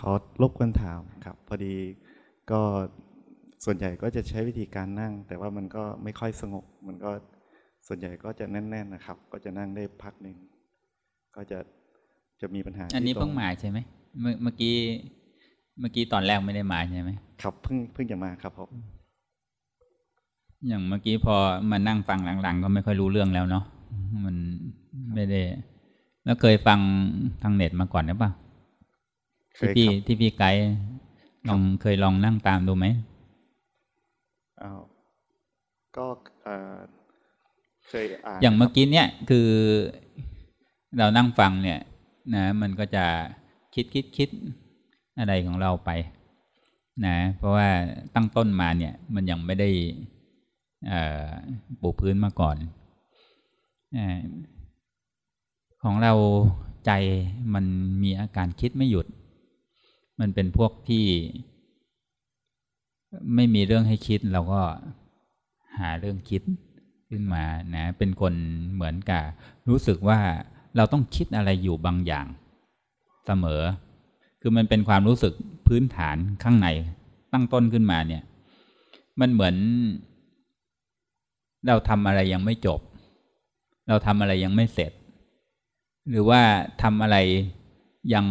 ขอรบกวนถามครับ พอดีก็ส่วนใหญ่ก็จะใช้วิธีการนั่ง แต่ว่ามันก็ไม่ค่อยสงบ มันก็ส่วนใหญ่ก็จะแน่น ๆนะครับ ก็จะนั่งได้พักหนึ่งก็จะจะมีปัญหา อันนี้ที่ตรเพิ่งมาใช่ไหมเมื่อเมื่อกี้เมื่อกี้ตอนแรกไม่ได้มาใช่ไหมครับเพิ่งเพิ่งจะมาครับผมอย่างเมื่อกี้พอมานั่งฟังหลังๆ ก็ไม่ค่อยรู้เรื่องแล้วเนาะมันไม่ได้ แล้วเคยฟังทางเน็ตมาก่อนหรือเปล่าเค ที่ยพี่ครับที่พี่ไกด์ลองเคยลองนั่งตามดูไหมอ้าวก็เอ่อเคยอ่านอย่างเมื่อครับกี้เนี่ยคือเรานั่งฟังเนี่ย นะ มันก็จะคิดคิดคิดอะไรของเราไป นะ เพราะว่าตั้งต้นมาเนี่ย มันยังไม่ได้เอ่อปูพื้นมาก่อนอาของเราใจมันมีอาการคิดไม่หยุด มันเป็นพวกที่ ไม่มีเรื่องให้คิดเราก็หาเรื่องคิดขึ้นมานะ เป็นคนเหมือนกับรู้สึกว่าเราต้องคิดอะไรอยู่บางอย่าง เสมอ คือมันเป็นความรู้สึกพื้นฐานข้างในตั้งต้นขึ้นมาเนี่ย มันเหมือน เราทำอะไรยังไม่จบ เราทำอะไรยังไม่เสร็จ หรือว่าทำอะไรยัง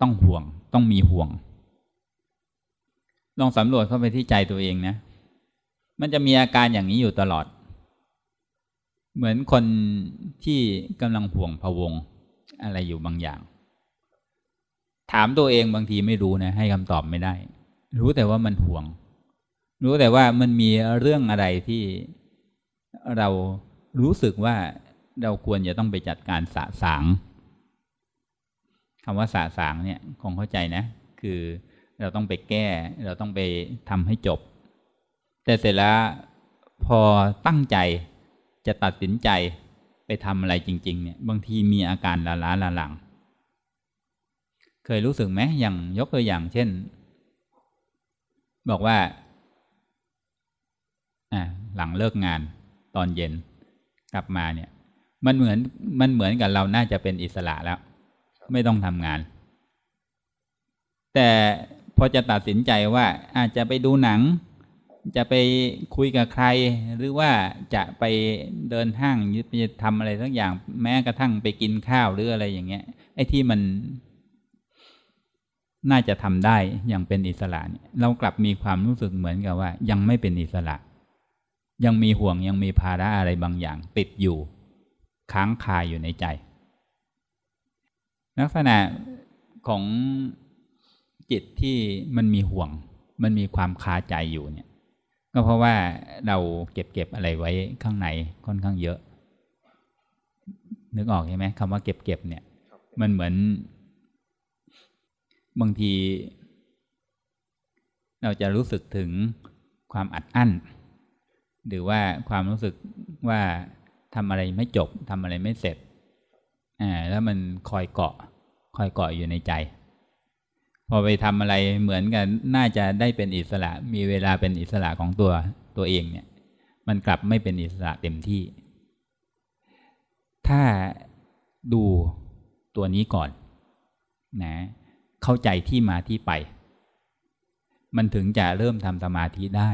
ต้องห่วง ต้องมีห่วง ลองสำรวจเข้าไปที่ใจตัวเองนะ มันจะมีอาการอย่างนี้อยู่ตลอด เหมือนคนที่กำลังห่วงพะวง อะไรอยู่บางอย่าง ถามตัวเองบางทีไม่รู้นะ ให้คำตอบไม่ได้ รู้แต่ว่ามันห่วง รู้แต่ว่ามันมีเรื่องอะไรที่เรารู้สึกว่าเราควรจะต้องไปจัดการสะสาง คำว่าสะสางเนี่ยคงเข้าใจนะ คือเราต้องไปแก้ เราต้องไปทำให้จบ แต่เสร็จแล้วพอตั้งใจจะตัดสินใจไปทำอะไรจริง ๆ เนี่ย บางทีมีอาการละล้าละหลัง เคยรู้สึกไหมอย่างยกตัวอย่างเช่น บอกว่าหลังเลิกงานตอนเย็นกลับมาเนี่ย มันเหมือนมันเหมือนกับเราน่าจะเป็นอิสระแล้ว ไม่ต้องทำงาน แต่พอจะตัดสินใจว่าอาจจะไปดูหนัง จะไปคุยกับใคร หรือว่าจะไปเดินห้างจะทำอะไรสักอย่าง แม้กระทั่งไปกินข้าวหรืออะไรอย่างเงี้ย ไอ้ที่มันน่าจะทำได้อย่างเป็นอิสระเนี่ยเรากลับมีความรู้สึกเหมือนกับว่า ยังไม่เป็นอิสระ ยังมีห่วงยังมีภาระอะไรบางอย่าง ติดอยู่ ค้างคาอยู่ในใจ ลักษณะของจิตที่มันมีห่วง มันมีความคาใจอยู่เนี่ย ก็เพราะว่าเราเก็บเก็บอะไรไว้ข้างในค่อนข้างเยอะ นึกออกใช่ไหมคำว่าเก็บเก็บเนี่ย มันเหมือน บางที เราจะรู้สึกถึงความอัดอั้น หรือว่าความรู้สึกว่าทำอะไรไม่จบทำอะไรไม่เสร็จ อ่าแล้วมันคอยเกาะ คอยเกาะอยู่ในใจ พอไปทำอะไรเหมือนกันน่าจะได้เป็นอิสระ มีเวลาเป็นอิสระของตัวตัวเองเนี่ย มันกลับไม่เป็นอิสระเต็มที่ ถ้าดูตัวนี้ก่อน นะ เข้าใจที่มาที่ไป มันถึงจะเริ่มทำสมาธิได้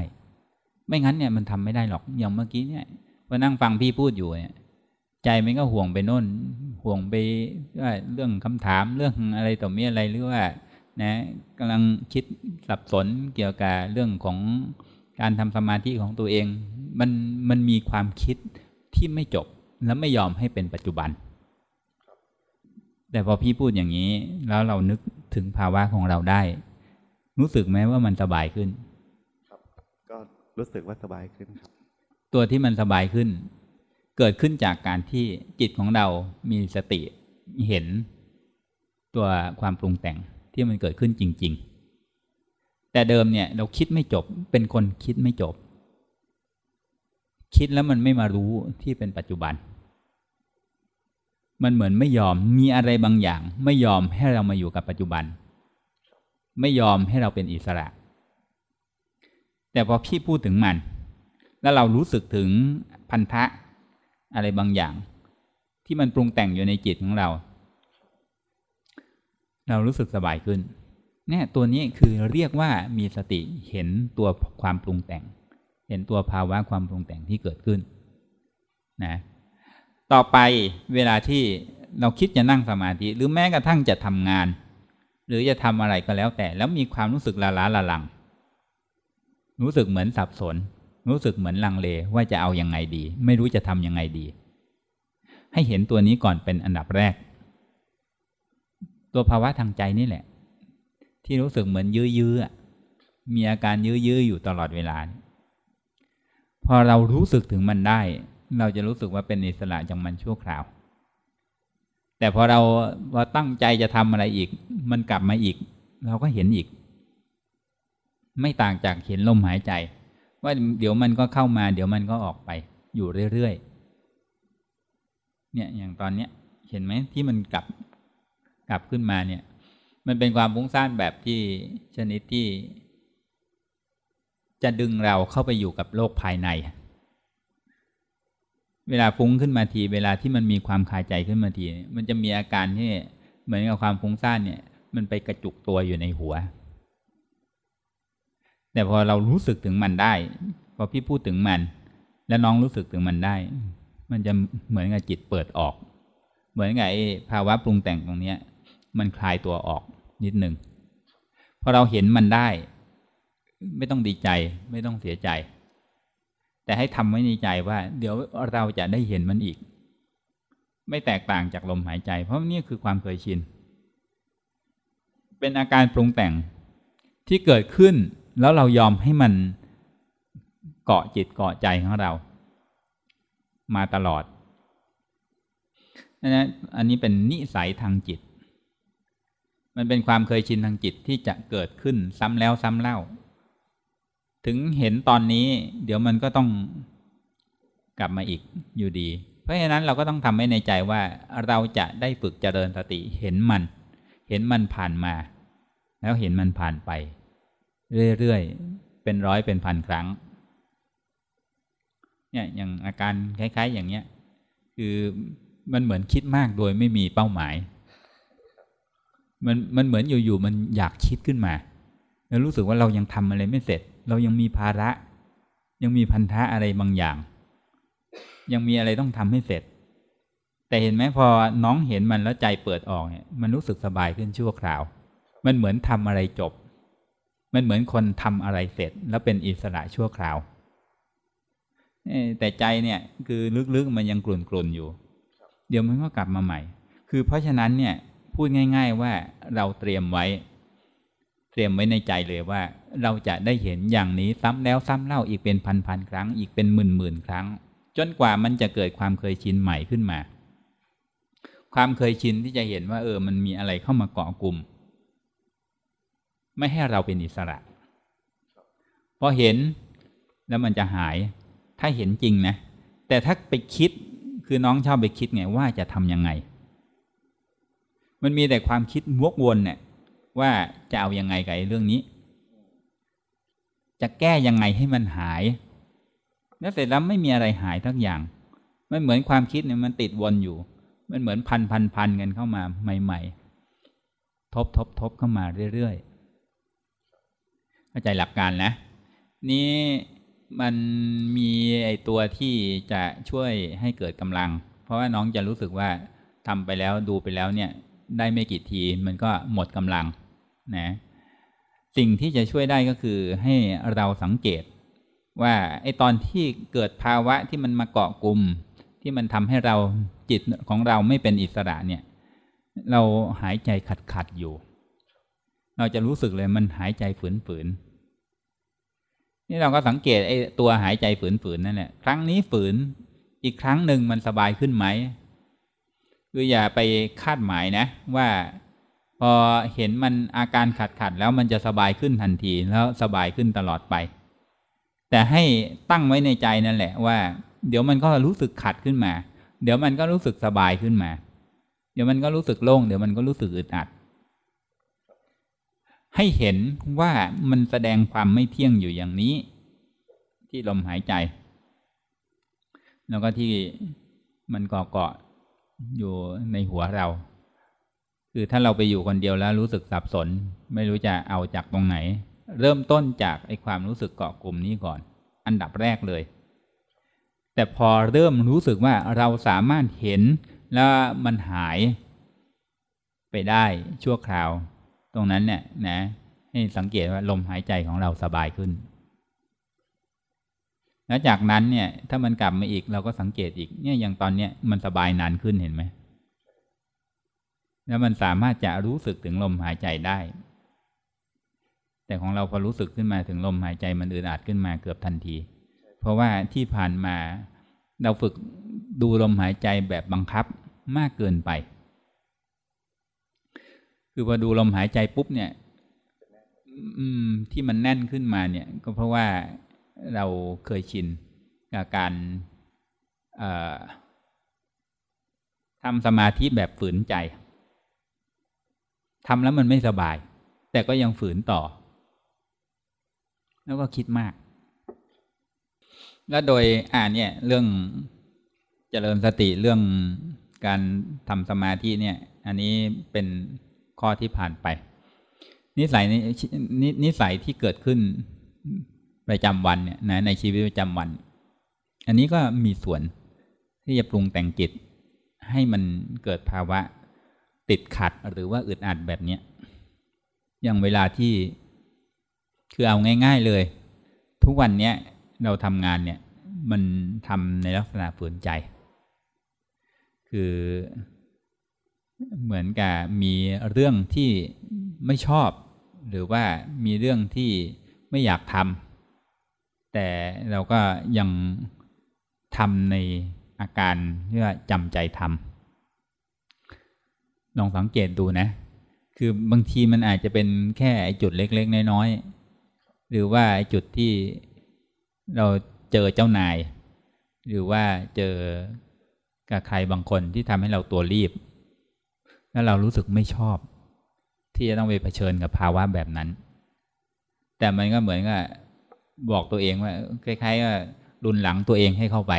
ไม่งั้นเนี่ยมันทำไม่ได้หรอกอย่างเมื่อกี้เนี่ยพอนั่งฟังพี่พูดอยู่เนี่ย ใจมันก็ห่วงไปโน่น ห่วงไปว่าเรื่องคำถามเรื่องอะไรต่อมีอะไรหรือว่า นะกำลังคิดสับสนเกี่ยวกับเรื่องของการทำสมาธิของตัวเอง มันมันมีความคิดที่ไม่จบและไม่ยอมให้เป็นปัจจุบัน แต่พอพี่พูดอย่างนี้ แล้วเรานึกถึงภาวะของเราได้ รู้สึกไหมว่ามันสบายขึ้น ครับ ก็รู้สึกว่าสบายขึ้นครับ ตัวที่มันสบายขึ้น เกิดขึ้นจากการที่จิตของเรามีสติเห็นตัวความปรุงแต่งที่มันเกิดขึ้นจริง ๆ แต่เดิมเนี่ยเราคิดไม่จบเป็นคนคิดไม่จบ คิดแล้วมันไม่มารู้ที่เป็นปัจจุบัน มันเหมือนไม่ยอมมีอะไรบางอย่าง ไม่ยอมให้เรามาอยู่กับปัจจุบัน ไม่ยอมให้เราเป็นอิสระ แต่พอพี่พูดถึงมัน แล้วเรารู้สึกถึงพันธะ อะไรบางอย่าง ที่มันปรุงแต่งอยู่ในจิตของเรา เรารู้สึกสบายขึ้นเนี่ยตัวนี้คือเรียกว่ามีสติเห็นตัวความปรุงแต่ง เห็นตัวภาวะความปรุงแต่งที่เกิดขึ้นนะต่อไปเวลาที่เราคิดจะนั่งสมาธิ หรือแม้กระทั่งจะทำงาน หรือจะทำอะไรก็แล้วแต่ แล้วมีความรู้สึกละล้าละลัง รู้สึกเหมือนสับสน รู้สึกเหมือนลังเลว่าจะเอาอยัางไงดี ไม่รู้จะทำยังไงดี ให้เห็นตัวนี้ก่อนเป็นอันดับแรก ตัวภาวะทางใจนี่แหละ ที่รู้สึกเหมือนยื้อๆมีอาการยื้อๆออยู่ตลอดเวลา พอเรารู้สึกถึงมันได้ เราจะรู้สึกว่าเป็นอิสระจากมันชั่วคราว แต่พอเราพอตั้งใจจะทำอะไรอีก มันกลับมาอีก เราก็เห็นอีก ไม่ต่างจากเห็นลมหายใจ ว่าเดี๋ยวมันก็เข้ามา เดี๋ยวมันก็ออกไปอยู่เรื่อยๆเนี่ยอย่างตอนเนี้ยเห็นไหมที่มันกลับกลับขึ้นมาเนี่ย มันเป็นความฟุ้งซ่านแบบที่ชนิดที่ จะดึงเราเข้าไปอยู่กับโลกภายใน เวลาฟุ้งขึ้นมาที เวลาที่มันมีความคลายใจขึ้นมาที มันจะมีอาการที่เหมือนกับความฟุ้งซ่านเนี่ย มันไปกระจุกตัวอยู่ในหัว แต่พอเรารู้สึกถึงมันได้ พอพี่พูดถึงมัน แล้วน้องรู้สึกถึงมันได้ มันจะเหมือนกับจิตเปิดออก เหมือนกับไอ้ภาวะปรุงแต่งตรงเนี้ย มันคลายตัวออกนิดหนึ่งพอเราเห็นมันได้ ไม่ต้องดีใจ ไม่ต้องเสียใจ แต่ให้ทำไว้ในใจว่า เดี๋ยวเราจะได้เห็นมันอีก ไม่แตกต่างจากลมหายใจ เพราะนี่คือความเคยชิน เป็นอาการปรุงแต่งที่เกิดขึ้น แล้วเรายอมให้มันเกาะจิตเกาะใจของเรา มาตลอดนะอันนี้เป็นนิสัยทางจิต มันเป็นความเคยชินทางจิตที่จะเกิดขึ้นซ้ำแล้วซ้ำเล่า ถึงเห็นตอนนี้ เดี๋ยวมันก็ต้องกลับมาอีกอยู่ดี เพราะฉะนั้นเราก็ต้องทำให้ในใจว่าเราจะได้ฝึกเจริญสติเห็นมัน เห็นมันผ่านมา แล้วเห็นมันผ่านไป เรื่อยๆ เป็นร้อยเป็นพันครั้ง เนี่ยอย่างอาการคล้าย ๆ อย่างเนี้ย คือมันเหมือนคิดมากโดยไม่มีเป้าหมาย มันมันเหมือนอยู่ๆมันอยากคิดขึ้นมา แล้วรู้สึกว่าเรายังทำอะไรไม่เสร็จ เรายังมีภาระ ยังมีพันธะอะไรบางอย่าง ยังมีอะไรต้องทำให้เสร็จ แต่เห็นไหมพอน้องเห็นมันแล้วใจเปิดออกเนี่ยมันรู้สึกสบายขึ้นชั่วคราว มันเหมือนทำอะไรจบ มันเหมือนคนทำอะไรเสร็จ แล้วเป็นอิสระชั่วคราว แต่ใจเนี่ยคือลึกๆมันยังกลุ่นๆอยู่ เดี๋ยวมันก็กลับมาใหม่ คือเพราะฉะนั้นเนี่ยพูดง่าย ๆว่าเราเตรียมไว้ เตรียมไว้ในใจเลยว่า เราจะได้เห็นอย่างนี้ซ้ำแล้วซ้ำเล่าอีกเป็นพันๆครั้ง อีกเป็นหมื่นๆครั้ง จนกว่ามันจะเกิดความเคยชินใหม่ขึ้นมา ความเคยชินที่จะเห็นว่าเออมันมีอะไรเข้ามาเกาะกลุ่ม ไม่ให้เราเป็นอิสระพอเห็นแล้วมันจะหายถ้าเห็นจริงนะ แต่ถ้าไปคิดคือน้องชอบไปคิดไงว่าจะทำยังไง มันมีแต่ความคิดวกวนเนี่ยว่าจะเอายังไงกับเรื่องนี้ จะแก้ยังไงให้มันหาย แล้วเสร็จแล้วไม่มีอะไรหายทั้งอย่างมันเหมือนความคิดเนี่ยมันติดวนอยู่ มันเหมือนพันพันพันกันเข้ามาใหม่ ๆ ทบทบทบเข้ามาเรื่อยๆ เข้าใจหลักการนะ นี่มันมีไอตัวที่จะช่วยให้เกิดกำลัง เพราะว่าน้องจะรู้สึกว่าทำไปแล้วดูไปแล้วเนี่ยได้ไม่กี่ทีมันก็หมดกำลังนะสิ่งที่จะช่วยได้ก็คือให้เราสังเกต ว่าไอตอนที่เกิดภาวะที่มันมาเกาะกลุ่ม ที่มันทำให้เราจิตของเราไม่เป็นอิสระเนี่ย เราหายใจขัดขัดอยู่ เราจะรู้สึกเลยมันหายใจฝืนฝืนนี่เราก็สังเกตไอ้ตัวหายใจฝืนๆนั่นแหละครั้งนี้ฝืน อีกครั้งหนึ่งมันสบายขึ้นไหมคืออย่าไปคาดหมายนะ ว่าพอเห็นมันอาการขัดขัดแล้วมันจะสบายขึ้นทันทีแล้วสบายขึ้นตลอดไป แต่ให้ตั้งไว้ในใจนั่นแหละว่า เดี๋ยวมันก็รู้สึกขัดขึ้นมา เดี๋ยวมันก็รู้สึกสบายขึ้นมา เดี๋ยวมันก็รู้สึกโล่งเดี๋ยวมันก็รู้สึกอึดอัด ให้เห็นว่ามันแสดงความไม่เที่ยงอยู่อย่างนี้ ที่ลมหายใจ แล้วก็ที่มันเกาะเกาะอยู่ในหัวเรา คือถ้าเราไปอยู่คนเดียวแล้วรู้สึกสับสน ไม่รู้จะเอาจากตรงไหน เริ่มต้นจากไอ้ความรู้สึกเกาะกลุ่มนี้ก่อน อันดับแรกเลย แต่พอเริ่มรู้สึกว่าเราสามารถเห็นแล้วมันหายไปได้ชั่วคราว ตรงนั้นเนี่ยนะให้สังเกตว่าลมหายใจของเราสบายขึ้น แล้วจากนั้นเนี่ย ถ้ามันกลับมาอีกเราก็สังเกตอีก เนี่ยอย่างตอนเนี้ยมันสบายนานขึ้นเห็นไหมแล้วมันสามารถจะรู้สึกถึงลมหายใจได้ แต่ของเราพอรู้สึกขึ้นมาถึงลมหายใจมันอึดอัดขึ้นมาเกือบทันที เพราะว่าที่ผ่านมาเราฝึกดูลมหายใจแบบบังคับมากเกินไป คือพอดูลมหายใจปุ๊บเนี่ย อืม ที่มันแน่นขึ้นมาเนี่ย ก็เพราะว่าเราเคยชินกับการทำสมาธิแบบฝืนใจทำแล้วมันไม่สบาย แต่ก็ยังฝืนต่อ แล้วก็คิดมาก แล้วโดยอ่านเนี่ย เรื่องเจริญสติเรื่องการทำสมาธิเนี่ย อันนี้เป็น ข้อที่ผ่านไป นิสัยนนิสัยที่เกิดขึ้นประจำวันเนี่ยนะในชีวิตประจำวัน อันนี้ก็มีส่วนที่จะปรุงแต่งจิต ให้มันเกิดภาวะติดขัดหรือว่าอึดอัดแบบนี้อย่างเวลาที่คือเอาง่าย ๆเลย ทุกวันเนี้ยเราทำงานเนี่ยมันทำในลักษณะฝืนใจ คือ เหมือนกับมีเรื่องที่ไม่ชอบ หรือว่ามีเรื่องที่ไม่อยากทำแต่เราก็ยังทำในอาการที่ว่าจำใจทำลองสังเกตดูนะ คือบางทีมันอาจจะเป็นแค่จุดเล็กๆ น้อยๆ หรือว่าจุดที่เราเจอเจ้านาย หรือว่าเจอกับใครบางคนที่ทำให้เราตัวรีบ แล้วเรารู้สึกไม่ชอบ ที่จะต้องไปเผชิญกับภาวะแบบนั้น แต่มันก็เหมือนกับบอกตัวเองว่าคล้ายๆว่ารุนหลังตัวเองให้เข้าไป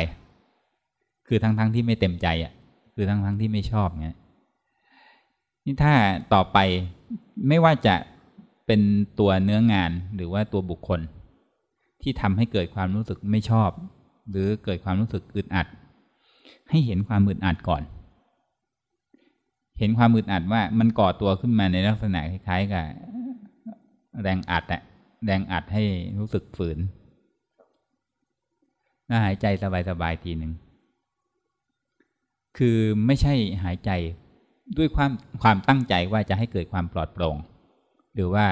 คือทั้งๆทที่ไม่เต็มใจอะ คือทั้งๆทที่ไม่ชอบเงี้ยนี่ถ้าต่อไปไม่ว่าจะเป็นตัวเนื้องานหรือว่าตัวบุคคล ที่ทำให้เกิดความรู้สึกไม่ชอบ หรือเกิดความรู้สึกอึดอัด ให้เห็นความอึดอัดก่อน เห็นความอึดอัดว่ามันก่อตัวขึ้นมาในลักษณะคล้ายๆกับแรงอัดอะแรงอัดให้รู้สึกฝืนหายใจสบายๆทีหนึ่งคือไม่ใช่หายใจด้วยความความตั้งใจว่าจะให้เกิดความปลอดโปร่ง หรือว่า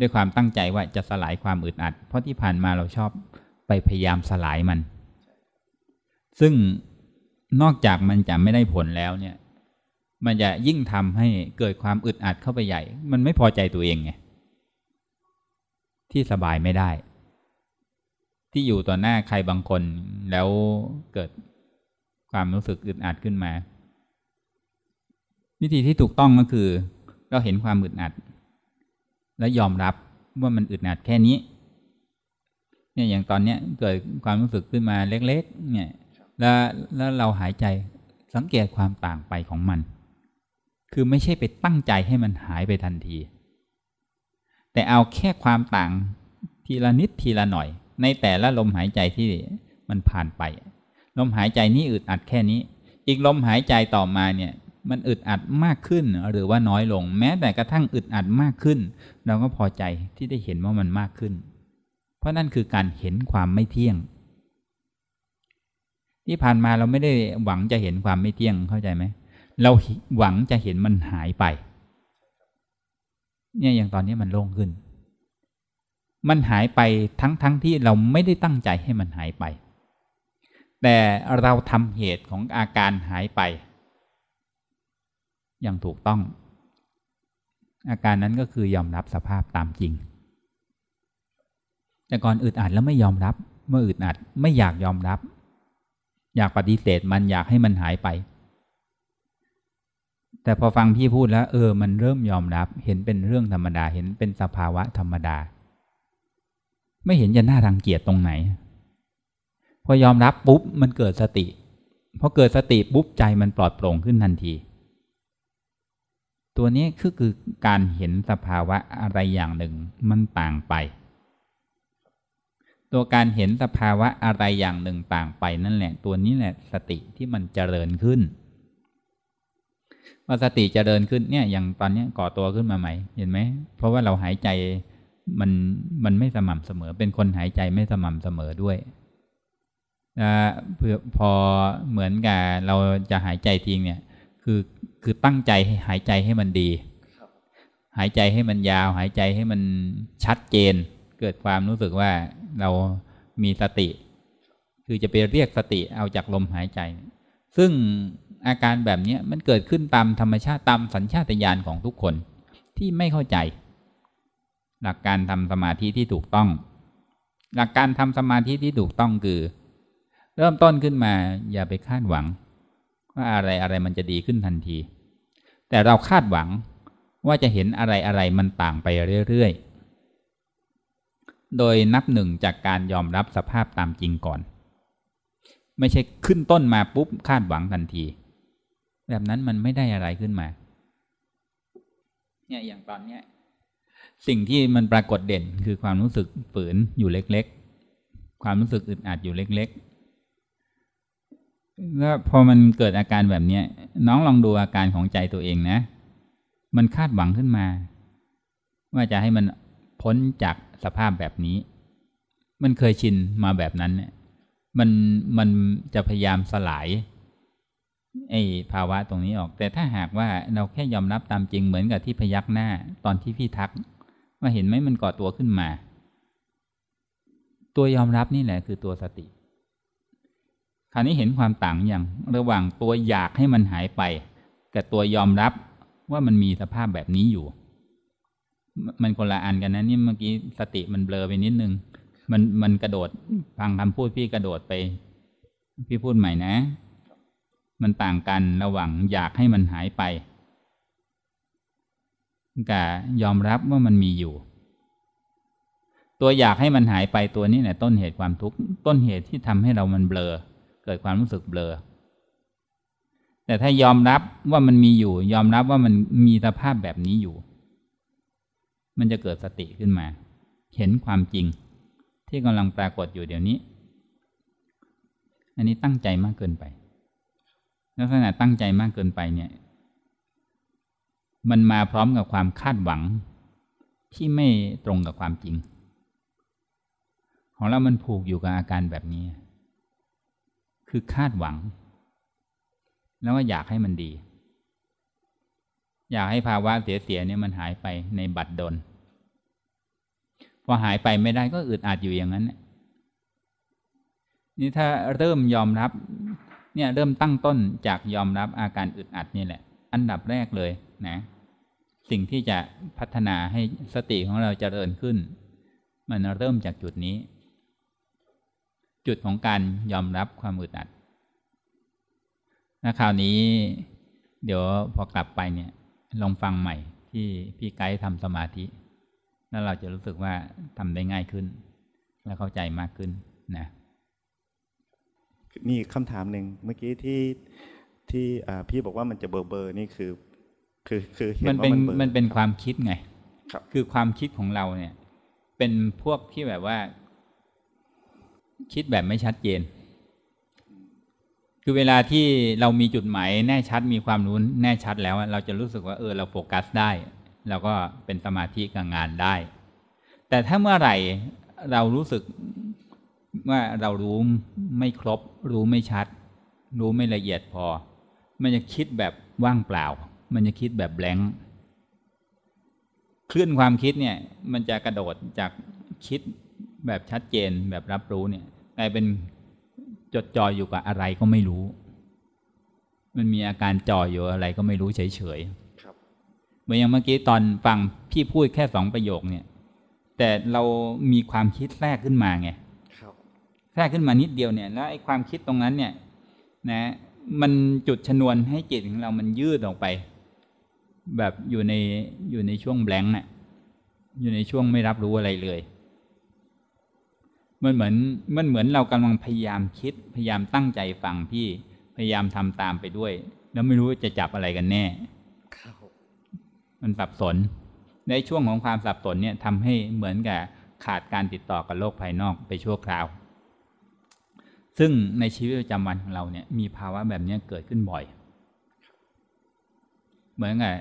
ด้วยความตั้งใจว่าจะสลายความอึดอัด เพราะที่ผ่านมาเราชอบไปพยายามสลายมัน ซึ่งนอกจากมันจะไม่ได้ผลแล้วเนี่ย มันจะยิ่งทำให้เกิดความอึดอัดเข้าไปใหญ่ มันไม่พอใจตัวเองไงที่สบายไม่ได้ ที่อยู่ต่อหน้าใครบางคนแล้วเกิดความรู้สึกอึดอัดขึ้นมา วิธีที่ถูกต้องก็คือ เราเห็นความอึดอัด แล้วยอมรับว่ามันอึดอัดแค่นี้ เนี่ยอย่างตอนเนี้ยเกิดความรู้สึกขึ้นมาเล็ก ๆ เนี่ย แล้วแล้วเราหายใจสังเกตความต่างไปของมัน คือไม่ใช่ไปตั้งใจให้มันหายไปทันที แต่เอาแค่ความต่างทีละนิดทีละหน่อย ในแต่ละลมหายใจที่มันผ่านไป ลมหายใจนี้อึดอัดแค่นี้ อีกลมหายใจต่อมาเนี่ย มันอึดอัดมากขึ้นหรือว่าน้อยลง แม้แต่กระทั่งอึดอัดมากขึ้น เราก็พอใจที่ได้เห็นว่ามันมากขึ้น เพราะนั่นคือการเห็นความไม่เที่ยง ที่ผ่านมาเราไม่ได้หวังจะเห็นความไม่เที่ยงเข้าใจไหม เราหวังจะเห็นมันหายไป เนี่ยอย่างตอนนี้มันโล่งขึ้น มันหายไปทั้งๆทที่เราไม่ได้ตั้งใจให้มันหายไป แต่เราทำเหตุของอาการหายไป อย่างถูกต้อง อาการนั้นก็คือยอมรับสภาพตามจริง แต่ก่อนอึดอัดแล้วไม่ยอมรับ เมื่ออึดอัดไม่อยากยอมรับ อยากปฏิเสธมันอยากให้มันหายไป แต่พอฟังพี่พูดแล้ว เออ มันเริ่มยอมรับ เห็นเป็นเรื่องธรรมดา เห็นเป็นสภาวะธรรมดา ไม่เห็นจะน่ารังเกียจตรงไหน พอยอมรับปุ๊บมันเกิดสติพอเกิดสติปุ๊บใจมันปลอดโปร่งขึ้นทันที ตัวนี้คือคือการเห็นสภาวะอะไรอย่างหนึ่งมันต่างไป ตัวการเห็นสภาวะอะไรอย่างหนึ่งต่างไปนั่นแหละ ตัวนี้แหละสติที่มันเจริญขึ้น ว่าสติจะเจริญขึ้นเนี่ยอย่างตอนนี้ก่อตัวขึ้นมาใหม่ เห็นไหม เพราะว่าเราหายใจมันมันไม่สม่ำเสมอ เป็นคนหายใจไม่สม่ำเสมอด้วยนะเพื่อพอเหมือนกับเราจะหายใจทิ้งเนี่ย คือคือตั้งใจให้หายใจให้มันดี หายใจให้มันยาว หายใจให้มันชัดเจน เกิดความรู้สึกว่าเรามีสติ คือจะไปเรียกสติเอาจากลมหายใจ ซึ่ง อาการแบบนี้มันเกิดขึ้นตามธรรมชาติตามสัญชาตญาณของทุกคนที่ไม่เข้าใจ หลักการทำสมาธิที่ถูกต้อง หลักการทำสมาธิที่ถูกต้องคือ เริ่มต้นขึ้นมาอย่าไปคาดหวัง ว่าอะไรอะไรมันจะดีขึ้นทันที แต่เราคาดหวังว่าจะเห็นอะไรอะไรมันต่างไปเรื่อยๆ โดยนับหนึ่งจากการยอมรับสภาพตามจริงก่อน ไม่ใช่ขึ้นต้นมาปุ๊บคาดหวังทันที แบบนั้นมันไม่ได้อะไรขึ้นมา เนี่ยอย่างตอนเนี้ยสิ่งที่มันปรากฏเด่นคือความรู้สึกฝืนอยู่เล็ก ๆ ความรู้สึกอึดอัดอยู่เล็ก ๆ แล้วพอมันเกิดอาการแบบเนี้ยน้องลองดูอาการของใจตัวเองนะ มันคาดหวังขึ้นมา ว่าจะให้มันพ้นจากสภาพแบบนี้ มันเคยชินมาแบบนั้นเนี่ยมันมันจะพยายามสลาย ไอ้ภาวะตรงนี้ออก แต่ถ้าหากว่าเราแค่ยอมรับตามจริงเหมือนกับที่พยักหน้าตอนที่พี่ทัก ว่าเห็นไหมมันก่อตัวขึ้นมา ตัวยอมรับนี่แหละคือตัวสติ คราวนี้เห็นความต่างอย่างระหว่างตัวอยากให้มันหายไป กับตัวยอมรับว่ามันมีสภาพแบบนี้อยู่ มันคนละอันกันนะนี่เมื่อกี้สติมันเบลอไปนิดนึง มันมันกระโดดฟังคำพูดพี่กระโดดไป พี่พูดใหม่นะ มันต่างกันระหว่างอยากให้มันหายไปกับยอมรับว่ามันมีอยู่ ตัวอยากให้มันหายไปตัวนี้แหละต้นเหตุความทุกข์ต้นเหตุที่ทำให้เรามันเบลอ เกิดความรู้สึกเบลอ แต่ถ้ายอมรับว่ามันมีอยู่ ยอมรับว่ามันมีสภาพแบบนี้อยู่ มันจะเกิดสติขึ้นมา เห็นความจริง ที่กำลังปรากฏอยู่เดี๋ยวนี้ อันนี้ตั้งใจมากเกินไป ลักษณะตั้งใจมากเกินไปเนี่ย มันมาพร้อมกับความคาดหวัง ที่ไม่ตรงกับความจริง ของเรามันผูกอยู่กับอาการแบบนี้ คือคาดหวัง แล้วว่าอยากให้มันดี อยากให้ภาวะเสียๆเนี่ยมันหายไปในบัดดลพอหายไปไม่ได้ก็อึดอัดอยู่อย่างนั้นนี่ถ้าเริ่มยอมรับ เนี่ยเริ่มตั้งต้นจากยอมรับอาการอึดอัดนี่แหละ อันดับแรกเลยนะ สิ่งที่จะพัฒนาให้สติของเราจเจริญขึ้น มันเริ่มจากจุดนี้ จุดของการยอมรับความอึดอัดนะคราวนี้ เดี๋ยวพอกลับไปเนี่ย ลองฟังใหม่ที่พี่ไกด์ทำสมาธิ แล้วเราจะรู้สึกว่าทำได้ง่ายขึ้น และเข้าใจมากขึ้นนะ มีคำถามหนึ่งเมื่อกี้ที่ที่พี่บอกว่ามันจะเบอร์เบอร์นี่คือ คือคือเห็นว่ามันเบอร์มันเป็นความคิดไงครับคือความคิดของเราเนี่ย เป็นพวกที่แบบว่า คิดแบบไม่ชัดเจน คือเวลาที่เรามีจุดหมายแน่ชัดมีความรู้แน่ชัดแล้วอะเราจะรู้สึกว่าเออเราโฟกัสได้เราก็เป็นสมาธิกับงานได้ แต่ถ้าเมื่อไหร่เรารู้สึก ว่าเรารู้ไม่ครบ รู้ไม่ชัด รู้ไม่ละเอียดพอ มันจะคิดแบบว่างเปล่า มันจะคิดแบบแบงค์คลื่นความคิดเนี่ย มันจะกระโดดจากคิดแบบชัดเจนแบบรับรู้เนี่ยกลายเป็นจดจ่ออยู่กับอะไรก็ไม่รู้ มันมีอาการจ่ออยู่อะไรก็ไม่รู้เฉยๆครับเหมือนอย่างเมื่อกี้ตอนฟังพี่พูดแค่สองประโยคเนี่ย แต่เรามีความคิดแทรกขึ้นมาไงครับ แทรกขึ้นมานิดเดียวเนี่ย แล้วไอ้ความคิดตรงนั้นเนี่ยนะมันจุดชนวนให้จิตของเรามันยืดออกไป แบบอยู่ในอยู่ในช่วงแบงค์น่ะอยู่ในช่วงไม่รับรู้อะไรเลย มันเหมือนมันเหมือนเรากำลังพยายามคิด พยายามตั้งใจฟังพี่พยายามทำตามไปด้วย แล้วไม่รู้จะจับอะไรกันแน่ครับมันสับสน ในช่วงของความสับสนเนี่ยทำให้เหมือนกับขาดการติดต่อกับโลกภายนอกไปชั่วคราว ซึ่งในชีวิตประจำวันของเราเนี่ยมีภาวะแบบนี้เกิดขึ้นบ่อย เหมือนกับ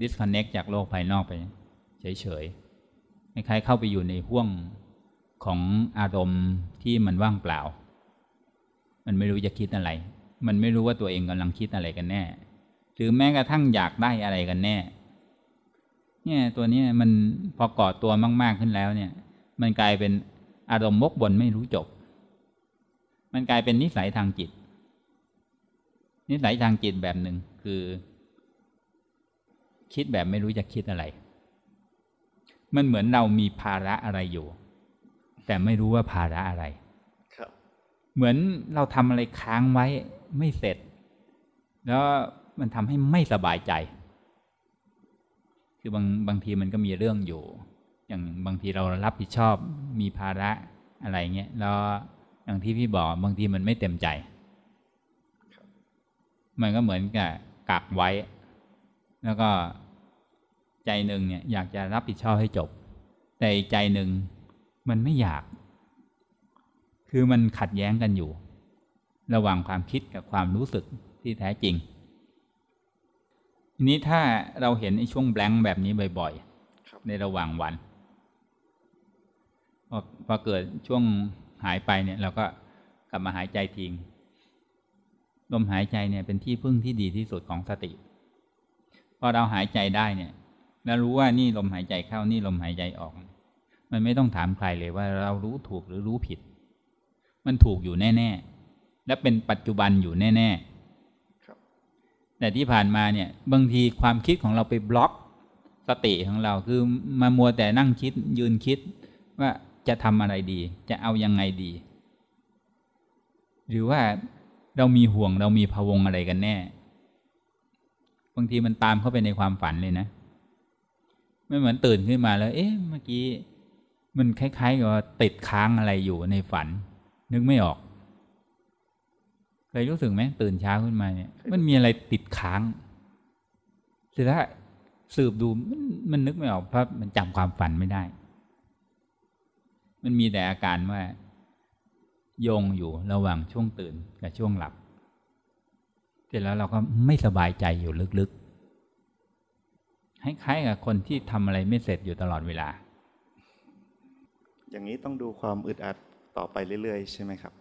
disconnect จากโลกภายนอกไป เฉยๆคล้ายๆเข้าไปอยู่ในห่วงของอารมณ์ที่มันว่างเปล่า มันไม่รู้จะคิดอะไร มันไม่รู้ว่าตัวเองกำลังคิดอะไรกันแน่ หรือแม้กระทั่งอยากได้อะไรกันแน่ เนี่ยตัวนี้มันพอก่อตัวมาก ๆขึ้นแล้วเนี่ย มันกลายเป็นอารมณ์มกบนไม่รู้จบ มันกลายเป็นนิสัยทางจิต นิสัยทางจิตแบบหนึ่งคือ คิดแบบไม่รู้จะคิดอะไร มันเหมือนเรามีภาระอะไรอยู่ แต่ไม่รู้ว่าภาระอะไร ครับ เหมือนเราทำอะไรค้างไว้ไม่เสร็จ แล้วมันทำให้ไม่สบายใจ คือบางบางทีมันก็มีเรื่องอยู่ อย่างบางทีเรารับผิดชอบมีภาระอะไรเงี้ยแล้ว อย่างที่พี่บอกบางทีมันไม่เต็มใจ มันก็เหมือนกับกักไว้ แล้วก็ใจหนึ่งเนี่ยอยากจะรับผิดชอบให้จบ แต่อีกใจหนึ่งมันไม่อยาก คือมันขัดแย้งกันอยู่ ระหว่างความคิดกับความรู้สึกที่แท้จริงทีนี้ถ้าเราเห็นไอ้ช่วงแบงค์แบบนี้บ่อยครับๆในระหว่างวันพอพอเกิดช่วง หายไปเนี่ย เราก็กลับมาหายใจทิ้งลมหายใจเนี่ยเป็นที่พึ่งที่ดีที่สุดของสติพอเราหายใจได้เนี่ย แล้วรู้ว่านี่ลมหายใจเข้านี่ลมหายใจออก มันไม่ต้องถามใครเลยว่าเรารู้ถูกหรือรู้ผิด มันถูกอยู่แน่ ๆ และเป็นปัจจุบันอยู่แน่ๆแต่ที่ผ่านมาเนี่ย บางทีความคิดของเราไปบล็อกสติของเราคือมามัวแต่นั่งคิดยืนคิดว่า จะทำอะไรดี จะเอายังไงดี หรือว่าเรามีห่วงเรามีพะวงอะไรกันแน่ บางทีมันตามเข้าไปในความฝันเลยนะ ไม่เหมือนตื่นขึ้นมาแล้ว เอ๊ะเมื่อกี้ มันคล้ายๆกับติดค้างอะไรอยู่ในฝัน นึกไม่ออกเคยรู้สึกไหมตื่นเช้าขึ้นมาเนี่ย มันมีอะไรติดค้างเสร็จแล้วสืบดูมันมันนึกไม่ออกเพราะมันจำความฝันไม่ได้ มันมีแต่อาการว่าโยงอยู่ระหว่างช่วงตื่นกับช่วงหลับ เสร็จแล้วเราก็ไม่สบายใจอยู่ลึกๆคล้ายๆกับคนที่ทำอะไรไม่เสร็จอยู่ตลอดเวลา อย่างนี้ต้องดูความอึดอัดต่อไปเรื่อยๆ ใช่ไหมครับ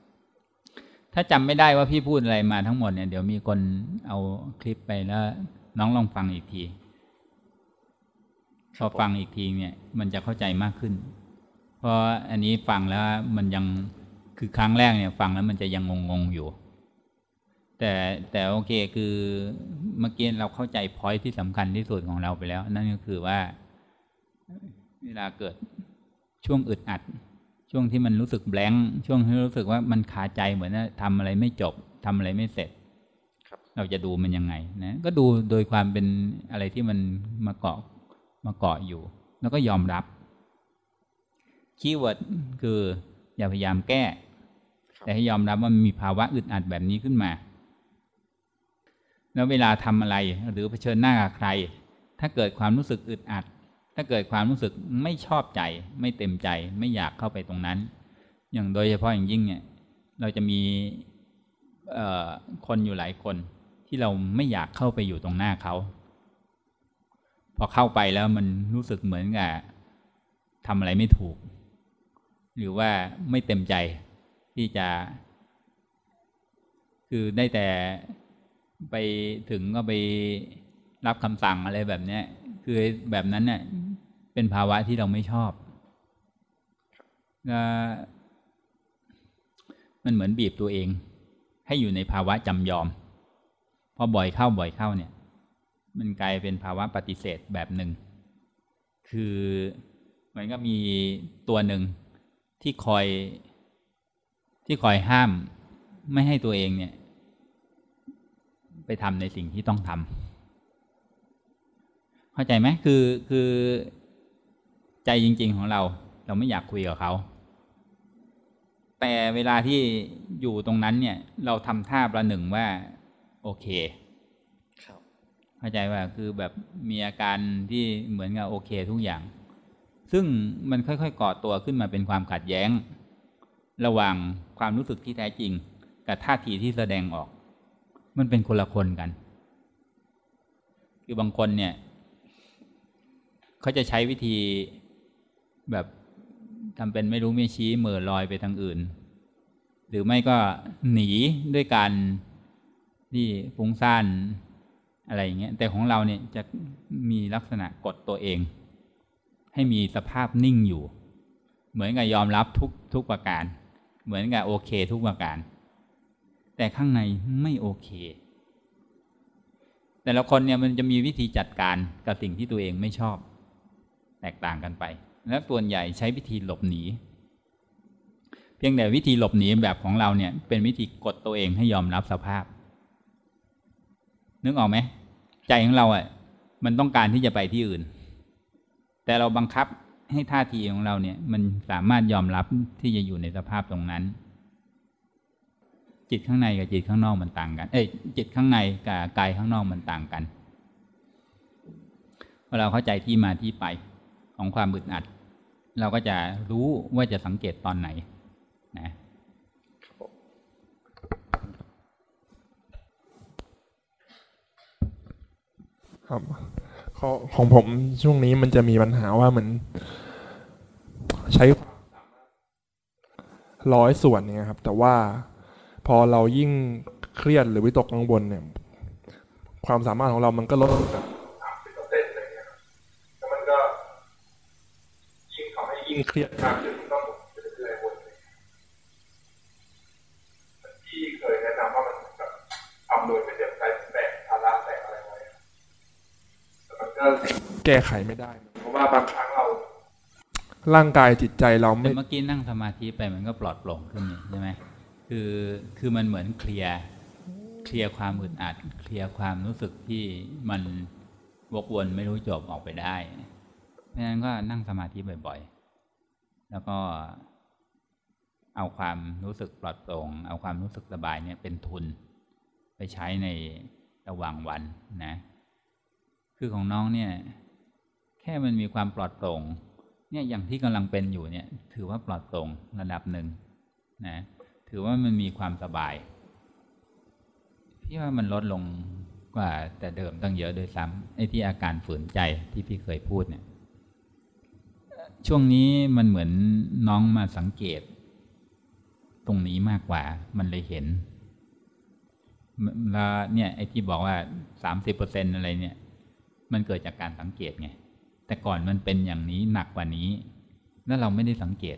ถ้าจำไม่ได้ว่าพี่พูดอะไรมาทั้งหมดเนี่ยเดี๋ยวมีคนเอาคลิปไปแล้ว น้องลองฟังอีกทีพครัอบผมฟังอีกทีเนี่ย มันจะเข้าใจมากขึ้น เพราะอันนี้ฟังแล้วมันยังคือครั้งแรกเนี่ยฟังแล้วมันจะยังงงๆอยู่ แต่แต่โอเคคือเมื่อกี้เราเข้าใจพอยที่สำคัญที่สุดของเราไปแล้ว นั่นก็คือว่า เวลาเกิดช่วงอึดอัด ช่วงที่มันรู้สึกแบงค์ช่วงที่รู้สึกว่ามันคาใจเหมือนว่าทำอะไรไม่จบทำอะไรไม่เสร็จครับเราจะดูมันยังไงนะก็ดูโดยความเป็นอะไรที่มันมาเกาะมาเกาะอยู่ แล้วก็ยอมรับ keyword คืออย่าพยายามแก้ครับแต่ให้ยอมรับว่ามันมีภาวะอึดอัดแบบนี้ขึ้นมา แล้วเวลาทำอะไรหรือเผชิญหน้ากับใคร ถ้าเกิดความรู้สึกอึดอัด ถ้าเกิดความรู้สึกไม่ชอบใจ ไม่เต็มใจ ไม่อยากเข้าไปตรงนั้น อย่างโดยเฉพาะอย่างยิ่งเนี่ย เราจะมีเอ่อคนอยู่หลายคนที่เราไม่อยากเข้าไปอยู่ตรงหน้าเขา พอเข้าไปแล้วมันรู้สึกเหมือนกับทำอะไรไม่ถูก หรือว่าไม่เต็มใจที่จะ คือได้แต่ไปถึงก็ไปรับคำสั่งอะไรแบบนี้คือแบบนั้นเนี่ยเป็นภาวะที่เราไม่ชอบมันเหมือนบีบตัวเอง ให้อยู่ในภาวะจำยอมพอบ่อยเข้าบ่อยเข้าเนี่ย มันกลายเป็นภาวะปฏิเสธแบบหนึ่ง คือมันก็มีตัวหนึ่ง ที่คอยที่คอยห้ามไม่ให้ตัวเองเนี่ย ไปทำในสิ่งที่ต้องทำเข้าใจไหมคือคือใจจริง ๆ ของเรา เราไม่อยากคุยกับเขา แต่เวลาที่อยู่ตรงนั้นเนี่ย เราทำท่าประหนึ่งว่า โอเคครับเข้าใจว่าคือแบบมีอาการที่เหมือนกับโอเคทุกอย่าง ซึ่งมันค่อยๆ ก่อตัวขึ้นมาเป็นความขัดแย้ง ระหว่างความรู้สึกที่แท้จริง กับท่าทีที่แสดงออก มันเป็นคนละคนกัน คือบางคนเนี่ย เขาจะใช้วิธีแบบทำเป็นไม่รู้ไม่ชี้เหม่อลอยไปทางอื่น หรือไม่ก็หนีด้วยการที่ฟุ้งซ่านอะไรอย่างเงี้ยแต่ของเราเนี่ยจะมีลักษณะกดตัวเอง ให้มีสภาพนิ่งอยู่ เหมือนกับยอมรับทุกทุกประการ เหมือนกับโอเคทุกประการ แต่ข้างในไม่โอเค แต่ละคนเนี่ยมันจะมีวิธีจัดการกับสิ่งที่ตัวเองไม่ชอบ แตกต่างกันไป และส่วนใหญ่ใช้วิธีหลบหนี เพียงแต่วิธีหลบหนีแบบของเราเนี่ย เป็นวิธีกดตัวเองให้ยอมรับสภาพ นึกออกไหมใจของเราอะมันต้องการที่จะไปที่อื่น แต่เราบังคับให้ท่าทีของเราเนี่ย มันสามารถยอมรับที่จะอยู่ในสภาพตรงนั้น จิตข้างในกับจิตข้างนอกมันต่างกัน เอ้ยจิตข้างในกับกายข้างนอกมันต่างกันพอเราเข้าใจที่มาที่ไปของความบึดอัด เราก็จะรู้ว่าจะสังเกตตอนไหน นะครับ ของผมช่วงนี้มันจะมีปัญหาว่าเหมือนใช้ร้อยส่วนเนี่ยครับ แต่ว่าพอเรายิ่งเครียดหรือวิตกกังวลเนี่ย ความสามารถของเรามันก็ลดลงจากสามสิบบมันก็ยิ่งทำให้ยิ่งเครียดมากขึ้นก็หมุนไปเรื่อยๆวนไปที่เคยแนะนำว่ามันแบบทำโดยไม่เจ็บใจแบกภาระแบกอะไรไว้ แต่มัน ก็แก้ไขไม่ได้ เพราะว่าบางครั้งเรา ร่างกายจิตใจเราไม่เมื่อกี้นั่งสมาธิไปมันก็ปลอดโปร่งขึ้นนี่ใช่ไหมคือคือมันเหมือนเคลียร์เคลียร์ความอึดอัดเคลียร์ความรู้สึกที่มันวกวนไม่รู้จบออกไปได้เพราะฉะนั้นก็นั่งสมาธิบ่อย ๆ แล้วก็เอาความรู้สึกปลอดโปร่งเอาความรู้สึกสบายเนี่ยเป็นทุน ไปใช้ในระหว่างวันนะ คือของน้องเนี่ย แค่มันมีความปลอดโปร่ง เนี่ยอย่างที่กำลังเป็นอยู่เนี่ย ถือว่าปลอดโปร่งระดับหนึ่งนะถือว่ามันมีความสบายพี่ว่ามันลดลงกว่าแต่เดิมตั้งเยอะโดยซ้ำไอ้ที่อาการฝืนใจที่พี่เคยพูดเนี่ย ช่วงนี้มันเหมือนน้องมาสังเกต ตรงนี้มากกว่า มันเลยเห็นแล้วเนี่ยไอ้ที่บอกว่าสามสิบเปอร์เซ็นอะไรเนี่ย มันเกิดจากการสังเกตไงแต่ก่อนมันเป็นอย่างนี้หนักกว่านี้ แล้วเราไม่ได้สังเกต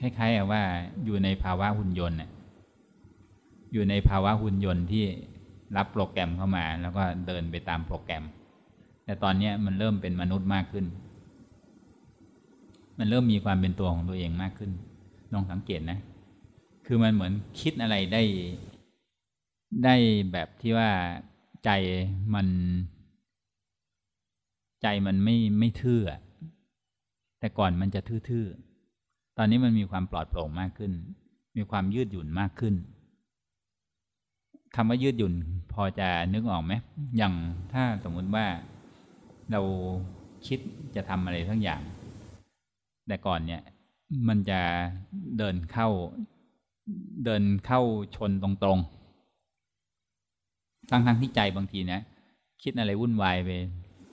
คล้ายๆว่าอยู่ในภาวะหุ่นยนต์อยู่ในภาวะหุ่นยนต์ที่รับโปรแกรมเข้ามา แล้วก็เดินไปตามโปรแกรม แต่ตอนนี้มันเริ่มเป็นมนุษย์มากขึ้น มันเริ่มมีความเป็นตัวของตัวเองมากขึ้น ลองสังเกตนะ คือมันเหมือนคิดอะไรได้ได้แบบที่ว่า ใจมันใจมันไม่ไม่ทื่อแต่ก่อนมันจะทื่อๆ ตอนนี้มันมีความปลอดโปร่งมากขึ้น มีความยืดหยุ่นมากขึ้นคำว่ายืดหยุ่นพอจะนึกออกไหมอย่างถ้าสมมุติว่าเราคิดจะทำอะไรทั้งอย่าง แต่ก่อนเนี่ย มันจะเดินเข้า เดินเข้าชนตรงๆ ทั้งทั้งที่ใจบางทีนะ คิดอะไรวุ่นวายไป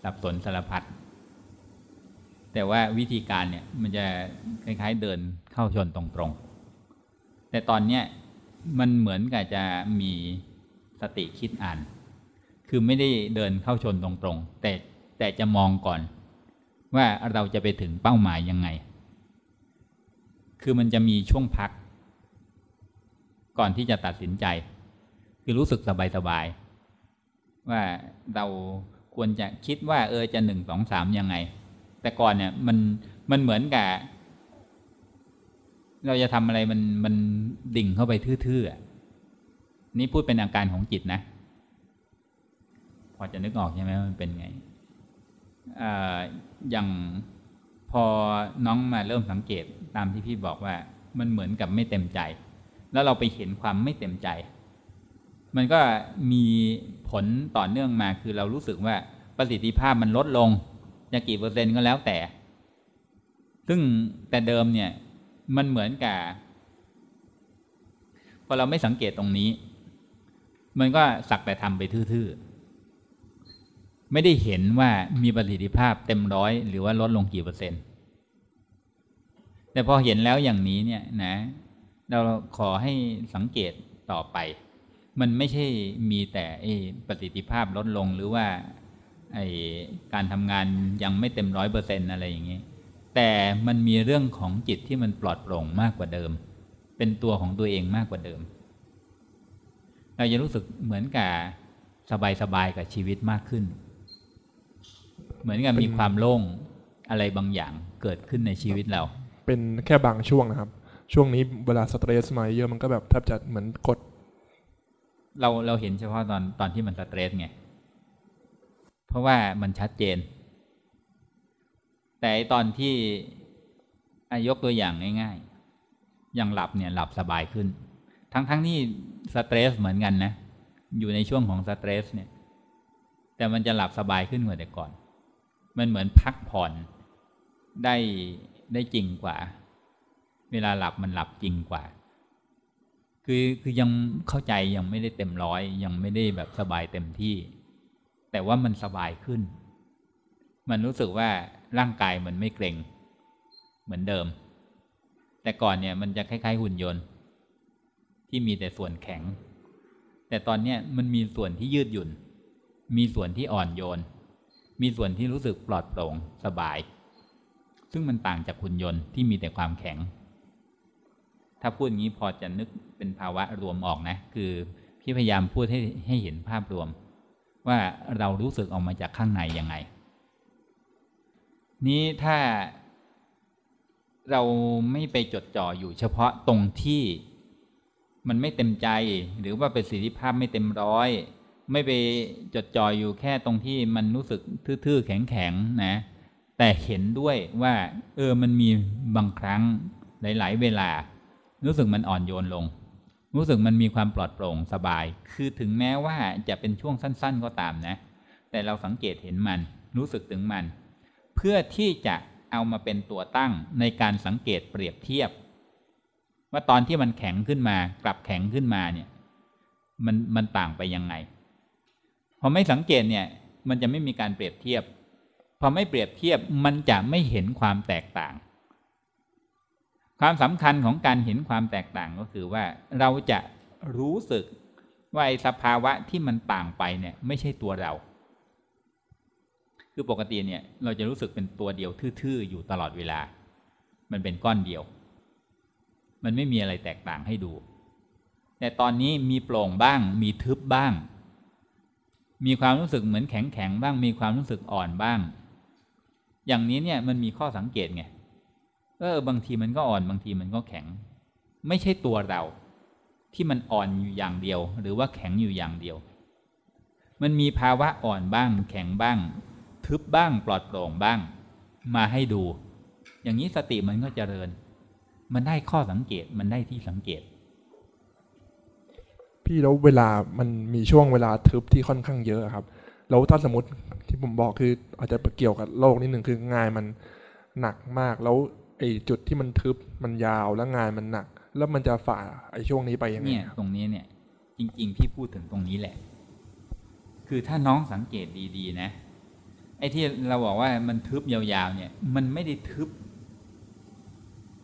สับสนสารพัดแต่ว่าวิธีการเนี่ยมันจะคล้ายๆเดินเข้าชนตรงๆ แต่ตอนเนี้ยมันเหมือนกับจะมีสติคิดอ่าน คือไม่ได้เดินเข้าชนตรงๆ แต่แต่จะมองก่อน ว่าเราจะไปถึงเป้าหมายยังไง คือมันจะมีช่วงพัก ก่อนที่จะตัดสินใจ คือรู้สึกสบายๆ ว่าเราควรจะคิดว่า เออจะหนึ่งสองสามยังไง แต่ก่อนเนี่ยมันมันเหมือนกับเราจะทำอะไรมันมันดิ่งเข้าไปทื่อๆนี่พูดเป็นอาการของจิตนะ พอจะนึกออกใช่ไหมมันเป็นไงออย่างพอน้องมาเริ่มสังเกตตามที่พี่บอกว่า มันเหมือนกับไม่เต็มใจ แล้วเราไปเห็นความไม่เต็มใจ มันก็มี ผลต่อเนื่องมาคือเรารู้สึกว่าประสิทธิภาพมันลดลงจะกี่เปอร์เซ็นต์ก็แล้วแต่ ซึ่งแต่เดิมเนี่ย มันเหมือนกับพอเราไม่สังเกตตรงนี้ มันก็สักแต่ทำไปทื่อๆ ไม่ได้เห็นว่ามีประสิทธิภาพเต็มร้อยหรือว่าลดลงกี่เปอร์เซ็นต์ แต่พอเห็นแล้วอย่างนี้เนี่ยนะ เราขอให้สังเกตต่อไป มันไม่ใช่มีแต่ประสิทธิภาพลดลงหรือว่าไอการทำงานยังไม่เต็มร้อยเปอร์เซ็นอะไรอย่างนี้ แต่มันมีเรื่องของจิตที่มันปลอดโปร่งมากกว่าเดิม เป็นตัวของตัวเองมากกว่าเดิม เราจะรู้สึกเหมือนกับสบายๆกับชีวิตมากขึ้น เหมือนกับมีความโล่งอะไรบางอย่างเกิดขึ้นในชีวิตเรา เป็นแค่บางช่วงนะครับ ช่วงนี้เวลาสเตรสมาเยอะมันก็แบบแทบจะเหมือนกด เราเราเห็นเฉพาะตอนตอนที่มันสเตรสไง เพราะว่ามันชัดเจน แต่ตอนที่อยกตัวอย่างง่ายๆ อย่างหลับเนี่ยหลับสบายขึ้น ทั้งทั้งที่สเตรสเหมือนกันนะ อยู่ในช่วงของสเตรสเนี่ย แต่มันจะหลับสบายขึ้นกว่าแต่ก่อน มันเหมือนพักผ่อนได้ได้จริงกว่า เวลาหลับมันหลับจริงกว่า คือคือยังเข้าใจยังไม่ได้เต็มร้อย ยังไม่ได้แบบสบายเต็มที่ แต่ว่ามันสบายขึ้น มันรู้สึกว่าร่างกายมันไม่เกร็ง เหมือนเดิม แต่ก่อนเนี่ยมันจะคล้ายๆหุ่นยนต์ ที่มีแต่ส่วนแข็ง แต่ตอนเนี้ยมันมีส่วนที่ยืดหยุ่น มีส่วนที่อ่อนโยน มีส่วนที่รู้สึกปลอดโปร่งสบาย ซึ่งมันต่างจากหุ่นยนต์ที่มีแต่ความแข็ง ถ้าพูดอย่างนี้พอจะนึกเป็นภาวะรวมออกนะ คือพี่พยายามพูดให้ให้เห็นภาพรวม ว่าเรารู้สึกออกมาจากข้างในยังไง นี้ถ้าเราไม่ไปจดจ่ออยู่เฉพาะตรงที่มันไม่เต็มใจ หรือว่าประสิทธิภาพไม่เต็มร้อย ไม่ไปจดจ่ออยู่แค่ตรงที่มันรู้สึกทื่อๆแข็งๆนะ แต่เห็นด้วยว่า เออมันมีบางครั้งหลาย ๆ เวลา รู้สึกมันอ่อนโยนลง รู้สึกมันมีความปลอดโปร่งสบาย คือถึงแม้ว่าจะเป็นช่วงสั้น ๆ ก็ตามนะ แต่เราสังเกตเห็นมัน รู้สึกถึงมัน เพื่อที่จะเอามาเป็นตัวตั้งในการสังเกตเปรียบเทียบ ว่าตอนที่มันแข็งขึ้นมากลับแข็งขึ้นมาเนี่ย มันมันต่างไปยังไงพอไม่สังเกตเนี่ย มันจะไม่มีการเปรียบเทียบพอไม่เปรียบเทียบมันจะไม่เห็นความแตกต่าง ความสำคัญของการเห็นความแตกต่างก็คือว่าเราจะรู้สึกว่าไอ้สภาวะที่มันต่างไปเนี่ยไม่ใช่ตัวเรา คือปกติเนี่ยเราจะรู้สึกเป็นตัวเดียวทื่อๆอยู่ตลอดเวลา มันเป็นก้อนเดียว มันไม่มีอะไรแตกต่างให้ดู แต่ตอนนี้มีโปร่งบ้าง มีทึบบ้าง มีความรู้สึกเหมือนแข็งๆบ้าง มีความรู้สึกอ่อนบ้าง อย่างนี้เนี่ยมันมีข้อสังเกตไง เออบางทีมันก็อ่อนบางทีมันก็แข็ง ไม่ใช่ตัวเรา ที่มันอ่อนอยู่อย่างเดียว หรือว่าแข็งอยู่อย่างเดียว มันมีภาวะอ่อนบ้าง แข็งบ้าง ทึบบ้างปลอดโปร่งบ้าง มาให้ดู อย่างนี้สติมันก็เจริญ มันได้ข้อสังเกตมันได้ที่สังเกต พี่แล้วเวลามันมีช่วงเวลาทึบที่ค่อนข้างเยอะครับแล้วถ้าสมมติที่ผมบอกคืออาจจะเกี่ยวกับโลกนิดหนึ่งคืองานมันหนักมากแล้ว ไอ้จุดที่มันทึบมันยาวแล้วงานมันหนัก แล้วมันจะฝ่าไอ้ช่วงนี้ไปยังไงเนี่ยตรงนี้เนี่ย จริง ๆ พี่พูดถึงตรงนี้แหละ คือถ้าน้องสังเกตดีๆนะไอ้ที่เราบอกว่ามันทึบยาวๆเนี่ย มันไม่ได้ทึบ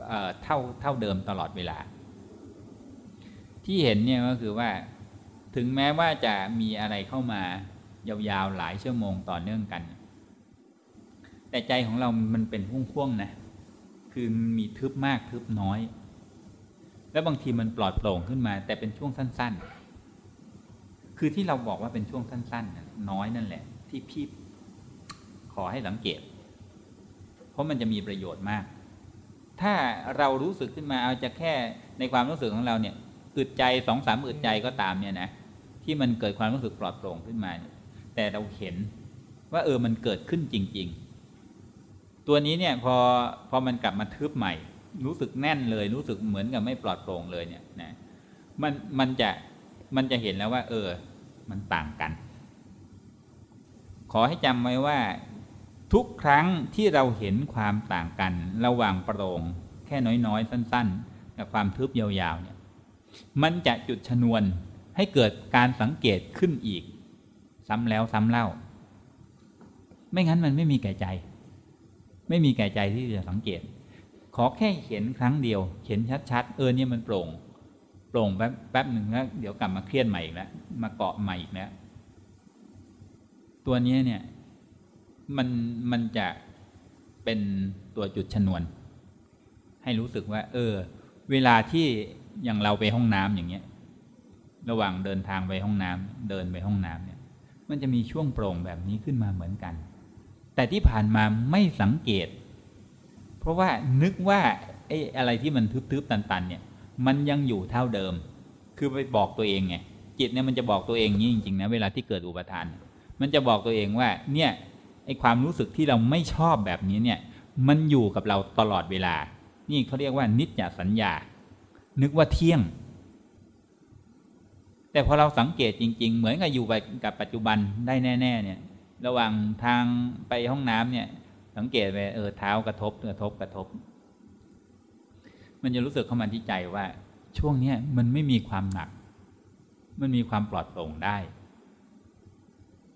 เอ่อเท่าเท่าเดิมตลอดเวลา ที่เห็นเนี่ยก็คือว่าถึงแม้ว่าจะมีอะไรเข้ามายาวๆหลายชั่วโมงต่อเนื่องกัน แต่ใจของเรามันเป็นห่วงๆนะ คือมีทึบมากทึบน้อย แล้วบางทีมันปลอดโปร่งขึ้นมา แต่เป็นช่วงสั้น ๆ คือที่เราบอกว่าเป็นช่วงสั้นๆ น้อยนั่นแหละ ที่พี่ขอให้สังเกต เพราะมันจะมีประโยชน์มาก ถ้าเรารู้สึกขึ้นมาเอาจะแค่ในความรู้สึกของเราเนี่ยอึดใจสองสามอึดใจก็ตามเนี่ยนะที่มันเกิดความรู้สึกปลอดโปร่งขึ้นมา แต่เราเห็นว่าเออมันเกิดขึ้นจริง ๆ ตัวนี้เนี่ยพอพอมันกลับมาทึบใหม่ รู้สึกแน่นเลย รู้สึกเหมือนกับไม่ปลอดโปร่งเลยเนี่ยนะมันมันจะมันจะเห็นแล้วว่า เออ มันต่างกัน ขอให้จำไว้ว่าทุกครั้งที่เราเห็นความต่างกัน ระหว่างโปร่งแค่น้อยๆ สั้น ๆ กับความทึบยาวๆเนี่ยมันจะจุดชนวนให้เกิดการสังเกตขึ้นอีก ซ้ำแล้วซ้ำเล่า ไม่งั้นมันไม่มีแก่ใจ ไม่มีแก่ใจที่จะสังเกต ขอแค่เห็นครั้งเดียว เห็นชัดๆ เออเนี่ยมันโปร่ง โปร่งแป๊บแป๊บหนึ่งแล้วเดี๋ยวกลับมาเครียดใหม่อีกแล้วมาเกาะใหม่อีกแล้วตัวนี้เนี่ยมันมันจะเป็นตัวจุดชนวน ให้รู้สึกว่า เออ เวลาที่อย่างเราไปห้องน้ำอย่างเงี้ย ระหว่างเดินทางไปห้องน้ำเดินไปห้องน้ำเนี่ย มันจะมีช่วงโปร่งแบบนี้ขึ้นมาเหมือนกัน แต่ที่ผ่านมาไม่สังเกต เพราะว่านึกว่าไอ้อะไรที่มันทึบๆตันๆเนี่ย มันยังอยู่เท่าเดิม คือไปบอกตัวเองไงจิตเนี่ยมันจะบอกตัวเองนี้จริงๆนะเวลาที่เกิดอุปทาน มันจะบอกตัวเองว่าเนี่ยไอ้ความรู้สึกที่เราไม่ชอบแบบนี้เนี่ย มันอยู่กับเราตลอดเวลา นี่เขาเรียกว่านิจจสัญญา นึกว่าเที่ยง แต่พอเราสังเกตจริง ๆ เหมือนกับอยู่กับปัจจุบันได้แน่ ๆ เนี่ย ระหว่างทางไปห้องน้ำเนี่ย สังเกตไปเออเท้ากระทบกระทบกระทบ มันจะรู้สึกเข้ามาที่ใจว่า ช่วงเนี้ยมันไม่มีความหนัก มันมีความปลอดโปร่งได้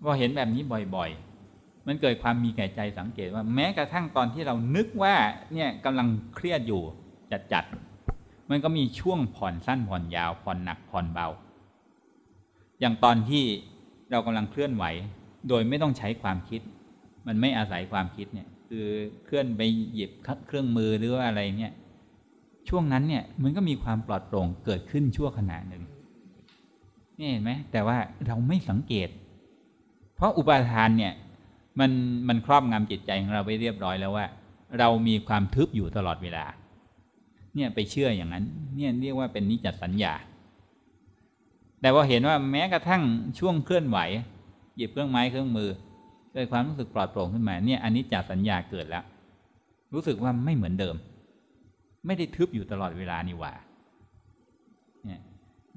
พอเห็นแบบนี้บ่อยๆ มันเกิดความมีแก่ใจสังเกตว่าแม้กระทั่งตอนที่เรานึกว่าเนี่ยกำลังเครียดอยู่จัดๆ มันก็มีช่วงผ่อนสั้นผ่อนยาวผ่อนหนักผ่อนเบา อย่างตอนที่เรากำลังเคลื่อนไหว โดยไม่ต้องใช้ความคิด มันไม่อาศัยความคิดเนี่ย คือเคลื่อนไปหยิบเครื่องมือหรือว่าอะไรเนี่ยช่วงนั้นเนี่ยมันก็มีความปลอดโปร่งเกิดขึ้นชั่วขณะหนึ่งนี่เห็นไหมแต่ว่าเราไม่สังเกต เพราะอุปาทานเนี่ยมันมันครอบงำจิตใจของเราไปเรียบร้อยแล้วว่า เรามีความทึบอยู่ตลอดเวลา เนี่ยไปเชื่ออย่างนั้น เนี่ยเรียกว่าเป็นนิจจสัญญา แต่ว่าเห็นว่าแม้กระทั่งช่วงเคลื่อนไหว หยิบเครื่องไม้เครื่องมือเกิดความรู้สึกปลอดโปร่งขึ้นมาเนี่ยอันนี้จากสัญญาเกิดแล้ว รู้สึกว่าไม่เหมือนเดิม ไม่ได้ทึบอยู่ตลอดเวลานี่หว่าเนี่ย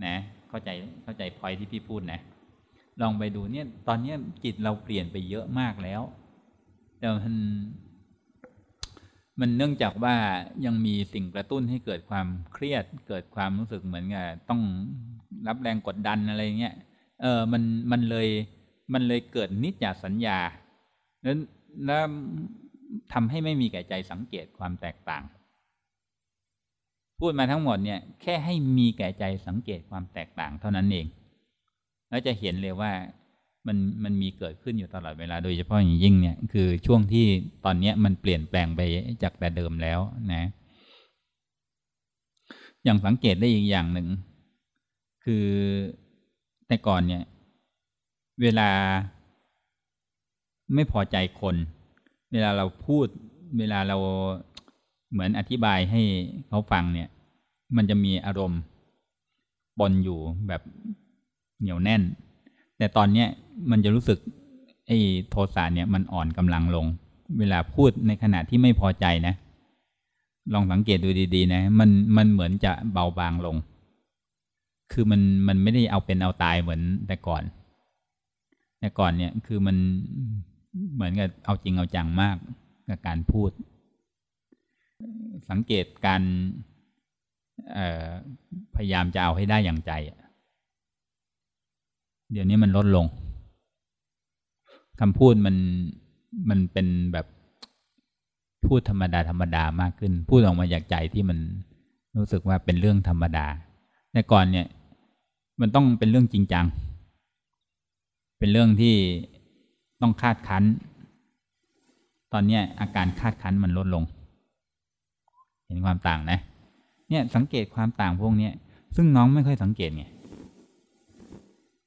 นะเข้าใจเข้าใจพอยที่พี่พูดนะ ลองไปดูเนี่ยตอนนี้จิตเราเปลี่ยนไปเยอะมากแล้ว แต่มันมันเนื่องจากว่ายังมีสิ่งกระตุ้นให้เกิดความเครียด เกิดความรู้สึกเหมือนกับต้องรับแรงกดดันอะไรเงี้ยเออมันมันเลย มันเลยเกิดนิจจสัญญาแล้วแล้วทำให้ไม่มีแก่ใจสังเกตความแตกต่าง พูดมาทั้งหมดเนี่ย แค่ให้มีแก่ใจสังเกตความแตกต่างเท่านั้นเอง แล้วจะเห็นเลยว่ามันมันมีเกิดขึ้นอยู่ตลอดเวลาโดยเฉพาะอย่างยิ่งเนี่ยคือช่วงที่ตอนนี้มันเปลี่ยนแปลงไปจากแต่เดิมแล้วนะ อย่างสังเกตได้อีกอย่างหนึ่ง คือแต่ก่อนเนี่ย เวลาไม่พอใจคน เวลาเราพูด เวลาเราเหมือนอธิบายให้เขาฟังเนี่ย มันจะมีอารมณ์ปนอยู่แบบเหนียวแน่น แต่ตอนเนี้ยมันจะรู้สึกไอ้โทสะเนี่ยมันอ่อนกำลังลง เวลาพูดในขณะที่ไม่พอใจนะ ลองสังเกตดูดี ๆ นะ มันมันเหมือนจะเบาบางลง คือมันมันไม่ได้เอาเป็นเอาตายเหมือนแต่ก่อน แต่ก่อนเนี่ยคือมันเหมือนกับเอาจริงเอาจังมากกับการพูด สังเกตการพยายามจะเอาให้ได้อย่างใจ เดี๋ยวนี้มันลดลงคำพูดมันมันเป็นแบบพูดธรรมดาธรรมดามากขึ้น พูดออกมาจากใจที่มันรู้สึกว่าเป็นเรื่องธรรมดาแต่ก่อนเนี่ย มันต้องเป็นเรื่องจริงจัง เป็นเรื่องที่ต้องคาดคั้น ตอนนี้อาการคาดคั้นมันลดลง เห็นความต่างนะ เนี่ยสังเกตความต่างพวกนี้ซึ่งน้องไม่ค่อยสังเกตไง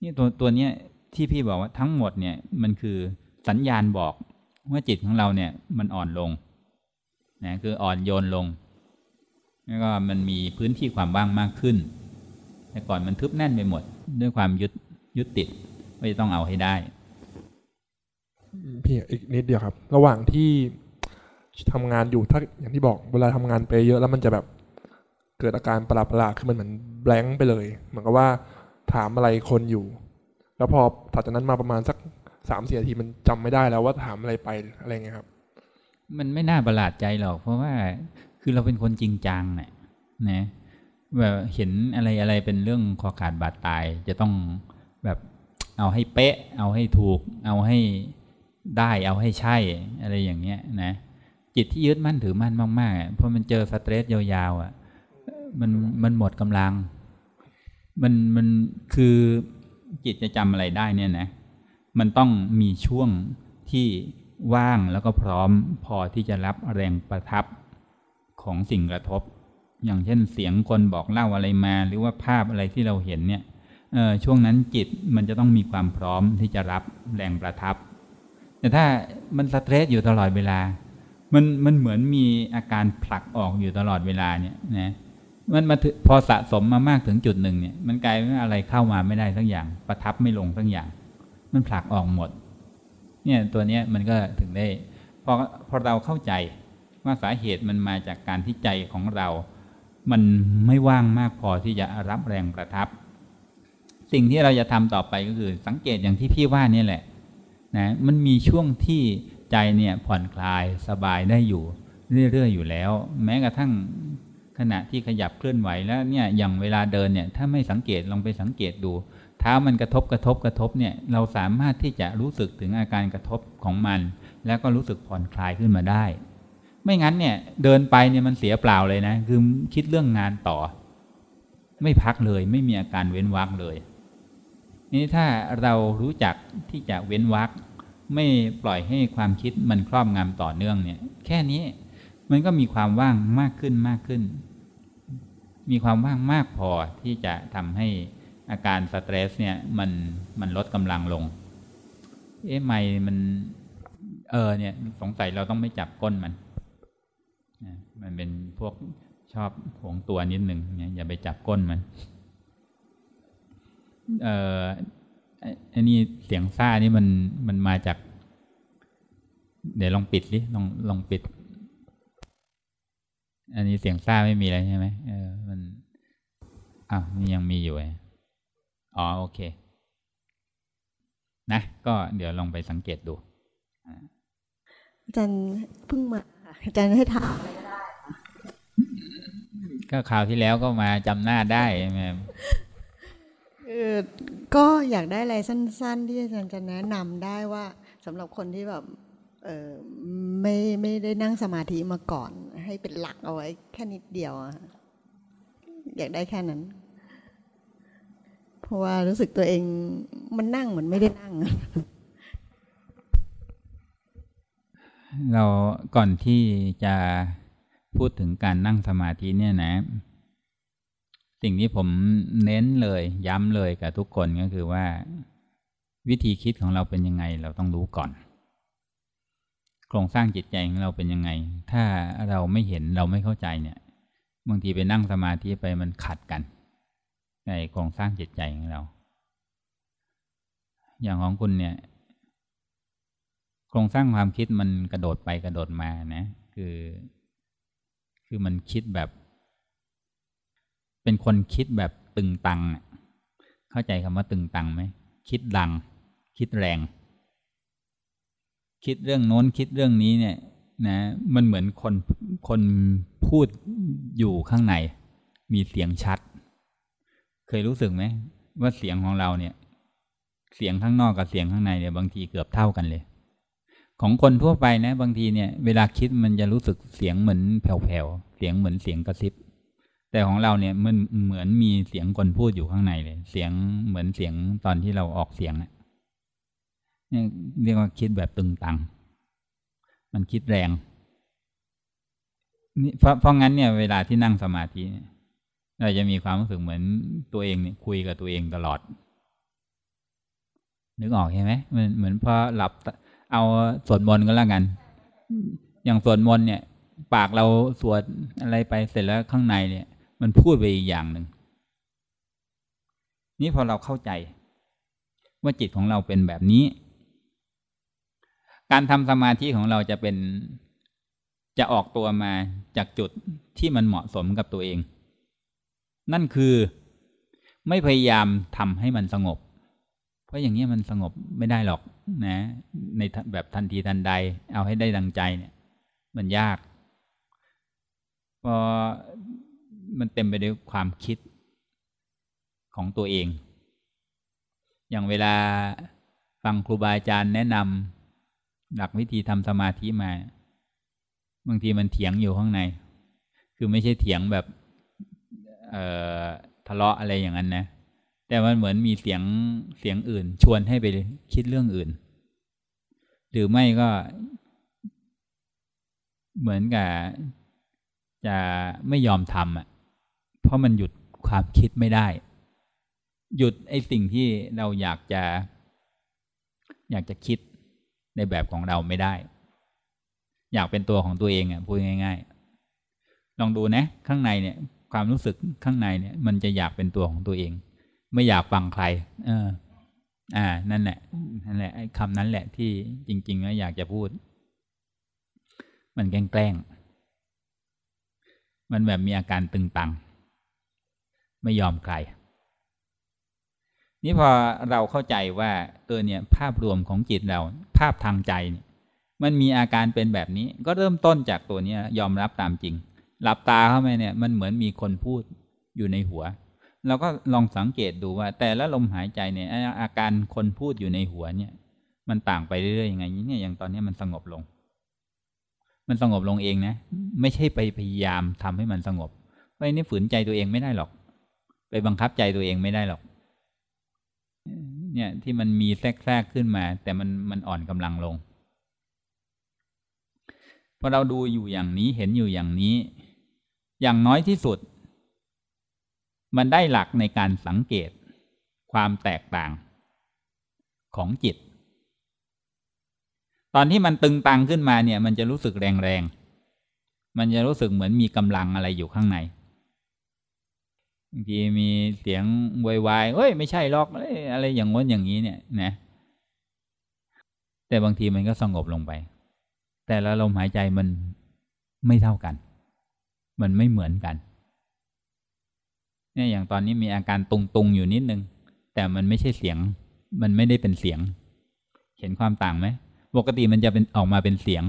นี่ตัวตัวเนี้ยที่พี่บอกว่าทั้งหมดเนี่ยมันคือสัญญาณบอกว่าจิตของเราเนี่ยมันอ่อนลงนะคืออ่อนโยนลง แล้วก็มันมีพื้นที่ความว่างมากขึ้น แต่ก่อนมันทึบแน่นไปหมด ด้วยความยึดยึดติด ว่าจะต้องเอาให้ได้พี่อีกนิดเดียวครับ ระหว่างที่ทำงานอยู่ถ้าอย่างที่บอกเวลาทำงานไปเยอะแล้วมันจะแบบเกิดอาการประหลาดๆคือมันเหมือนแบงค์ไปเลย เหมือนกับว่าถามอะไรคนอยู่ แล้วพอถัดจากนั้นมาประมาณสักสามสี่นาทีมันจำไม่ได้แล้วว่าถามอะไรไปอะไรเงี้ยครับ มันไม่น่าประหลาดใจหรอก เพราะว่าคือเราเป็นคนจริงจังเนี่ยนะแบบเห็นอะไรอะไรเป็นเรื่องคอขาดบาดตายจะต้องแบบ เอาให้เป๊ะ เอาให้ถูก เอาให้ได้เอาให้ใช่อะไรอย่างเงี้ยนะจิตที่ยึดมั่นถือมั่นมากๆอะพอมันเจอสเตรสยาวๆอะมันมันหมดกำลัง มันมันคือจิตจะจำอะไรได้เนี่ยนะ มันต้องมีช่วงที่ว่างแล้วก็พร้อมพอที่จะรับแรงประทับของสิ่งกระทบ อย่างเช่นเสียงคนบอกเล่าอะไรมา หรือว่าภาพอะไรที่เราเห็นเนี่ย ช่วงนั้นจิตมันจะต้องมีความพร้อมที่จะรับแรงประทับ แต่ถ้ามันสเตรสอยู่ตลอดเวลา มันมันเหมือนมีอาการผลักออกอยู่ตลอดเวลาเนี่ยนะมันมาพอสะสมมามากถึงจุดหนึ่งเนี่ย มันกลายเป็นอะไรเข้ามาไม่ได้สักอย่าง ประทับไม่ลงสักอย่าง มันผลักออกหมด เนี่ยตัวเนี้ยมันก็ถึงได้พอพอเราเข้าใจว่าสาเหตุมันมาจากการที่ใจของเรา มันไม่ว่างมากพอที่จะรับแรงประทับ สิ่งที่เราจะทำต่อไปก็คือ สังเกตอย่างที่พี่ว่านี่แหละนะมันมีช่วงที่ใจเนี่ยผ่อนคลายสบายได้อยู่ เรื่อยๆอยู่แล้ว แม้กระทั่งขณะที่ขยับเคลื่อนไหวแล้วเนี่ยอย่างเวลาเดินเนี่ยถ้าไม่สังเกตลองไปสังเกตดู เท้ามันกระทบกระทบกระทบเนี่ยเราสามารถที่จะรู้สึกถึงอาการกระทบของมัน แล้วก็รู้สึกผ่อนคลายขึ้นมาได้ ไม่งั้นเนี่ยเดินไปเนี่ยมันเสียเปล่าเลยนะ คือคิดเรื่องงานต่อ ไม่พักเลยไม่มีอาการเว้นวักเลย นี่ถ้าเรารู้จักที่จะเว้นวักไม่ปล่อยให้ความคิดมันครอบงำต่อเนื่องเนี่ย แค่นี้มันก็มีความว่างมากขึ้นมากขึ้น มีความว่างมากพอที่จะทำให้อาการสเตรสเนี่ยมันมันลดกำลังลง เอ๊ะไม่มัน เออเนี่ย สงสัยเราต้องไม่จับก้นมัน มันเป็นพวกชอบหวงตัวนิดหนึ่งเนี่ยอย่าไปจับก้นมัน เออไอ้ไอันนี้เสียงซ่านี่มันมันมาจาก เดี๋ยวลองปิดดิลองลองปิด อันนี้เสียงซ่าไม่มีอะไรใช่ไหมเออมันอ้าวนี่ยังมีอยู่ไงอ๋อโอเค นะ ก็เดี๋ยวลองไปสังเกตดูอาจารย์เพิ่งมาค่ะอาจารย์ให้ถามอะไรก็ได้ก็คราวที่แล้วก็มาจำหน้าได้ใช่ไหม เออก็อยากได้อะไรสั้น ๆ ที่อาจารย์จะแนะนำได้ว่าสำหรับคนที่แบบเออไม่ไม่ได้นั่งสมาธิมาก่อน ให้เป็นหลักเอาไว้แค่นิดเดียวอะอยากได้แค่นั้น เพราะว่ารู้สึกตัวเองมันนั่งเหมือนไม่ได้นั่ง เราก่อนที่จะพูดถึงการนั่งสมาธิเนี่ยนะ สิ่งที่ผมเน้นเลยย้ำเลยกับทุกคนก็คือว่า วิธีคิดของเราเป็นยังไงเราต้องรู้ก่อน โครงสร้างจิตใจของเราเป็นยังไง ถ้าเราไม่เห็นเราไม่เข้าใจเนี่ยบางทีไปนั่งสมาธิไปมันขัดกัน ในโครงสร้างจิตใจของเรา อย่างของคุณเนี่ย โครงสร้างความคิดมันกระโดดไปกระโดดมานะ คือ คือมันคิดแบบ เป็นคนคิดแบบตึงตัง เข้าใจคำว่าตึงตังไหม คิดดัง คิดแรง คิดเรื่องโน้นคิดเรื่องนี้เนี่ย นะ มันเหมือนคนคนพูดอยู่ข้างใน มีเสียงชัด เคยรู้สึกไหมว่าเสียงของเราเนี่ย เสียงข้างนอกกับเสียงข้างในเนี่ย บางทีเกือบเท่ากันเลย ของคนทั่วไปนะ บางทีเนี่ย เวลาคิดมันจะรู้สึกเสียงเหมือนแผ่วๆเสียงเหมือนเสียงกระซิบ แต่ของเราเนี่ยมันเหมือนมีเสียงคนพูดอยู่ข้างในเลย เสียงเหมือนเสียงตอนที่เราออกเสียงเนี่ยเรียกว่าคิดแบบตึงตัง มันคิดแรงนี่เพราะเพราะงั้นเนี่ยเวลาที่นั่งสมาธิเนี่ยเราจะมีความรู้สึกเหมือนตัวเองเนี่ยคุยกับตัวเองตลอด นึกออกใช่ไหมมันเหมือนพอหลับเอาสวดมนต์ก็แล้วกัน อย่างสวดมนต์เนี่ย ปากเราสวดอะไรไปเสร็จแล้วข้างในเนี่ย มันพูดไปอีกอย่างหนึ่งนี่พอเราเข้าใจ ว่าจิตของเราเป็นแบบนี้ การทำสมาธิของเราจะเป็นจะออกตัวมาจากจุดที่มันเหมาะสมกับตัวเอง นั่นคือไม่พยายามทำให้มันสงบ เพราะอย่างนี้มันสงบไม่ได้หรอกนะ ในแบบทันทีทันใด เอาให้ได้ดังใจเนี่ย มันยากพราะ มันเต็มไปด้วยความคิดของตัวเอง อย่างเวลาฟังครูบาอาจารย์แนะนำหลักวิธีทำสมาธิมา บางทีมันเถียงอยู่ข้างใน คือไม่ใช่เถียงแบบทะเลาะอะไรอย่างนั้นนะ แต่มันเหมือนมีเสียงเสียงอื่น ชวนให้ไปคิดเรื่องอื่น หรือไม่ก็ เหมือนกับจะไม่ยอมทำอะ เพราะมันหยุดความคิดไม่ได้ หยุดไอ้สิ่งที่เราอยากจะ อยากจะคิดในแบบของเราไม่ได้ อยากเป็นตัวของตัวเองอะพูดง่าย ๆ ลองดูนะ ข้างในเนี่ย ความรู้สึกข้างในเนี่ย มันจะอยากเป็นตัวของตัวเอง ไม่อยากฟังใคร เออ อ่า นั่นแหละนั่นแหละไอ้คำนั้นแหละที่จริงๆแล้วอยากจะพูด มันแกล้งมันแบบมีอาการตึงตัง ไม่ยอมใคร นี่พอเราเข้าใจว่าเออเนี่ยภาพรวมของจิตเรา ภาพทางใจ มันมีอาการเป็นแบบนี้ ก็เริ่มต้นจากตัวนี้ยอมรับตามจริง หลับตาเข้าไปเนี่ย มันเหมือนมีคนพูดอยู่ในหัวเราก็ลองสังเกตดูว่า แต่ละลมหายใจเนี่ย อาการคนพูดอยู่ในหัวเนี่ย มันต่างไปเรื่อยๆยังไงเนี่ยอย่างตอนนี้มันสงบลง มันสงบลงเองนะ ไม่ใช่ไปพยายามทำให้มันสงบเพราะนี่ฝืนใจตัวเองไม่ได้หรอก ไปบังคับใจตัวเองไม่ได้หรอก เนี่ยที่มันมีแทรกขึ้นมา แต่มันมันอ่อนกำลังลงพอเราดูอยู่อย่างนี้เห็นอยู่อย่างนี้ อย่างน้อยที่สุด มันได้หลักในการสังเกต ความแตกต่างของจิต ตอนที่มันตึงตังขึ้นมาเนี่ย มันจะรู้สึกแรงๆมันจะรู้สึกเหมือนมีกำลังอะไรอยู่ข้างใน บางทีมีเสียงวายวายเฮ้ยไม่ใช่หรอกอะไรอย่างง้นอย่างนี้เนี่ยนะ แต่บางทีมันก็สงบลงไป แต่ละลมหายใจมันไม่เท่ากัน มันไม่เหมือนกันเนี่ยอย่างตอนนี้มีอาการตุงๆอยู่นิดนึง แต่มันไม่ใช่เสียง มันไม่ได้เป็นเสียง เห็นความต่างไหมปกติมันจะเป็นออกมาเป็นเสียง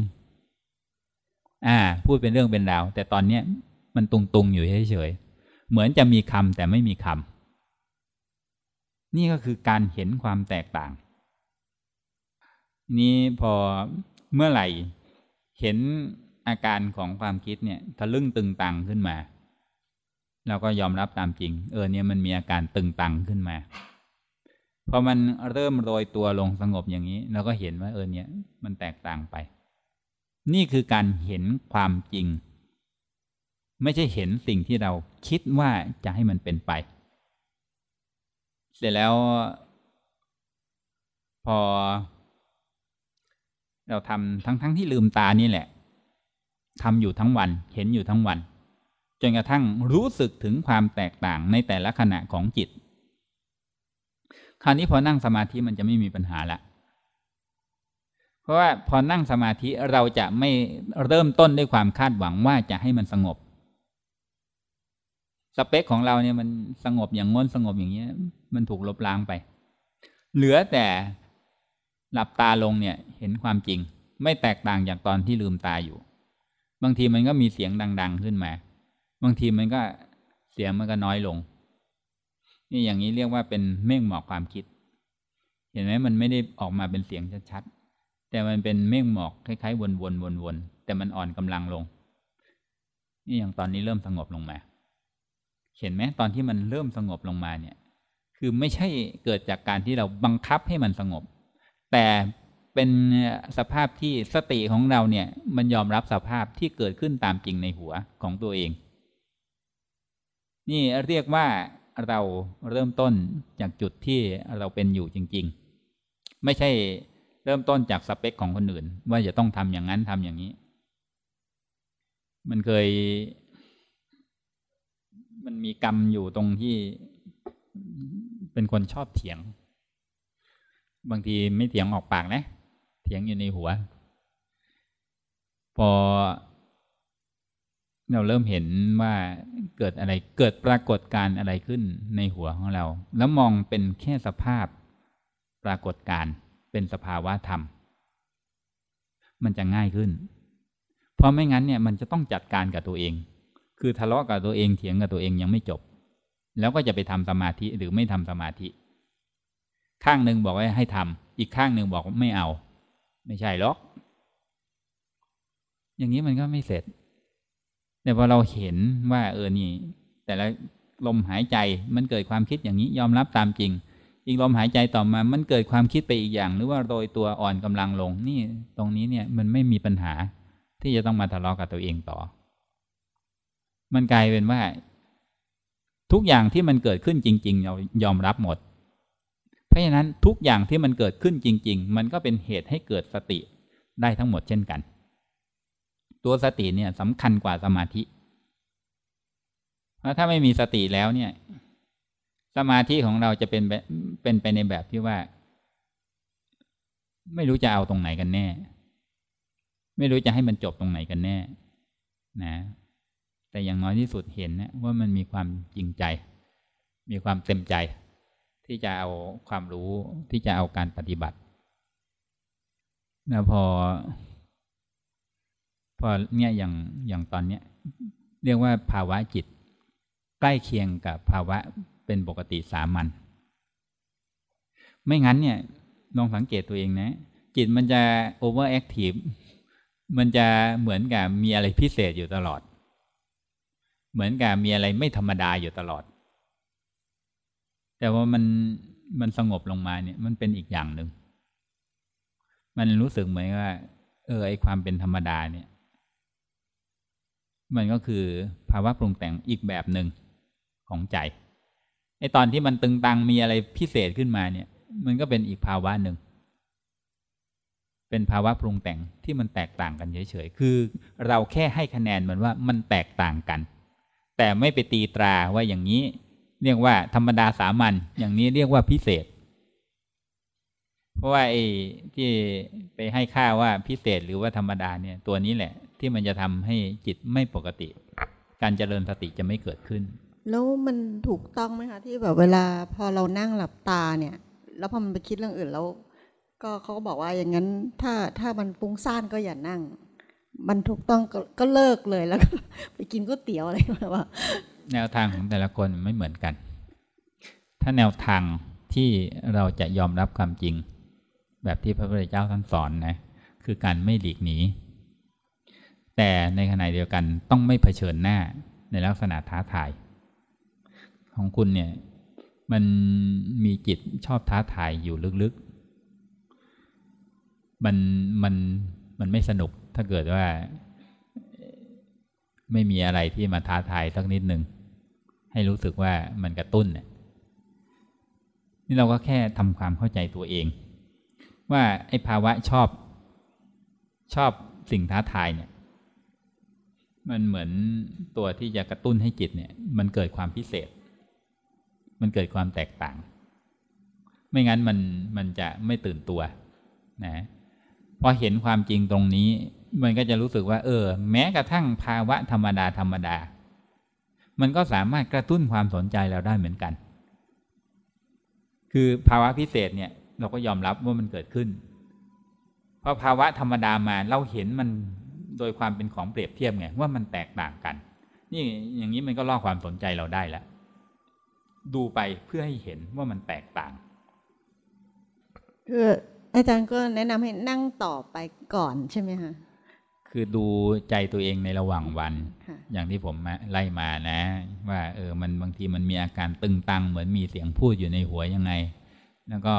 อ่า พูดเป็นเรื่องเป็นราวแต่ตอนเนี้ยมันตุงตุงอยู่เฉยๆ เหมือนจะมีคำแต่ไม่มีคำนี่ก็คือการเห็นความแตกต่าง นี้พอเมื่อไหร่เห็นอาการของความคิดเนี่ยทะลึ่งตึงตังขึ้นมา เราก็ยอมรับตามจริง เออเนี่ยมันมีอาการตึงตังขึ้นมาพอมันเริ่มโรยตัวลงสงบอย่างนี้เราก็เห็นว่าเออเนี่ยมันแตกต่างไป นี่คือการเห็นความจริง ไม่ใช่เห็นสิ่งที่เราคิดว่าจะให้มันเป็นไป เสร็จแล้ว พอ เราทำทั้งทั้งที่ลืมตานี่แหละทำอยู่ทั้งวัน เห็นอยู่ทั้งวัน จนกระทั่งรู้สึกถึงความแตกต่างในแต่ละขณะของจิต คราวนี้พอนั่งสมาธิมันจะไม่มีปัญหาละเพราะว่าพอนั่งสมาธิเราจะไม่เริ่มต้นด้วยความคาดหวังว่าจะให้มันสงบ สเปคของเราเนี่ยมันสงบอย่างง้นสงบอย่างเงี้ย มันถูกลบล้างไป เหลือแต่หลับตาลงเนี่ยเห็นความจริง ไม่แตกต่างจากตอนที่ลืมตาอยู่ บางทีมันก็มีเสียงดัง ๆ ขึ้นมา บางทีมันก็เสียงมันก็น้อยลง นี่อย่างนี้เรียกว่าเป็นเมฆหมอกความคิด เห็นไหมมันไม่ได้ออกมาเป็นเสียงชัดๆแต่มันเป็นเมฆหมอกคล้ายๆวนๆวนๆแต่มันอ่อนกำลังลง นี่อย่างตอนนี้เริ่มสงบลงมา เห็นไหมตอนที่มันเริ่มสงบลงมาเนี่ย คือไม่ใช่เกิดจากการที่เราบังคับให้มันสงบ แต่เป็นสภาพที่สติของเราเนี่ย มันยอมรับสภาพที่เกิดขึ้นตามจริงในหัวของตัวเอง นี่เรียกว่าเราเริ่มต้นจากจุดที่เราเป็นอยู่จริง ๆ ไม่ใช่เริ่มต้นจากสเปคของคนอื่น ว่าจะต้องทำอย่างนั้นทำอย่างนี้ มันเคย มันมีกรรมอยู่ตรงที่เป็นคนชอบเถียง บางทีไม่เถียงออกปากนะ เถียงอยู่ในหัว พอ เราเริ่มเห็นว่าเกิดอะไรเกิดปรากฏการอะไรขึ้นในหัวของเรา แล้วมองเป็นแค่สภาพปรากฏการณ์เป็นสภาวะธรรม มันจะง่ายขึ้น เพราะไม่งั้นเนี่ยมันจะต้องจัดการกับตัวเอง คือทะเลาะกับตัวเองเถียงกับตัวเองยังไม่จบ แล้วก็จะไปทำสมาธิหรือไม่ทำสมาธิ ข้างหนึ่งบอกว่าให้ทำอีกข้างหนึ่งบอกไม่เอา ไม่ใช่หรอก อย่างนี้มันก็ไม่เสร็จ แต่พอเราเห็นว่า เออนี่ แต่ละลมหายใจมันเกิดความคิดอย่างนี้ยอมรับตามจริง อีกลมหายใจต่อมา มันเกิดความคิดไปอีกอย่าง หรือว่าโดยตัวอ่อนกำลังลง นี่ตรงนี้เนี่ยมันไม่มีปัญหาที่จะต้องมาทะเลาะกับตัวเองต่อ มันกลายเป็นว่า ทุกอย่างที่มันเกิดขึ้นจริง ๆ เรายอมรับหมด เพราะฉะนั้นทุกอย่างที่มันเกิดขึ้นจริง ๆ มันก็เป็นเหตุให้เกิดสติได้ทั้งหมดเช่นกัน ตัวสติเนี่ยสำคัญกว่าสมาธิเพราะถ้าไม่มีสติแล้วเนี่ย สมาธิของเราจะเป็นเป็นไปในแบบที่ว่า ไม่รู้จะเอาตรงไหนกันแน่ ไม่รู้จะให้มันจบตรงไหนกันแน่ นะ แต่อย่างน้อยที่สุดเห็นนะว่ามันมีความจริงใจ มีความเต็มใจ ที่จะเอาความรู้ที่จะเอาการปฏิบัติแล้วพอ พอเนี่ยอย่างอย่างตอนเนี้ย เรียกว่าภาวะจิต ใกล้เคียงกับภาวะเป็นปกติสามัญไม่งั้นเนี่ยลองสังเกตตัวเองนะ จิตมันจะ overactive มันจะเหมือนกับมีอะไรพิเศษอยู่ตลอด เหมือนกับมีอะไรไม่ธรรมดาอยู่ตลอด แต่ว่ามันมันสงบลงมาเนี่ย มันเป็นอีกอย่างหนึ่ง มันรู้สึกเหมือนว่า เออไอความเป็นธรรมดาเนี่ย มันก็คือภาวะปรุงแต่งอีกแบบหนึ่งของใจไอตอนที่มันตึงตังมีอะไรพิเศษขึ้นมาเนี่ย มันก็เป็นอีกภาวะหนึ่ง เป็นภาวะปรุงแต่งที่มันแตกต่างกันเฉยๆ คือเราแค่ให้คะแนนมันว่ามันแตกต่างกัน แต่ไม่ไปตีตราว่าอย่างนี้ เรียกว่าธรรมดาสามัญอย่างนี้เรียกว่าพิเศษ เพราะว่าไอ้ที่ไปให้ค่าว่าพิเศษหรือว่าธรรมดาเนี่ยตัวนี้แหละ ที่มันจะทำให้จิตไม่ปกติ การเจริญสติจะไม่เกิดขึ้น แล้วมันถูกต้องไหมคะที่แบบเวลาพอเรานั่งหลับตาเนี่ย แล้วพอมันไปคิดเรื่องอื่นแล้ว ก็เขาก็บอกว่าอย่างนั้นถ้าถ้ามันฟุ้งซ่านก็อย่านั่ง มันถูกต้องก็เลิกเลยแล้วก็ไปกินก๋วยเตี๋ยวอะไรแบบว่าแนวทางของแต่ละคนไม่เหมือนกัน ถ้าแนวทางที่เราจะยอมรับความจริง แบบที่พระพุทธเจ้าท่านสอนนะคือการไม่หลีกหนี แต่ในขณะเดียวกันต้องไม่เผชิญหน้าในลักษณะท้าทาย ของคุณเนี่ยมันมีจิตชอบท้าทายอยู่ลึกๆ มันมันมันไม่สนุก ถ้าเกิดว่า ไม่มีอะไรที่มาท้าทายสักนิดหนึ่งให้รู้สึกว่ามันกระตุ้นเนี่ยนี่เราก็แค่ทำความเข้าใจตัวเอง ว่าไอ้ภาวะชอบ ชอบสิ่งท้าทายเนี่ย มันเหมือนตัวที่จะกระตุ้นให้จิตเนี่ย มันเกิดความพิเศษ มันเกิดความแตกต่าง ไม่งั้นมันมันจะไม่ตื่นตัว นะ พอเห็นความจริงตรงนี้ มันก็จะรู้สึกว่า เออ แม้กระทั่งภาวะธรรมดาธรรมดา มันก็สามารถกระตุ้นความสนใจเราได้เหมือนกัน คือภาวะพิเศษเนี่ย เราก็ยอมรับว่ามันเกิดขึ้นเพราะภาวะธรรมดามาเราเห็นมันโดยความเป็นของเปรียบเทียบไงว่ามันแตกต่างกัน นี่อย่างนี้มันก็ล่อความสนใจเราได้แล้วดูไปเพื่อให้เห็นว่ามันแตกต่างคือ อาจารย์ก็แนะนำให้นั่งต่อไปก่อนใช่ไหมคะคือดูใจตัวเองในระหว่างวันค่ะอย่างที่ผมมาไล่มานะ ว่าเออมันบางทีมันมีอาการตึงตังเหมือนมีเสียงพูดอยู่ในหัวยังไง แล้วก็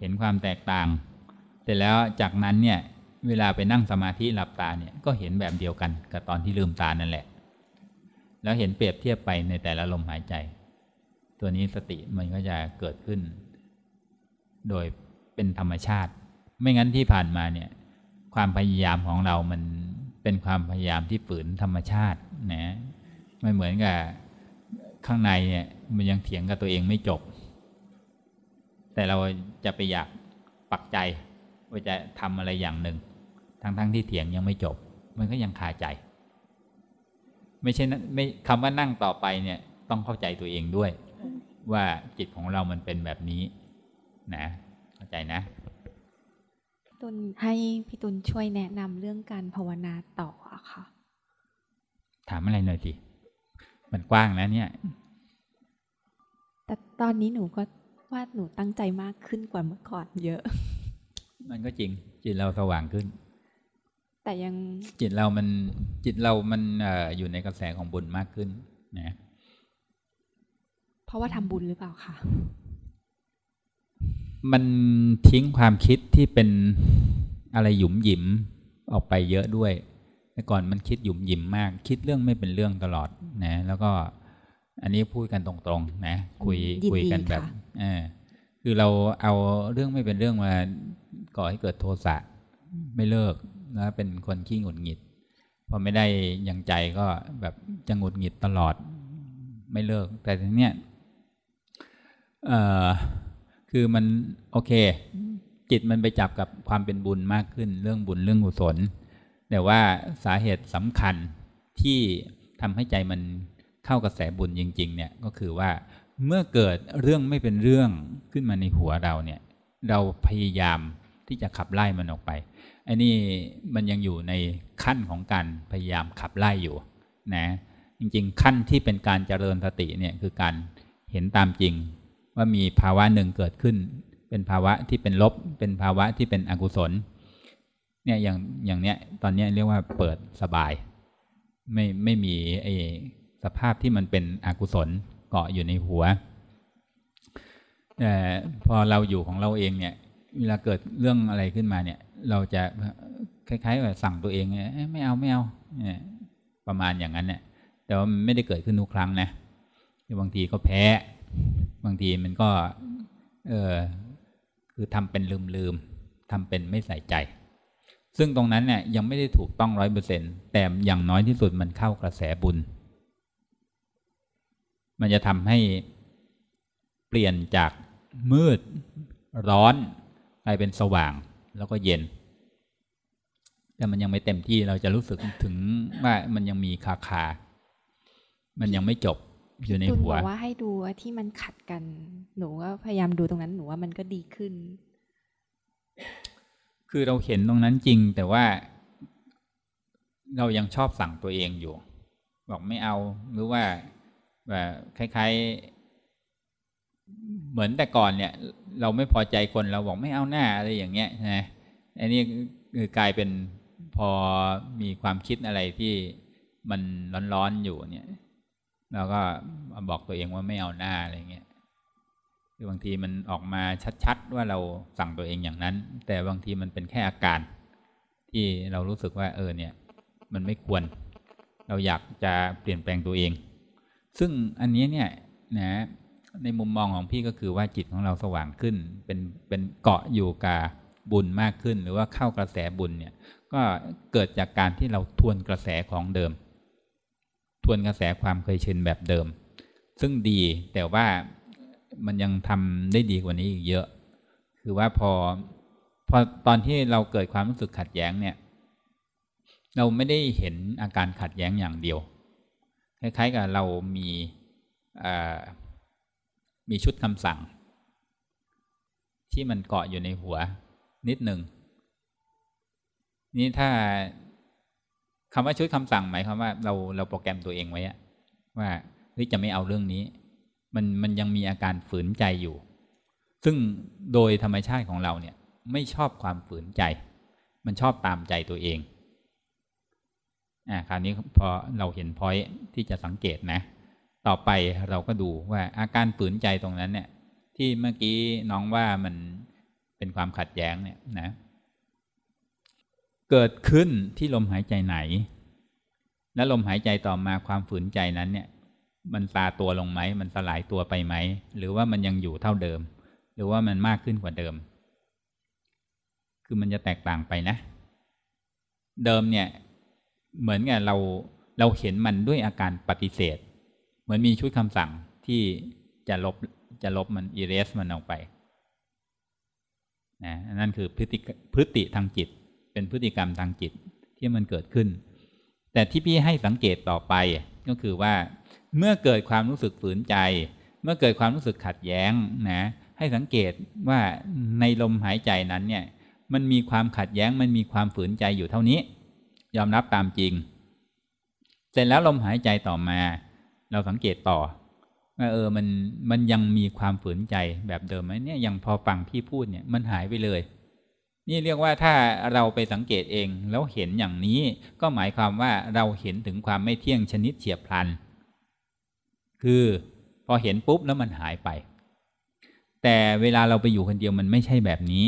เห็นความแตกต่างแต่แล้วจากนั้นเนี่ยเวลาไปนั่งสมาธิหลับตาเนี่ยก็เห็นแบบเดียวกันกับตอนที่ลืมตานั่นแหละ แล้วเห็นเปรียบเทียบไปในแต่ละลมหายใจ ตัวนี้สติมันก็จะเกิดขึ้น โดย เป็นธรรมชาติ ไม่งั้นที่ผ่านมาเนี่ย ความพยายามของเรามันเป็นความพยายามที่ฝืนธรรมชาตินะไม่เหมือนกับข้างในเนี่ยมันยังเถียงกับตัวเองไม่จบ แต่เราจะไปอยากปักใจว่าจะทำอะไรอย่างหนึ่ง ทั้งๆทที่เถียงยังไม่จบ มันก็ยังคาใจ ไม่ใช่นไม่คำว่านั่งต่อไปเนี่ยต้องเข้าใจตัวเองด้วย ว่าจิตของเรามันเป็นแบบนี้นะ ใจนะตุลให้พี่ตุลช่วยแนะนำเรื่องการภาวนาต่ออะค่ะ ถามอะไรหน่อยสิมันกว้างแล้วเนี่ย แต่ตอนนี้หนูก็ว่าหนูตั้งใจมากขึ้นกว่าเมื่อก่อนเยอะ มันก็จริง จิตเราสว่างขึ้น แต่ยังจิตเรามันจิตเรามันเอออยู่ในกระแสของบุญมากขึ้นนะเพราะว่าทำบุญหรือเปล่าคะ มันทิ้งความคิดที่เป็นอะไรหยุมหยิมออกไปเยอะด้วย แต่ก่อนมันคิดหยุมหยิมมาก คิดเรื่องไม่เป็นเรื่องตลอดนะ แล้วก็อันนี้พูดกันตรงๆ นะ คุยยินคุยดีกันแบบค่ะเออคือเราเอาเรื่องไม่เป็นเรื่องมาก่อให้เกิดโทสะไม่เลิกแล้วเป็นคนขี้หงุดหงิดพอไม่ได้อยังใจก็แบบจะหงุดหงิดตลอดไม่เลิก แต่ทีเนี้ยเอ่อ คือมันโอเค จิตมันไปจับกับความเป็นบุญมากขึ้น เรื่องบุญเรื่องกุศลแต่ว่าสาเหตุสำคัญที่ทำให้ใจมันเข้ากระแสบุญจริง ๆ เนี่ยก็คือว่าเมื่อเกิดเรื่องไม่เป็นเรื่องขึ้นมาในหัวเราเนี่ย เราพยายามที่จะขับไล่มันออกไปอันนี้มันยังอยู่ในขั้นของการพยายามขับไล่อยู่นะจริง ๆ ขั้นที่เป็นการเจริญสติเนี่ยคือการเห็นตามจริง ว่ามีภาวะหนึ่งเกิดขึ้น เป็นภาวะที่เป็นลบ เป็นภาวะที่เป็นอกุศล เนี่ยอย่างอย่างเนี้ยตอนเนี้ยเรียกว่าเปิดสบาย ไม่ไม่มีไอสภาพที่มันเป็นอกุศลเกาะอยู่ในหัวแต่พอเราอยู่ของเราเองเนี่ยเวลาเกิดเรื่องอะไรขึ้นมาเนี่ย เราจะคล้ายๆแบบสั่งตัวเองเอ้ยไม่เอาไม่เอาเนี่ยประมาณอย่างนั้นเนี่ยแต่ว่าไม่ได้เกิดขึ้นทุกครั้งนะบางทีก็แพ้ บางทีมันก็ เออคือทำเป็นลืมๆทำเป็นไม่ใส่ใจ ซึ่งตรงนั้นเนี่ยยังไม่ได้ถูกต้องร้อยเปอร์เซ็นแต่อย่างน้อยที่สุดมันเข้ากระแสบุญ มันจะทำให้เปลี่ยนจากมืดร้อนกลายเป็นสว่างแล้วก็เย็น แต่มันยังไม่เต็มที่เราจะรู้สึกถึงว่ามันยังมีคาคา มันยังไม่จบ อยู่ในตุลหับวอกว่าให้ดูว่าที่มันขัดกัน หนูก็พยายามดูตรงนั้นหนูว่ามันก็ดีขึ้น คือเราเห็นตรงนั้นจริง แต่ว่า เรายังชอบสั่งตัวเองอยู่ บอกไม่เอาหรือว่าแบบคล้ายๆ เหมือนแต่ก่อนเนี่ย เราไม่พอใจคนเราบอกไม่เอาหน้าอะไรอย่างเงี้ยนะอันนี้คือกลายเป็นพอมีความคิดอะไรที่มันร้อนๆอยู่เนี่ย เราก็บอกตัวเองว่าไม่เอาหน้าอะไรเงี้ยคือบางทีมันออกมาชัดๆว่าเราสั่งตัวเองอย่างนั้น แต่บางทีมันเป็นแค่อาการ ที่เรารู้สึกว่าเออเนี่ย มันไม่ควร เราอยากจะเปลี่ยนแปลงตัวเอง ซึ่งอันนี้เนี่ยนะในมุมมองของพี่ก็คือว่าจิตของเราสว่างขึ้น เป็นเป็นเกาะอยู่กับบุญมากขึ้น หรือว่าเข้ากระแสบุญเนี่ย ก็เกิดจากการที่เราทวนกระแสของเดิม วนกระแสความเคยชินแบบเดิม ซึ่งดีแต่ว่ามันยังทำได้ดีกว่านี้อีกเยอะ คือว่าพอพอตอนที่เราเกิดความรู้สึกขัดแย้งเนี่ย เราไม่ได้เห็นอาการขัดแย้งอย่างเดียว คล้ายๆกับเรามีมีชุดคำสั่ง ที่มันเกาะอยู่ในหัวนิดหนึ่งนี่ถ้า คำว่าชุดคำสั่งหมายความว่าเราเราโปรแกรมตัวเองไว้ว่าเฮ้ยจะไม่เอาเรื่องนี้ มันมันยังมีอาการฝืนใจอยู่ ซึ่งโดยธรรมชาติของเราเนี่ย ไม่ชอบความฝืนใจ มันชอบตามใจตัวเองอ่าคราวนี้พอเราเห็นพอยที่จะสังเกตนะ ต่อไปเราก็ดูว่าอาการฝืนใจตรงนั้นเนี่ย ที่เมื่อกี้น้องว่ามันเป็นความขัดแย้งเนี่ยนะ เกิดขึ้นที่ลมหายใจไหน และลมหายใจต่อมาความฝืนใจนั้นเนี่ย มันซาตัวลงไหม มันสลายตัวไปไหม หรือว่ามันยังอยู่เท่าเดิม หรือว่ามันมากขึ้นกว่าเดิม คือมันจะแตกต่างไปนะ เดิมเนี่ย เหมือนกับเราเราเห็นมันด้วยอาการปฏิเสธ เหมือนมีชุดคำสั่งที่จะลบจะลบมัน erase มันออกไปนะนั่นคือพฤติพฤติทางจิต เป็นพฤติกรรมทางจิตที่มันเกิดขึ้น แต่ที่พี่ให้สังเกตต่อไปก็คือว่า เมื่อเกิดความรู้สึกฝืนใจ เมื่อเกิดความรู้สึกขัดแย้งนะให้สังเกตว่าในลมหายใจนั้นเนี่ยมันมีความขัดแย้งมันมีความฝืนใจอยู่เท่านี้ ยอมรับตามจริง เสร็จแล้วลมหายใจต่อมา เราสังเกตต่อว่าเออมันมันยังมีความฝืนใจแบบเดิมไหมเนี่ยยังพอฟังพี่พูดเนี่ยมันหายไปเลย นี่เรียกว่าถ้าเราไปสังเกตเองแล้วเห็นอย่างนี้ ก็หมายความว่าเราเห็นถึงความไม่เที่ยงชนิดเฉียบพลัน คือพอเห็นปุ๊บแล้วมันหายไป แต่เวลาเราไปอยู่คนเดียวมันไม่ใช่แบบนี้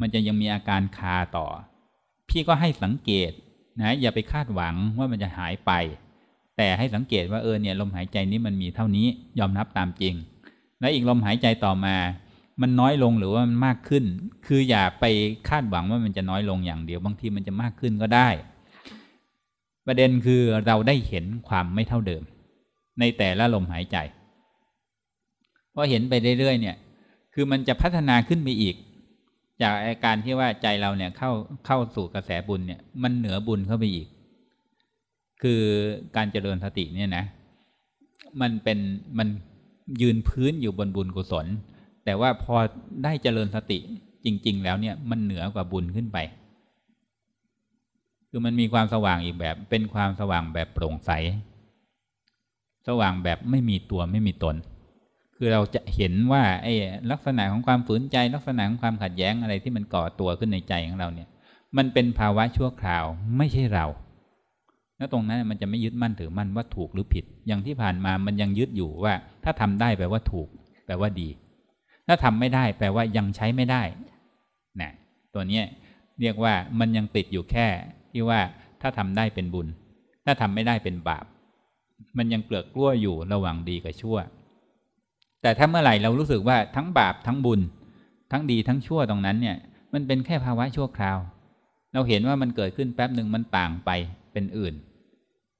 มันจะยังมีอาการคาต่อ พี่ก็ให้สังเกตนะอย่าไปคาดหวังว่ามันจะหายไป แต่ให้สังเกตว่าเออเนี่ยลมหายใจนี้มันมีเท่านี้ยอมรับตามจริง และอีกลมหายใจต่อมา มันน้อยลงหรือว่ามันมากขึ้น คืออย่าไปคาดหวังว่ามันจะน้อยลงอย่างเดียว บางทีมันจะมากขึ้นก็ได้ ประเด็นคือเราได้เห็นความไม่เท่าเดิม ในแต่ละลมหายใจพอเห็นไปเรื่อยๆเนี่ย คือมันจะพัฒนาขึ้นไปอีก จากอาการที่ว่าใจเราเนี่ยเข้าเข้าสู่กระแสบุญเนี่ย มันเหนือบุญเข้าไปอีก คือการเจริญสติเนี่ยนะ มันเป็นมันยืนพื้นอยู่บนบุญกุศล แต่ว่าพอได้เจริญสติจริง ๆ แล้วเนี่ยมันเหนือกว่าบุญขึ้นไป คือมันมีความสว่างอีกแบบ เป็นความสว่างแบบโปร่งใส สว่างแบบไม่มีตัวไม่มีตน คือเราจะเห็นว่าไอ้ลักษณะของความฝืนใจ ลักษณะของความขัดแย้งอะไรที่มันก่อตัวขึ้นในใจของเราเนี่ย มันเป็นภาวะชั่วคราวไม่ใช่เราแล้วตรงนั้นมันจะไม่ยึดมั่นถือมั่นว่าถูกหรือผิด อย่างที่ผ่านมามันยังยึดอยู่ว่า ถ้าทำได้แปลว่าถูก แปลว่าดี ถ้าทำไม่ได้แปลว่ายังใช้ไม่ได้นะตัวนี้เรียกว่ามันยังติดอยู่แค่ที่ว่าถ้าทำได้เป็นบุญ ถ้าทำไม่ได้เป็นบาป มันยังเกลือกกล้วอยู่ระหว่างดีกับชั่ว แต่ถ้าเมื่อไหร่เรารู้สึกว่าทั้งบาปทั้งบุญ ทั้งดีทั้งชั่วตรงนั้นเนี่ย มันเป็นแค่ภาวะชั่วคราว เราเห็นว่ามันเกิดขึ้นแป๊บหนึ่งมันต่างไปเป็นอื่น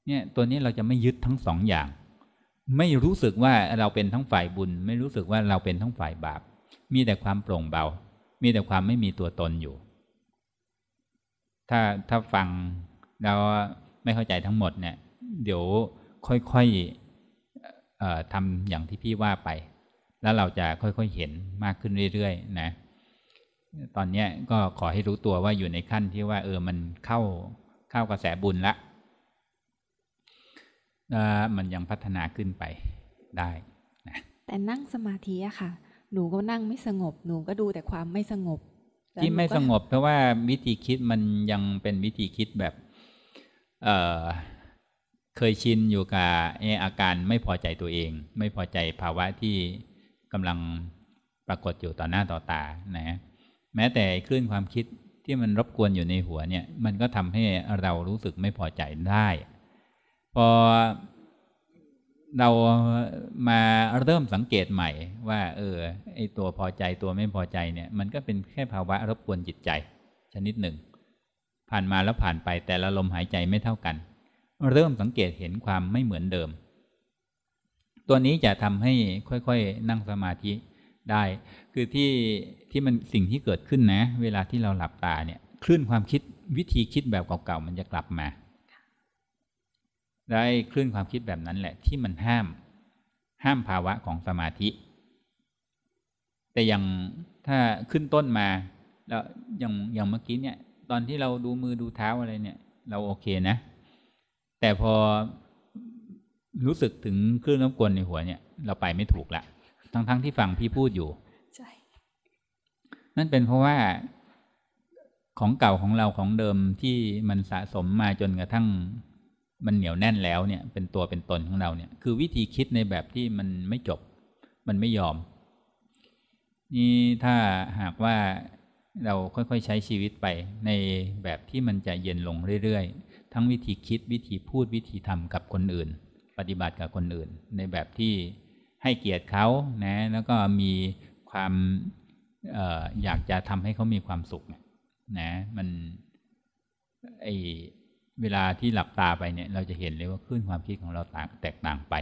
เนี่ยตัวนี้เราจะไม่ยึดทั้งสองอย่าง ไม่รู้สึกว่าเราเป็นทั้งฝ่ายบุญ ไม่รู้สึกว่าเราเป็นทั้งฝ่ายบาป มีแต่ความโปร่งเบา มีแต่ความไม่มีตัวตนอยู่ ถ้าถ้าฟังเราไม่เข้าใจทั้งหมดเนี่ย เดี๋ยวค่อยๆทำอย่างที่พี่ว่าไป แล้วเราจะค่อยๆเห็นมากขึ้นเรื่อยๆนะ ตอนนี้ก็ขอให้รู้ตัวว่าอยู่ในขั้นที่ว่า เออมันเข้าเข้ากระแสบุญละ มันยังพัฒนาขึ้นไปได้นะแต่นั่งสมาธิอะค่ะ หนูก็นั่งไม่สงบ หนูก็ดูแต่ความไม่สงบแล้วที่หนูไม่ก็สงบเพราะว่าวิธีคิดมันยังเป็นวิธีคิดแบบเออเคยชินอยู่กับไอ้อาการไม่พอใจตัวเอง ไม่พอใจภาวะที่กำลังปรากฏอยู่ต่อหน้าต่อตานะแม้แต่คลื่นความคิดที่มันรบกวนอยู่ในหัวเนี่ย มันก็ทำให้เรารู้สึกไม่พอใจได้ พอเรามาเริ่มสังเกตใหม่ ว่า เออไอตัวพอใจตัวไม่พอใจเนี่ย มันก็เป็นแค่ภาวะรบกวนจิตใจ ชนิดหนึ่ง ผ่านมาแล้วผ่านไปแต่ละลมหายใจไม่เท่ากัน เริ่มสังเกตเห็นความไม่เหมือนเดิม ตัวนี้จะทำให้ค่อยๆนั่งสมาธิได้ คือที่ที่มันสิ่งที่เกิดขึ้นนะ เวลาที่เราหลับตาเนี่ยคลื่นความคิดวิธีคิดแบบเก่าๆมันจะกลับมา ได้คลื่นความคิดแบบนั้นแหละที่มันห้าม ห้ามภาวะของสมาธิ แต่อย่างถ้าขึ้นต้นมา แล้วอย่างอย่างเมื่อกี้เนี่ย ตอนที่เราดูมือดูเท้าอะไรเนี่ย เราโอเคนะ แต่พอรู้สึกถึงคลื่นรบกวนในหัวเนี่ย เราไปไม่ถูกละทั้งๆทที่ฟังพี่พูดอยู่ใช่นั่นเป็นเพราะว่าของเก่าของเราของเดิมที่มันสะสมมาจนกระทั่ง มันเหนียวแน่นแล้วเนี่ย เป็นตัวเป็นตนของเราเนี่ย คือวิธีคิดในแบบที่มันไม่จบ มันไม่ยอม นี่ถ้าหากว่าเราค่อยๆใช้ชีวิตไปในแบบที่มันจะเย็นลงเรื่อยๆ ทั้งวิธีคิดวิธีพูดวิธีทำกับคนอื่น ปฏิบัติกับคนอื่น ในแบบที่ให้เกียรติเขานะ แล้วก็มีความอออยากจะทำให้เขามีความสุขนะ มันไอ เวลาที่หลับตาไปเนี่ย เราจะเห็นเลยว่าคลื่นความคิดของเราต่างแตกต่างไป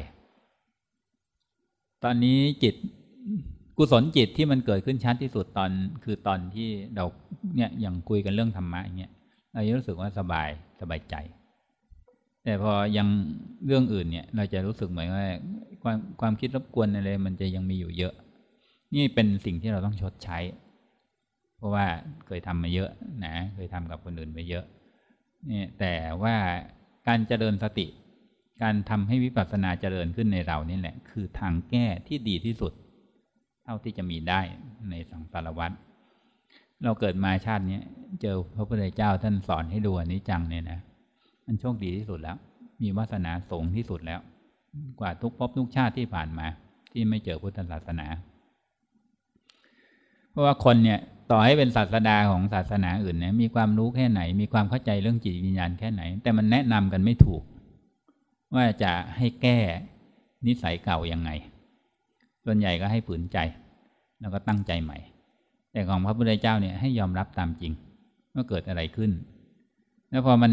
ตอนนี้จิตกุศลจิตที่มันเกิดขึ้นชัดที่สุดตอนคือตอนที่เราเนี่ยอย่างคุยกันเรื่องธรรมะอย่างเงี้ยเราจะรู้สึกว่าสบายสบายใจ แต่พอยังเรื่องอื่นเนี่ย เราจะรู้สึกเหมือนว่าความความคิดรบกวนอะไรมันจะยังมีอยู่เยอะ นี่เป็นสิ่งที่เราต้องชดใช้ เพราะว่าเคยทำมาเยอะนะ เคยทำกับคนอื่นไปเยอะ นี่แต่ว่าการเจริญสติ การทำให้วิปัสสนาเจริญขึ้นในเรานี่แหละ คือทางแก้ที่ดีที่สุด เท่าที่จะมีได้ในสังสารวัฏเราเกิดมาชาตินี้เจอพระพุทธเจ้าท่านสอนให้ดูอนิจจังเนี่ยนะมันโชคดีที่สุดแล้ว มีวาสนาสูงที่สุดแล้ว กว่าทุกภพทุกชาติที่ผ่านมา ที่ไม่เจอพุทธศาสนา เพราะว่าคนเนี่ย ต่อให้เป็นศาสดาของศาสนาอื่นเนี่ยมีความรู้แค่ไหน มีความเข้าใจเรื่องจิตวิญญาณแค่ไหน แต่มันแนะนำกันไม่ถูก ว่าจะให้แก้นิสัยเก่ายังไง ส่วนใหญ่ก็ให้ฝืนใจ แล้วก็ตั้งใจใหม่ แต่ของพระพุทธเจ้าเนี่ยให้ยอมรับตามจริง ว่าเกิดอะไรขึ้น แล้วพอมัน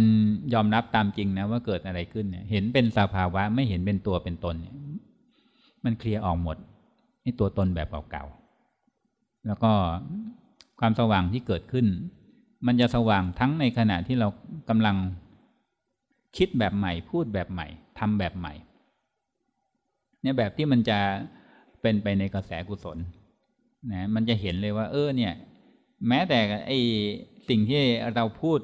ยอมรับตามจริงนะว่าเกิดอะไรขึ้นเนี่ย เห็นเป็นสภาวะไม่เห็นเป็นตัวเป็นตนเนี่ยมันเคลียร์ออกหมดให้ตัวตนแบบเก่าๆแล้วก็ ความสว่างที่เกิดขึ้น มันจะสว่างทั้งในขณะที่เรากำลังคิดแบบใหม่ พูดแบบใหม่ทำแบบใหม่ เนี่ยแบบที่มันจะเป็นไปในกระแสกุศลนะมันจะเห็นเลยว่า เออ เนี่ย แม้แต่ไอสิ่งที่เราพูด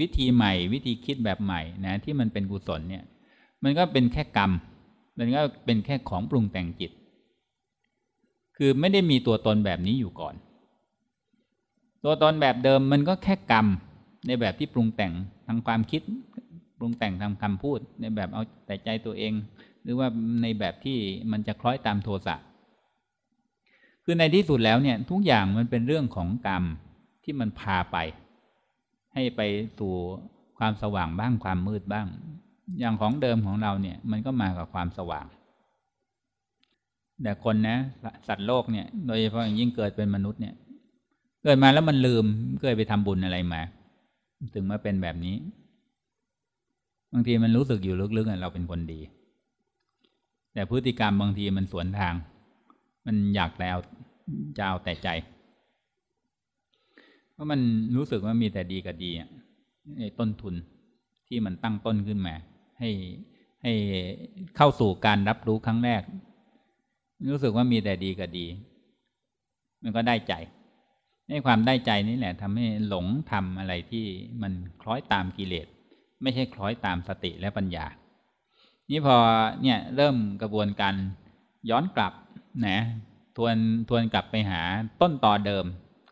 วิธีใหม่ วิธีคิดแบบใหม่นะ ที่มันเป็นกุศลเนี่ย มันก็เป็นแค่กรรม มันก็เป็นแค่ของปรุงแต่งจิต คือไม่ได้มีตัวตนแบบนี้อยู่ก่อน ตัวตนแบบเดิมมันก็แค่กรรม ในแบบที่ปรุงแต่งทางความคิด ปรุงแต่งทางคำพูด ในแบบเอาแต่ใจตัวเอง หรือว่าในแบบที่มันจะคล้อยตามโทสะคือในที่สุดแล้วเนี่ยทุกอย่างมันเป็นเรื่องของกรรมที่มันพาไป ให้ไปสู่ความสว่างบ้างความมืดบ้าง อย่างของเดิมของเราเนี่ย มันก็มากับความสว่าง แต่คนนะ สัตว์โลกเนี่ย โดยเฉพาะอย่างยิ่งเกิดเป็นมนุษย์เนี่ย เกิดมาแล้วมันลืมเคยไปทำบุญอะไรมา ถึงมาเป็นแบบนี้ บางทีมันรู้สึกอยู่ลึกๆเราเป็นคนดี แต่พฤติกรรมบางทีมันสวนทาง มันอยากแล้วจะเอาแต่ใจเพราะมันรู้สึกว่ามีแต่ดีกับดีในต้นทุนที่มันตั้งต้นขึ้นมา ให้ให้เข้าสู่การรับรู้ครั้งแรก รู้สึกว่ามีแต่ดีกับดี มันก็ได้ใจ ในความได้ใจนี่แหละทำให้หลงทำอะไรที่มันคล้อยตามกิเลสไม่ใช่คล้อยตามสติและปัญญา นี่พอเนี่ยเริ่มกระบวนการย้อนกลับนะทวนทวนกลับไปหาต้นต่อเดิม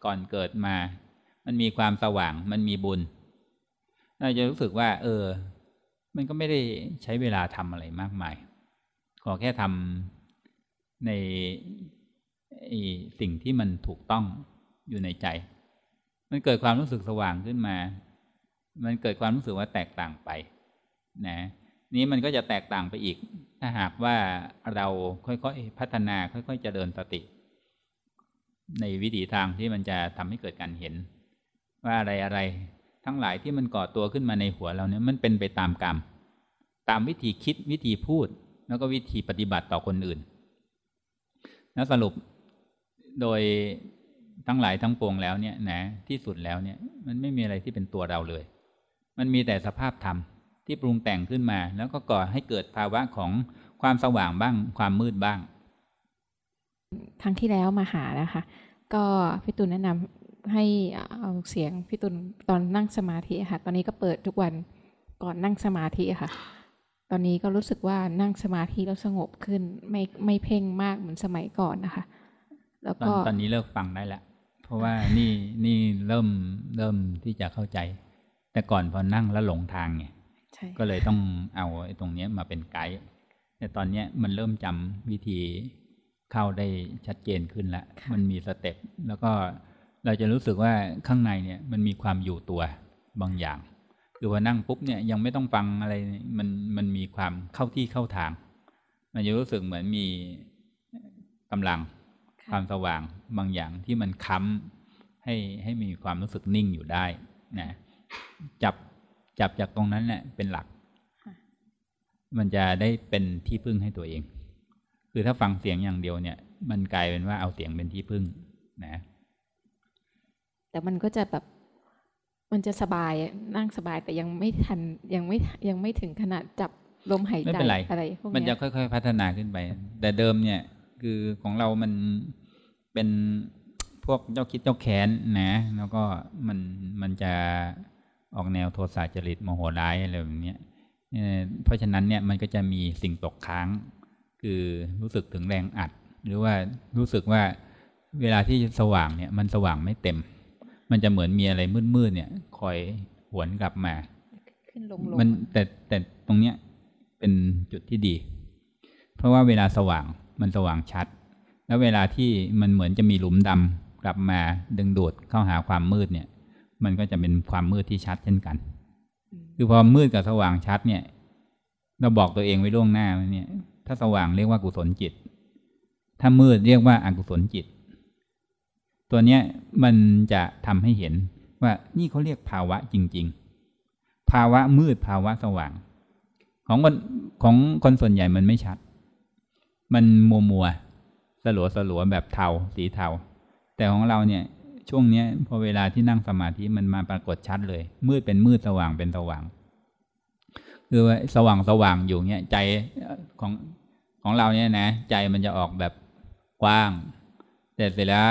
ก่อนเกิดมา มันมีความสว่างมันมีบุญ เราจะรู้สึกว่า เออ มันก็ไม่ได้ใช้เวลาทำอะไรมากมาย ขอแค่ทำในสิ่งที่มันถูกต้อง อยู่ในใจ มันเกิดความรู้สึกสว่างขึ้นมา มันเกิดความรู้สึกว่าแตกต่างไป นะ นี้มันก็จะแตกต่างไปอีก ถ้าหากว่าเราค่อยๆพัฒนาค่อยๆเจริญสติ ในวิถีทางที่มันจะทำให้เกิดการเห็น ว่าอะไรอะไรทั้งหลายที่มันก่อตัวขึ้นมาในหัวเราเนี่ยมันเป็นไปตามกรรม ตามวิธีคิดวิธีพูด แล้วก็วิธีปฏิบัติต่อคนอื่น แล้วสรุปโดย ทั้งหลายทั้งปวงแล้วเนี่ยนะที่สุดแล้วเนี่ย มันไม่มีอะไรที่เป็นตัวเราเลย มันมีแต่สภาพธรรมที่ปรุงแต่งขึ้นมา แล้วก็ก่อให้เกิดภาวะของความสว่างบ้าง ความมืดบ้าง ครั้งที่แล้วมาหานะคะ ก็พี่ตุลแนะนำให้เอาเสียงพี่ตุลตอนนั่งสมาธิค่ะ ตอนนี้ก็เปิดทุกวันก่อนนั่งสมาธิค่ะ ตอนนี้ก็รู้สึกว่านั่งสมาธิแล้วสงบขึ้น ไม่ไม่เพ่งมากเหมือนสมัยก่อนนะคะ แล้วก็ตอนนี้เลิกฟังได้แล้ว เพราะว่านี่นี่เริ่มเริ่มที่จะเข้าใจ แต่ก่อนพอนั่งแล้วหลงทางไงใช่ก็เลยต้องเอาไอ้ตรงเนี้ยมาเป็นไกด์แต่ตอนเนี้ยมันเริ่มจำวิธีเข้าได้ชัดเจนขึ้นแล้วมันมีสเต็ปแล้วก็เราจะรู้สึกว่าข้างในเนี่ยมันมีความอยู่ตัวบางอย่างคือพอนั่งปุ๊บเนี่ยยังไม่ต้องฟังอะไรมันมันมีความเข้าที่เข้าทาง มันจะรู้สึกเหมือนมีกำลังความสว่าง บางอย่างที่มันค้ำให้ให้มีความรู้สึกนิ่งอยู่ได้นะจับจับจากตรงนั้นแหละเป็นหลัก มันจะได้เป็นที่พึ่งให้ตัวเอง คือถ้าฟังเสียงอย่างเดียวเนี่ย มันกลายเป็นว่าเอาเสียงเป็นที่พึ่งนะ แต่มันก็จะแบบมันจะสบายนั่งสบายแต่ยังไม่ทันยังไม่ยังไม่ถึงขนาดจับลมหายไม่ใจเป็นไรอะไรพวกมันเนี้จะยค่อย ๆ พัฒนาขึ้นไป แต่เดิมเนี่ย คือของเรามัน เป็นพวกเจ้าคิดเจ้าแค้นนะ แล้วก็มันมันจะออกแนวโทสะจริตโมโหร้ายอะไรแบบเนี้ยเอ่อเพราะฉะนั้นเนี่ยมันก็จะมีสิ่งตกค้าง คือรู้สึกถึงแรงอัด หรือว่ารู้สึกว่าเวลาที่สว่างเนี่ยมันสว่างไม่เต็ม มันจะเหมือนมีอะไรมืดๆเนี่ยคอยหวนกลับมาขึ้นลงลงมันแต่แต่ตรงเนี้ยเป็นจุดที่ดี เพราะว่าเวลาสว่างมันสว่างชัด แล้วเวลาที่มันเหมือนจะมีหลุมดำกลับมาดึงดูดเข้าหาความมืดเนี่ย มันก็จะเป็นความมืดที่ชัดเช่นกัน คือพอมืดกับสว่างชัดเนี่ย เราบอกตัวเองไว้ล่วงหน้าไว้เนี่ย ถ้าสว่างเรียกว่ากุศลจิต ถ้ามืดเรียกว่าอกุศลจิต ตัวเนี้ยมันจะทำให้เห็นว่านี่เขาเรียกภาวะจริง ๆ ภาวะมืดภาวะสว่าง ของคนของคนส่วนใหญ่มันไม่ชัด มันมัวมัว สลัวสลัวแบบเทาสีเทา แต่ของเราเนี่ยช่วงนี้พอเวลาที่นั่งสมาธิมันมาปรากฏชัดเลย มืดเป็นมืดสว่างเป็นสว่าง คือว่าสว่างสว่างอยู่เนี้ยใจของของเราเนี่ยนะ ใจมันจะออกแบบกว้าง แต่เสร็จแล้ว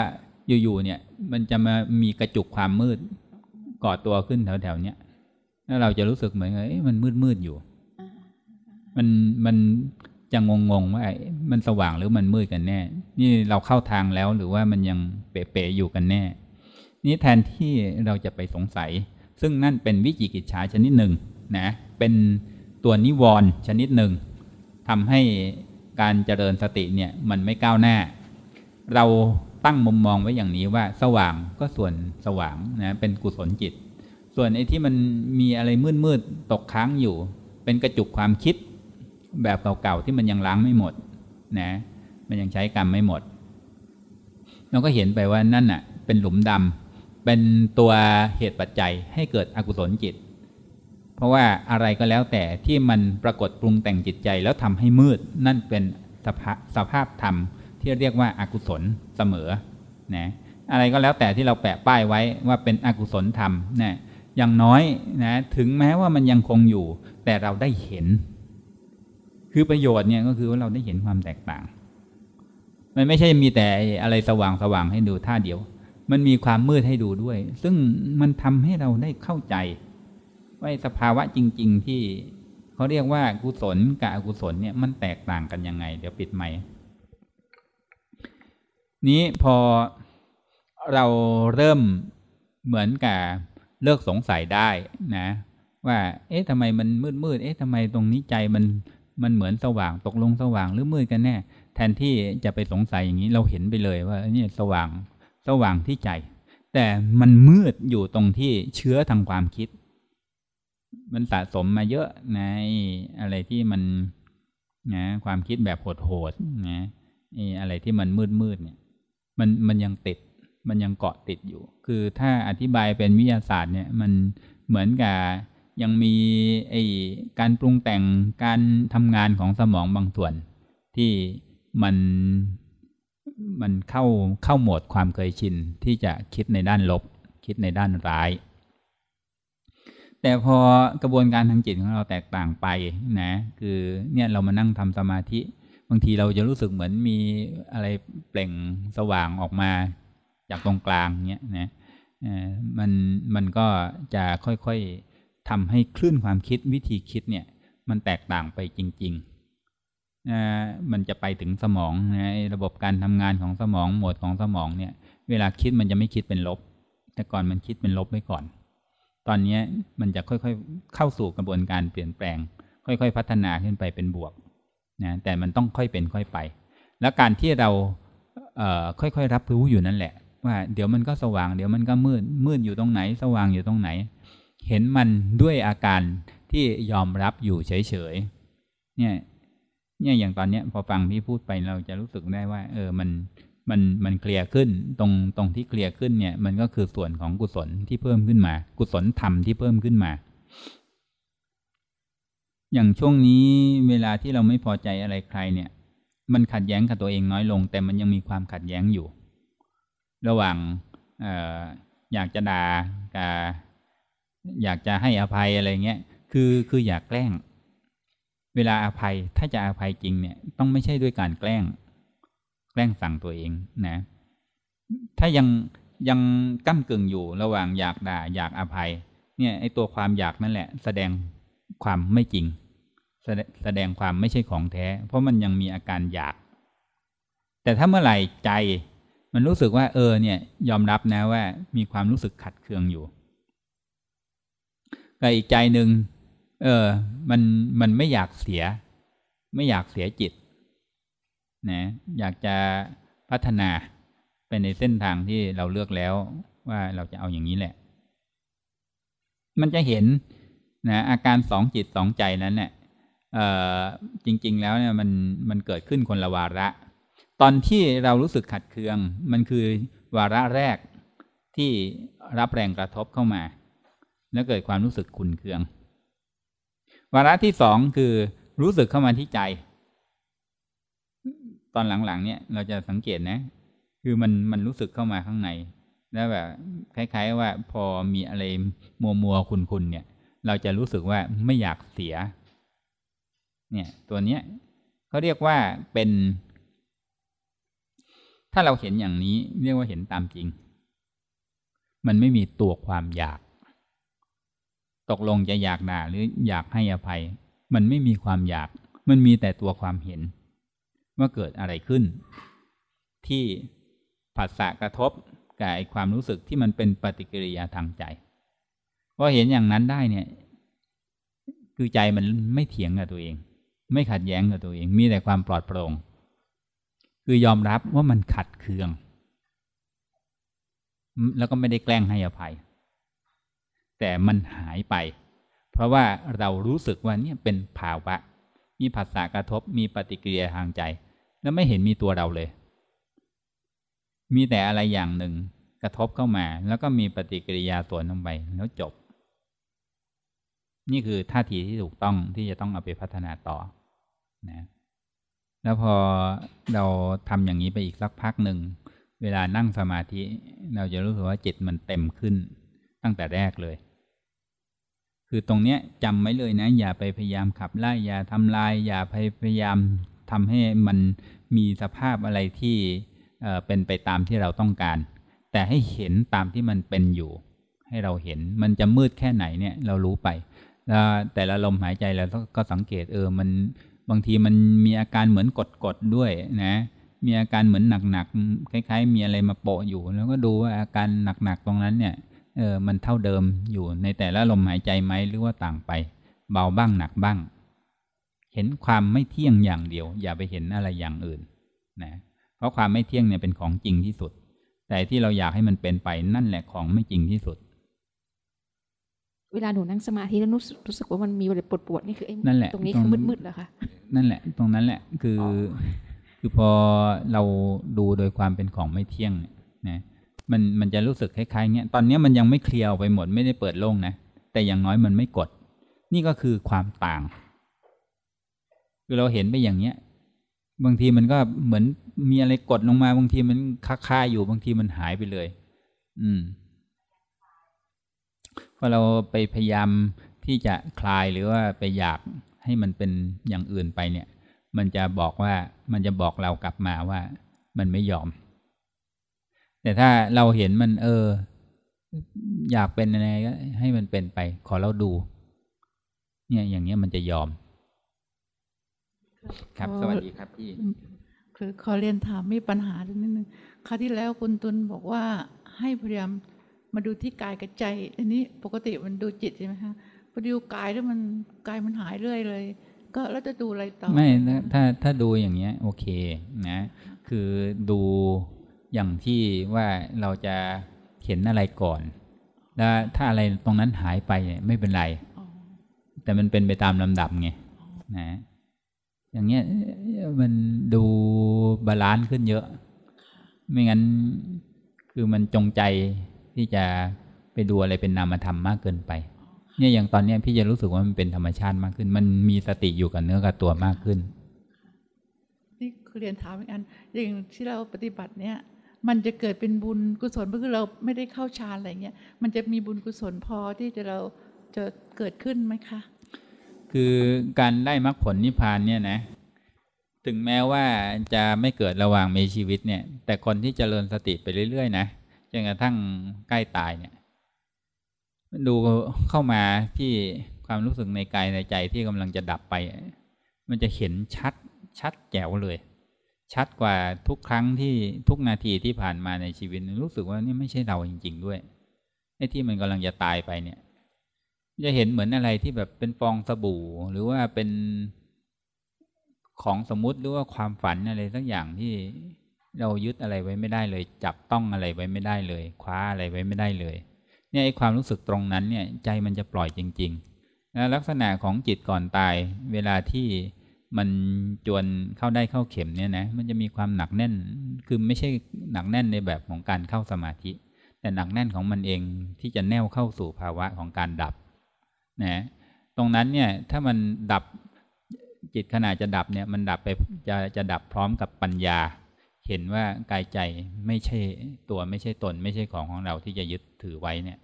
อยู่ๆเนี่ย มันจะมามีกระจุกความมืดก่อตัวขึ้นแถวๆเนี้ยแล้วเราจะรู้สึกเหมือนเอ๊ะมันมืดมืดๆอยู่ มันมัน จะงงๆว่าไอ้มันสว่างหรือมันมืดกันแน่ นี่เราเข้าทางแล้วหรือว่ามันยังเป๋ๆอยู่กันแน่ นี่แทนที่เราจะไปสงสัย ซึ่งนั่นเป็นวิจิกิจฉาชนิดหนึ่งนะเป็นตัวนิวรณ์ชนิดหนึ่งทำให้การเจริญสติเนี่ยมันไม่ก้าวหน้า เราตั้งมุมมองไว้อย่างนี้ว่าสว่างก็ส่วนสว่างนะเป็นกุศลจิต ส่วนไอ้ที่มันมีอะไรมืดๆตกค้างอยู่ เป็นกระจุกความคิด แบบเก่าๆที่มันยังล้างไม่หมดนะมันยังใช้กรรมไม่หมด เราก็เห็นไปว่านั่นน่ะ เป็นหลุมดำเป็นตัวเหตุปัจจัยให้เกิดอกุศลจิต เพราะว่าอะไรก็แล้วแต่ที่มันปรากฏปรุงแต่งจิตใจแล้วทำให้มืด นั่นเป็นสภาสภาพธรรม ที่เรียกว่าอากุศลเสมอนะอะไรก็แล้วแต่ที่เราแปะป้ายไว้ว่าเป็นอกุศลธรรมนะอย่างน้อยนะถึงแม้ว่ามันยังคงอยู่ แต่เราได้เห็น คือประโยชน์เนี่ยก็คือว่าเราได้เห็นความแตกต่าง มันไม่ใช่มีแต่อะไรสว่างสว่างให้ดูท่าเดียว มันมีความมืดให้ดูด้วย ซึ่งมันทำให้เราได้เข้าใจ ว่าสภาวะจริง ๆ ที่เขาเรียกว่ากุศลกับอกุศลเนี่ยมันแตกต่างกันยังไง เดี๋ยวปิดไมค์นี้พอเราเริ่มเหมือนกับเลิกสงสัยได้นะ ว่า เอ๊ะทำไมมันมืดมืดเอ๊ะทำไมตรงนี้ใจมัน มันเหมือนสว่างตกลงสว่างหรือมืดกันแน่ แทนที่จะไปสงสัยอย่างนี้เราเห็นไปเลยว่าเนี่สว่างสว่างที่ใจ แต่มันมืดอยู่ตรงที่เชื้อทางความคิด มันสะสมมาเยอะในอะไรที่มันนะความคิดแบบโหดๆนะไอ้อะไรที่มันมืดมืดๆเนี่ยมันมันยังติดมันยังเกาะติดอยู่ คือถ้าอธิบายเป็นวิทยาศาสตร์เนี่ยมันเหมือนกับ ยังมีไอการปรุงแต่งการทำงานของสมองบางส่วน ที่มันมันเข้าเข้าโหมดความเคยชิน ที่จะคิดในด้านลบ คิดในด้านร้าย แต่พอกระบวนการทางจิตของเราแตกต่างไปนะ คือเนี่ยเรามานั่งทำสมาธิ บางทีเราจะรู้สึกเหมือนมีอะไรเปล่งสว่างออกมาจากตรงกลางเนี้ยนะมันมันก็จะค่อยๆ ทำให้คลื่นความคิดวิธีคิดเนี่ยมันแตกต่างไปจริงๆนะมันจะไปถึงสมองนะระบบการทำงานของสมองโหมดของสมองเนี่ย เวลาคิดมันจะไม่คิดเป็นลบ แต่ก่อนมันคิดเป็นลบไว้ก่อน ตอนนี้มันจะค่อยๆเข้าสู่กระบวนการเปลี่ยนแปลง ค่อยๆ พัฒนาขึ้นไปเป็นบวกนะแต่มันต้องค่อยเป็นค่อยไป แล้วการที่เราเค่อยๆรับรู้อยู่นั่นแหละ ว่าเดี๋ยวมันก็สว่างเดี๋ยวมันก็มืดมืดอยู่ตรงไหน สว่างอยู่ตรงไหน เห็นมันด้วยอาการที่ยอมรับอยู่เฉยๆเนี่ยเนี่ยอย่างตอนเนี้ยพอฟังพี่พูดไปเราจะรู้สึกได้ว่า เออมันมันมันเคลียร์ขึ้นตรงตรงที่เคลียร์ขึ้นเนี่ย มันก็คือส่วนของกุศลที่เพิ่มขึ้นมา กุศลธรรมที่เพิ่มขึ้นมา อย่างช่วงนี้เวลาที่เราไม่พอใจอะไรใครเนี่ย มันขัดแย้งกับตัวเองน้อยลง แต่มันยังมีความขัดแย้งอยู่ ระหว่างอออยากจะด่ากับ อยากจะให้อภัยอะไรเงี้ยคือคืออยากแกล้ง เวลาอภัยถ้าจะอภัยจริงเนี่ยต้องไม่ใช่ด้วยการแกล้ง แกล้งสั่งตัวเองนะ ถ้ายังยังก้ากึ่งอยู่ระหว่างอยากด่าอยากอภัย เนี่ยไอตัวความอยากนั่นแหละ แสดงความไม่จริง แสดแสดงความไม่ใช่ของแท้ เพราะมันยังมีอาการอยาก แต่ถ้าเมื่อไหร่ใจ มันรู้สึกว่าเออเนี่ย ยอมรับนะว่ามีความรู้สึกขัดเคืองอยู่ กับอีกใจหนึ่งเออ มันมันไม่อยากเสีย ไม่อยากเสียจิตนะอยากจะพัฒนาไปในเส้นทางที่เราเลือกแล้วว่าเราจะเอาอย่างนี้แหละ มันจะเห็นนะอาการสองจิตสองใจนั้นเนี่ยจริง ๆ แล้วเนี่ยมันมันเกิดขึ้นคนละวาระ ตอนที่เรารู้สึกขัดเคือง มันคือวาระแรกที่รับแรงกระทบเข้ามา แล้วเกิดความรู้สึกขุนเคือง วาระที่สองคือรู้สึกเข้ามาที่ใจ ตอนหลังๆ เนี่ยเราจะสังเกตนะ คือมันมันรู้สึกเข้ามาข้างใน แล้วแบบคล้าย ๆ ว่าพอมีอะไรมัวมัวคุณคุณเนี่ย เราจะรู้สึกว่าไม่อยากเสีย เนี่ย ตัวเนี้ยเขาเรียกว่าเป็น ถ้าเราเห็นอย่างนี้ เรียกว่าเห็นตามจริง มันไม่มีตัวความอยาก ตกลงจะอยากด่าหรืออยากให้อภัย มันไม่มีความอยาก มันมีแต่ตัวความเห็น ว่าเกิดอะไรขึ้น ที่ผัสสะกระทบกับไอความรู้สึกที่มันเป็นปฏิกิริยาทางใจพอเห็นอย่างนั้นได้เนี่ย คือใจมันไม่เถียงกับตัวเอง ไม่ขัดแย้งกับตัวเอง มีแต่ความปลอดโปร่ง คือยอมรับว่ามันขัดเคือง แล้วก็ไม่ได้แกล้งให้อภัย แต่มันหายไป เพราะว่าเรารู้สึกว่าเนี่ยเป็นภาวะ มีผัสสะกระทบมีปฏิกิริยาทางใจ แล้วไม่เห็นมีตัวเราเลย มีแต่อะไรอย่างหนึ่งกระทบเข้ามา แล้วก็มีปฏิกิริยาสวนลงไปแล้วจบ นี่คือท่าทีที่ถูกต้องที่จะต้องเอาไปพัฒนาต่อนะแล้วพอเราทำอย่างนี้ไปอีกสักพักหนึ่งเวลานั่งสมาธิเราจะรู้สึกว่าจิตมันเต็มขึ้นตั้งแต่แรกเลย คือตรงเนี้ยจำไว้เลยนะ อย่าไปพยายามขับไล่อย่าทำลาย อย่าพยายามทำให้มันมีสภาพอะไรที่เป็นไปตามที่เราต้องการ แต่ให้เห็นตามที่มันเป็นอยู่ ให้เราเห็นมันจะมืดแค่ไหนเนี่ยเรารู้ไปแล้วแต่ละลมหายใจเราก็สังเกตเออมันบางทีมันมีอาการเหมือนกดๆด้วยนะมีอาการเหมือนหนักๆคล้าย ๆ มีอะไรมาโปะอยู่ แล้วก็ดูว่าอาการหนักๆตรงนั้นเนี่ย เออมันเท่าเดิมอยู่ในแต่ละลมหายใจไหมหรือว่าต่างไป เบาบ้างหนักบ้าง เห็นความไม่เที่ยงอย่างเดียว อย่าไปเห็นอะไรอย่างอื่นนะเพราะความไม่เที่ยงเนี่ยเป็นของจริงที่สุด แต่ที่เราอยากให้มันเป็นไปนั่นแหละของไม่จริงที่สุด เวลาหนูนั่งสมาธิแล้วรู้สึกรู้สึกว่ามันมีอะไรปวดปวดนี่คือไอ้นั่นแหละตรงนี้คือมืดๆเหรอคะนั่นแหละ ตรงนั้นแหละคือ คือพอเราดูโดยความเป็นของไม่เที่ยงนะ มันมันจะรู้สึกคล้ายๆเงี้ย ตอนนี้มันยังไม่เคลียร์ไปหมดไม่ได้เปิดโล่งนะ แต่อย่างน้อยมันไม่กด นี่ก็คือความต่าง คือเราเห็นไปอย่างเนี้ย บางทีมันก็เหมือนมีอะไรกดลงมา บางทีมันคาคาอยู่ บางทีมันหายไปเลย อืมพอเราไปพยายามที่จะคลายหรือว่าไปอยากให้มันเป็นอย่างอื่นไปเนี่ย มันจะบอกว่ามันจะบอกเรากลับมาว่ามันไม่ยอม แต่ถ้าเราเห็นมัน เออ อยากเป็นอะไรก็ให้มันเป็นไป ขอเราดู เนี่ย อย่างเงี้ยมันจะยอม ครับสวัสดีครับพี่ คือขอเรียนถามมีปัญหานิดนึงคราวที่แล้วคุณตุลบอกว่าให้พยายามมาดูที่กายกับใจ อันนี้ปกติมันดูจิตใช่ไหมคะพอดูกายแล้วมันกายมันหายเรื่อยเลย ก็แล้วจะดูอะไรต่อไม่ถ้าถ้าดูอย่างเงี้ย โอเค นะ คือดู อย่างที่ว่าเราจะเห็นอะไรก่อน แล้วถ้าอะไรตรงนั้นหายไปไม่เป็นไร แต่มันเป็นไปตามลำดับไงนะอย่างเงี้ยมันดู balance ขึ้นเยอะ ไม่งั้นคือมันจงใจที่จะไปดูอะไรเป็นนามธรรมมากเกินไป เนี่ยอย่างตอนเนี้ยพี่จะรู้สึกว่ามันเป็นธรรมชาติมากขึ้น มันมีสติอยู่กับเนื้อกับตัวมากขึ้น นี่คือเรียนถามอีกอันอย่างที่เราปฏิบัติเนี่ย มันจะเกิดเป็นบุญกุศลเพราะคือเราไม่ได้เข้าฌานอะไรเงี้ยมันจะมีบุญกุศลพอที่จะเราจะเกิดขึ้นไหมคะ คือการได้มรรคผลนิพพานเนี่ยนะถึงแม้ว่าจะไม่เกิดระหว่างมีชีวิตเนี่ย แต่คนที่เจริญสติไปเรื่อยๆนะจนกระทั่งใกล้ตายเนี่ยดูเข้ามาที่ความรู้สึกในกายในใจที่กำลังจะดับไป มันจะเห็นชัดชัดแจ๋วเลย ชัดกว่าทุกครั้งที่ทุกนาทีที่ผ่านมาในชีวิตรู้สึกว่านี่ไม่ใช่เราจริง ๆ ด้วยไอ้ที่มันกำลังจะตายไปเนี่ย จะเห็นเหมือนอะไรที่แบบเป็นฟองสบู่ หรือว่าเป็นของสมมุติหรือว่าความฝันอะไรสักอย่างที่เรายึดอะไรไว้ไม่ได้เลย จับต้องอะไรไว้ไม่ได้เลย คว้าอะไรไว้ไม่ได้เลย เนี่ยไอ้ความรู้สึกตรงนั้นเนี่ยใจมันจะปล่อยจริงๆแล้วลักษณะของจิตก่อนตาย เวลาที่ มันจวนเข้าได้เข้าเข็มเนี่ยนะมันจะมีความหนักแน่นคือไม่ใช่หนักแน่นในแบบของการเข้าสมาธิ แต่หนักแน่นของมันเองที่จะแน่วเข้าสู่ภาวะของการดับนะตรงนั้นเนี่ยถ้ามันดับจิตขณะจะดับเนี่ยมันดับไปจะจะดับพร้อมกับปัญญา เห็นว่ากายใจไม่ใช่ตัวไม่ใช่ตน ไม่ใช่ของของเราที่จะยึดถือไว้เนี่ย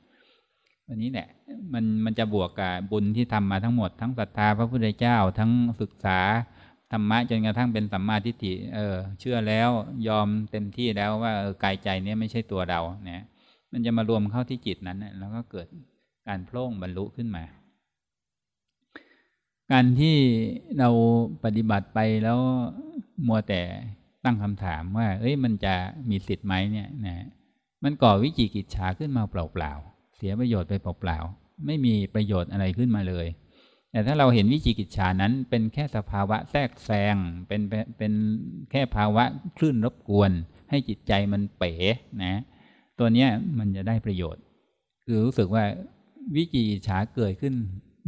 อันนี้แหละมันมันจะบวกกับบุญที่ทำมาทั้งหมด ทั้งศรัทธาพระพุทธเจ้าทั้งศึกษาธรรมะจนกระทั่งเป็นสัมมาทิฏฐิเออ เชื่อแล้วยอมเต็มที่แล้วว่าออกายใจเนี้ยไม่ใช่ตัวเราเนี่ยมันจะมารวมเข้าที่จิตนั้นแล้วก็เกิดการโพล่งบรรลุขึ้นมา การที่เราปฏิบัติไปแล้วมัวแต่ตั้งคำถามว่า เอ้ยมันจะมีสิทธิ์ไหมเนี่ยนะมันก่อวิจิกิจฉาขึ้นมาเปล่าๆ เสียประโยชน์ไปเปล่าๆไม่มีประโยชน์อะไรขึ้นมาเลย แต่ถ้าเราเห็นวิจิกิจฉานั้นเป็นแค่สภาวะแทรกแซงเป็นเป็นแค่ภาวะคลื่นรบกวน ให้จิตใจมันเป๋นะ ตัวเนี้ยมันจะได้ประโยชน์ คือรู้สึกว่าวิจิกิจฉาเกิดขึ้น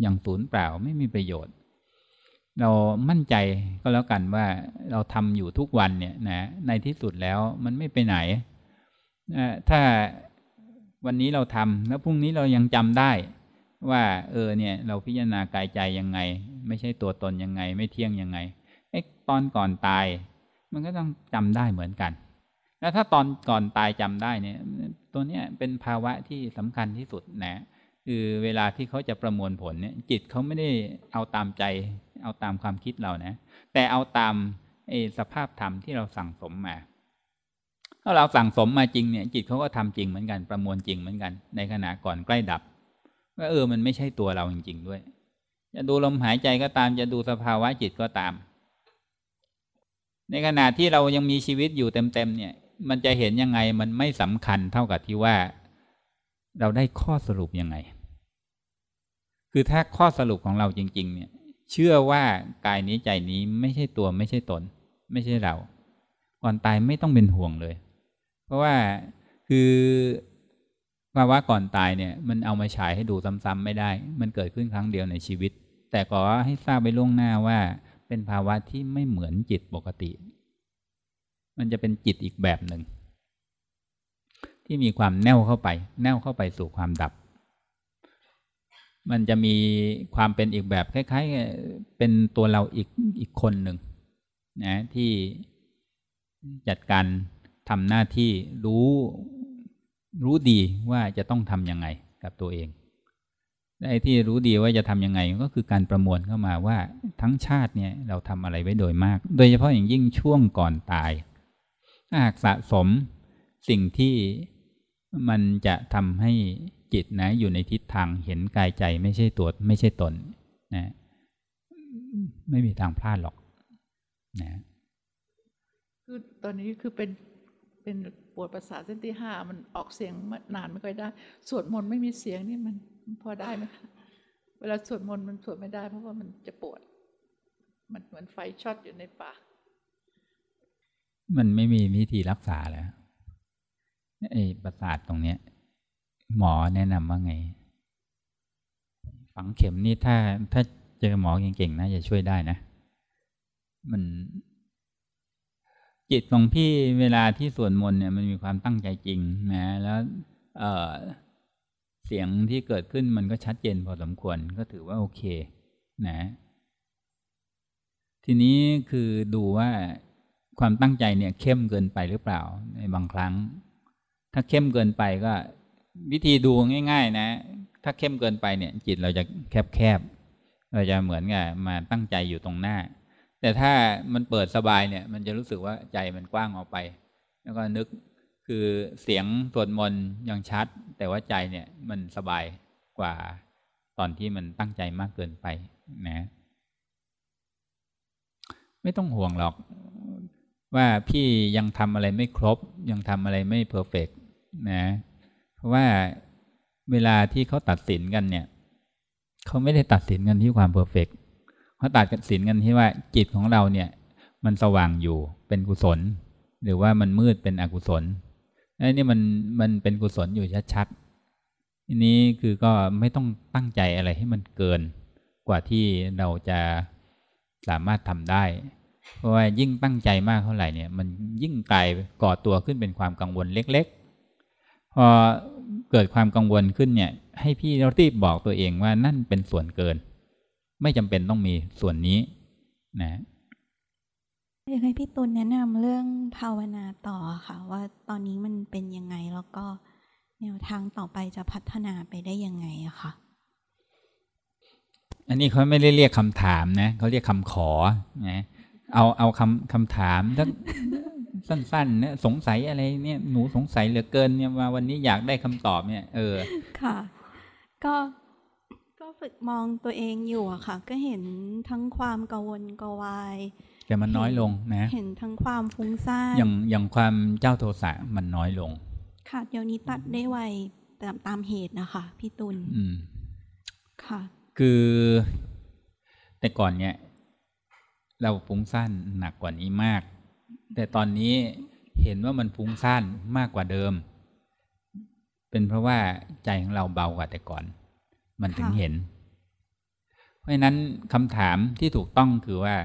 อย่างศูนย์เปล่าไม่มีประโยชน์ เรามั่นใจก็แล้วกันว่าเราทำอยู่ทุกวันเนี่ยนะในที่สุดแล้วมันไม่ไปไหนถ้า วันนี้เราทำแล้วพรุ่งนี้เรายังจำได้ ว่า เออเนี่ย เราพิจารณากายใจยังไง ไม่ใช่ตัวตนยังไง ไม่เที่ยงยังไงไอ้ตอนก่อนตาย มันก็ต้องจำได้เหมือนกัน แล้วถ้าตอนก่อนตายจำได้เนี่ย ตัวเนี้ยเป็นภาวะที่สำคัญที่สุดนะคือเวลาที่เขาจะประมวลผลเนี่ย จิตเขาไม่ได้เอาตามใจ เอาตามความคิดเรานะ แต่เอาตามไอ้สภาพธรรมที่เราสั่งสมมา ถ้าเราสั่งสมมาจริงเนี่ย จิตเขาก็ทำจริงเหมือนกันประมวลจริงเหมือนกัน ในขณะก่อนใกล้ดับว่าเออมันไม่ใช่ตัวเราจริง ๆ ด้วย จะดูลมหายใจก็ตาม จะดูสภาวะจิตก็ตาม ในขณะที่เรายังมีชีวิตอยู่เต็มๆเนี่ย มันจะเห็นยังไงมันไม่สำคัญเท่ากับที่ว่า เราได้ข้อสรุปยังไง คือถ้าข้อสรุปของเราจริง ๆ เนี่ย เชื่อว่ากายนี้ใจนี้ไม่ใช่ตัวไม่ใช่ตน ไม่ใช่เราก่อนตายไม่ต้องเป็นห่วงเลย เพราะว่าคือภาวะก่อนตายเนี่ย มันเอามาฉายให้ดูซ้ำๆไม่ได้ มันเกิดขึ้นครั้งเดียวในชีวิต แต่ก็ให้ทราบไปล่วงหน้าว่า เป็นภาวะที่ไม่เหมือนจิตปกติ มันจะเป็นจิตอีกแบบหนึ่ง ที่มีความแน่วเข้าไป แน่วเข้าไปสู่ความดับ มันจะมีความเป็นอีกแบบคล้ายๆ เป็นตัวเราอีกอีกคนหนึ่งนะที่จัดการ ทำหน้าที่รู้รู้ดีว่าจะต้องทำยังไงกับตัวเองไอ้ที่รู้ดีว่าจะทำยังไงก็คือการประมวลเข้ามาว่าทั้งชาติเนี่ยเราทำอะไรไว้โดยมาก โดยเฉพาะอย่างยิ่งช่วงก่อนตายถ้าหากสะสมสิ่งที่มันจะทำให้จิตนะอยู่ในทิศทางเห็นกายใจไม่ใช่ตัวไม่ใช่ตนนะไม่มีทางพลาดหรอกนะคือตอนนี้คือเป็น เป็นปวดประสาทเส้นที่ห้ามันออกเสียงนานไม่ค่อยได้ สวดมนต์ไม่มีเสียงนี่มันพอได้ไหมคะเวลาสวดมนต์มันสวดไม่ได้ เพราะว่ามันจะปวด มันเหมือนไฟช็อตอยู่ในปากมันไม่มีวิธีรักษาแล้วไอ้ประสาทตรงเนี้ย หมอแนะนำว่าไง ฝังเข็มนี่ถ้าถ้าเจอหมอเก่งๆน่าจะช่วยได้นะ มัน จิตของพี่เวลาที่สวดมนต์เนี่ยมันมีความตั้งใจจริงนะแล้วเเสียงที่เกิดขึ้นมันก็ชัดเจนพอสมควรก็ถือว่าโอเค นะ ทีนี้คือดูว่าความตั้งใจเนี่ยเข้มเกินไปหรือเปล่าในบางครั้ง ถ้าเข้มเกินไปก็ วิธีดูง่าย ๆ นะ ถ้าเข้มเกินไปเนี่ย จิตเราจะแคบๆเราจะเหมือนกับมาตั้งใจอยู่ตรงหน้า แต่ถ้ามันเปิดสบายเนี่ย มันจะรู้สึกว่าใจมันกว้างออกไป แล้วก็นึกคือเสียงสวดมนต์ยังชัด แต่ว่าใจเนี่ยมันสบายกว่าตอนที่มันตั้งใจมากเกินไปนะ ไม่ต้องห่วงหรอก ว่าพี่ยังทำอะไรไม่ครบ ยังทำอะไรไม่เพอร์เฟกนะ เพราะว่าเวลาที่เขาตัดสินกันเนี่ย เขาไม่ได้ตัดสินกันที่ความเพอร์เฟกต์ เขาตัดสินกันที่ว่าจิตของเราเนี่ยมันสว่างอยู่เป็นกุศล หรือว่ามันมืดเป็นอกุศลไอ้นี่มันมันเป็นกุศลอยู่ชัดๆทีนี้คือก็ไม่ต้องตั้งใจอะไรให้มันเกิน กว่าที่เราจะสามารถทำได้ เพราะว่ายิ่งตั้งใจมากเท่าไหร่เนี่ย มันยิ่งกลายก่อตัวขึ้นเป็นความกังวลเล็ก ๆ พอเกิดความกังวลขึ้นเนี่ย ให้พี่รีบบอกตัวเองว่านั่นเป็นส่วนเกิน ไม่จำเป็นต้องมีส่วนนี้นะอยากให้พี่ตุลแนะนำเรื่องภาวนาต่อค่ะ ว่าตอนนี้มันเป็นยังไงแล้วก็แนวทางต่อไปจะพัฒนาไปได้ยังไงอะค่ะ อันนี้เขาไม่ได้เรียกคำถามนะเขาเรียกคำขอนะเอาเอาคำคำถามสักสั้นๆเนี่ยสงสัยอะไรเนี่ยหนูสงสัยเหลือเกินเนี่ยมาวันนี้อยากได้คำตอบเนี่ย เออค่ะ ก็ ก็ฝึกมองตัวเองอยู่อะค่ะ ก็เห็นทั้งความกังวลกวายแต่มันน้อยลงนะ เห็นทั้งความฟุ้งซ่านอย่างอย่างความเจ้าโทสะมันน้อยลง ค่ะเดี๋ยวนี้ตัดได้ไวตามตามเหตุนะคะพี่ตุลอืมค่ะ คือ แต่ก่อนเนี่ย เราฟุ้งซ่านหนักกว่านี้มาก แต่ตอนนี้เห็นว่ามันฟุ้งซ่านมากกว่าเดิม เป็นเพราะว่าใจของเราเบากว่าแต่ก่อน มันถึงค่ะเห็น เพราะฉะนั้นคำถามที่ถูกต้องคือว่า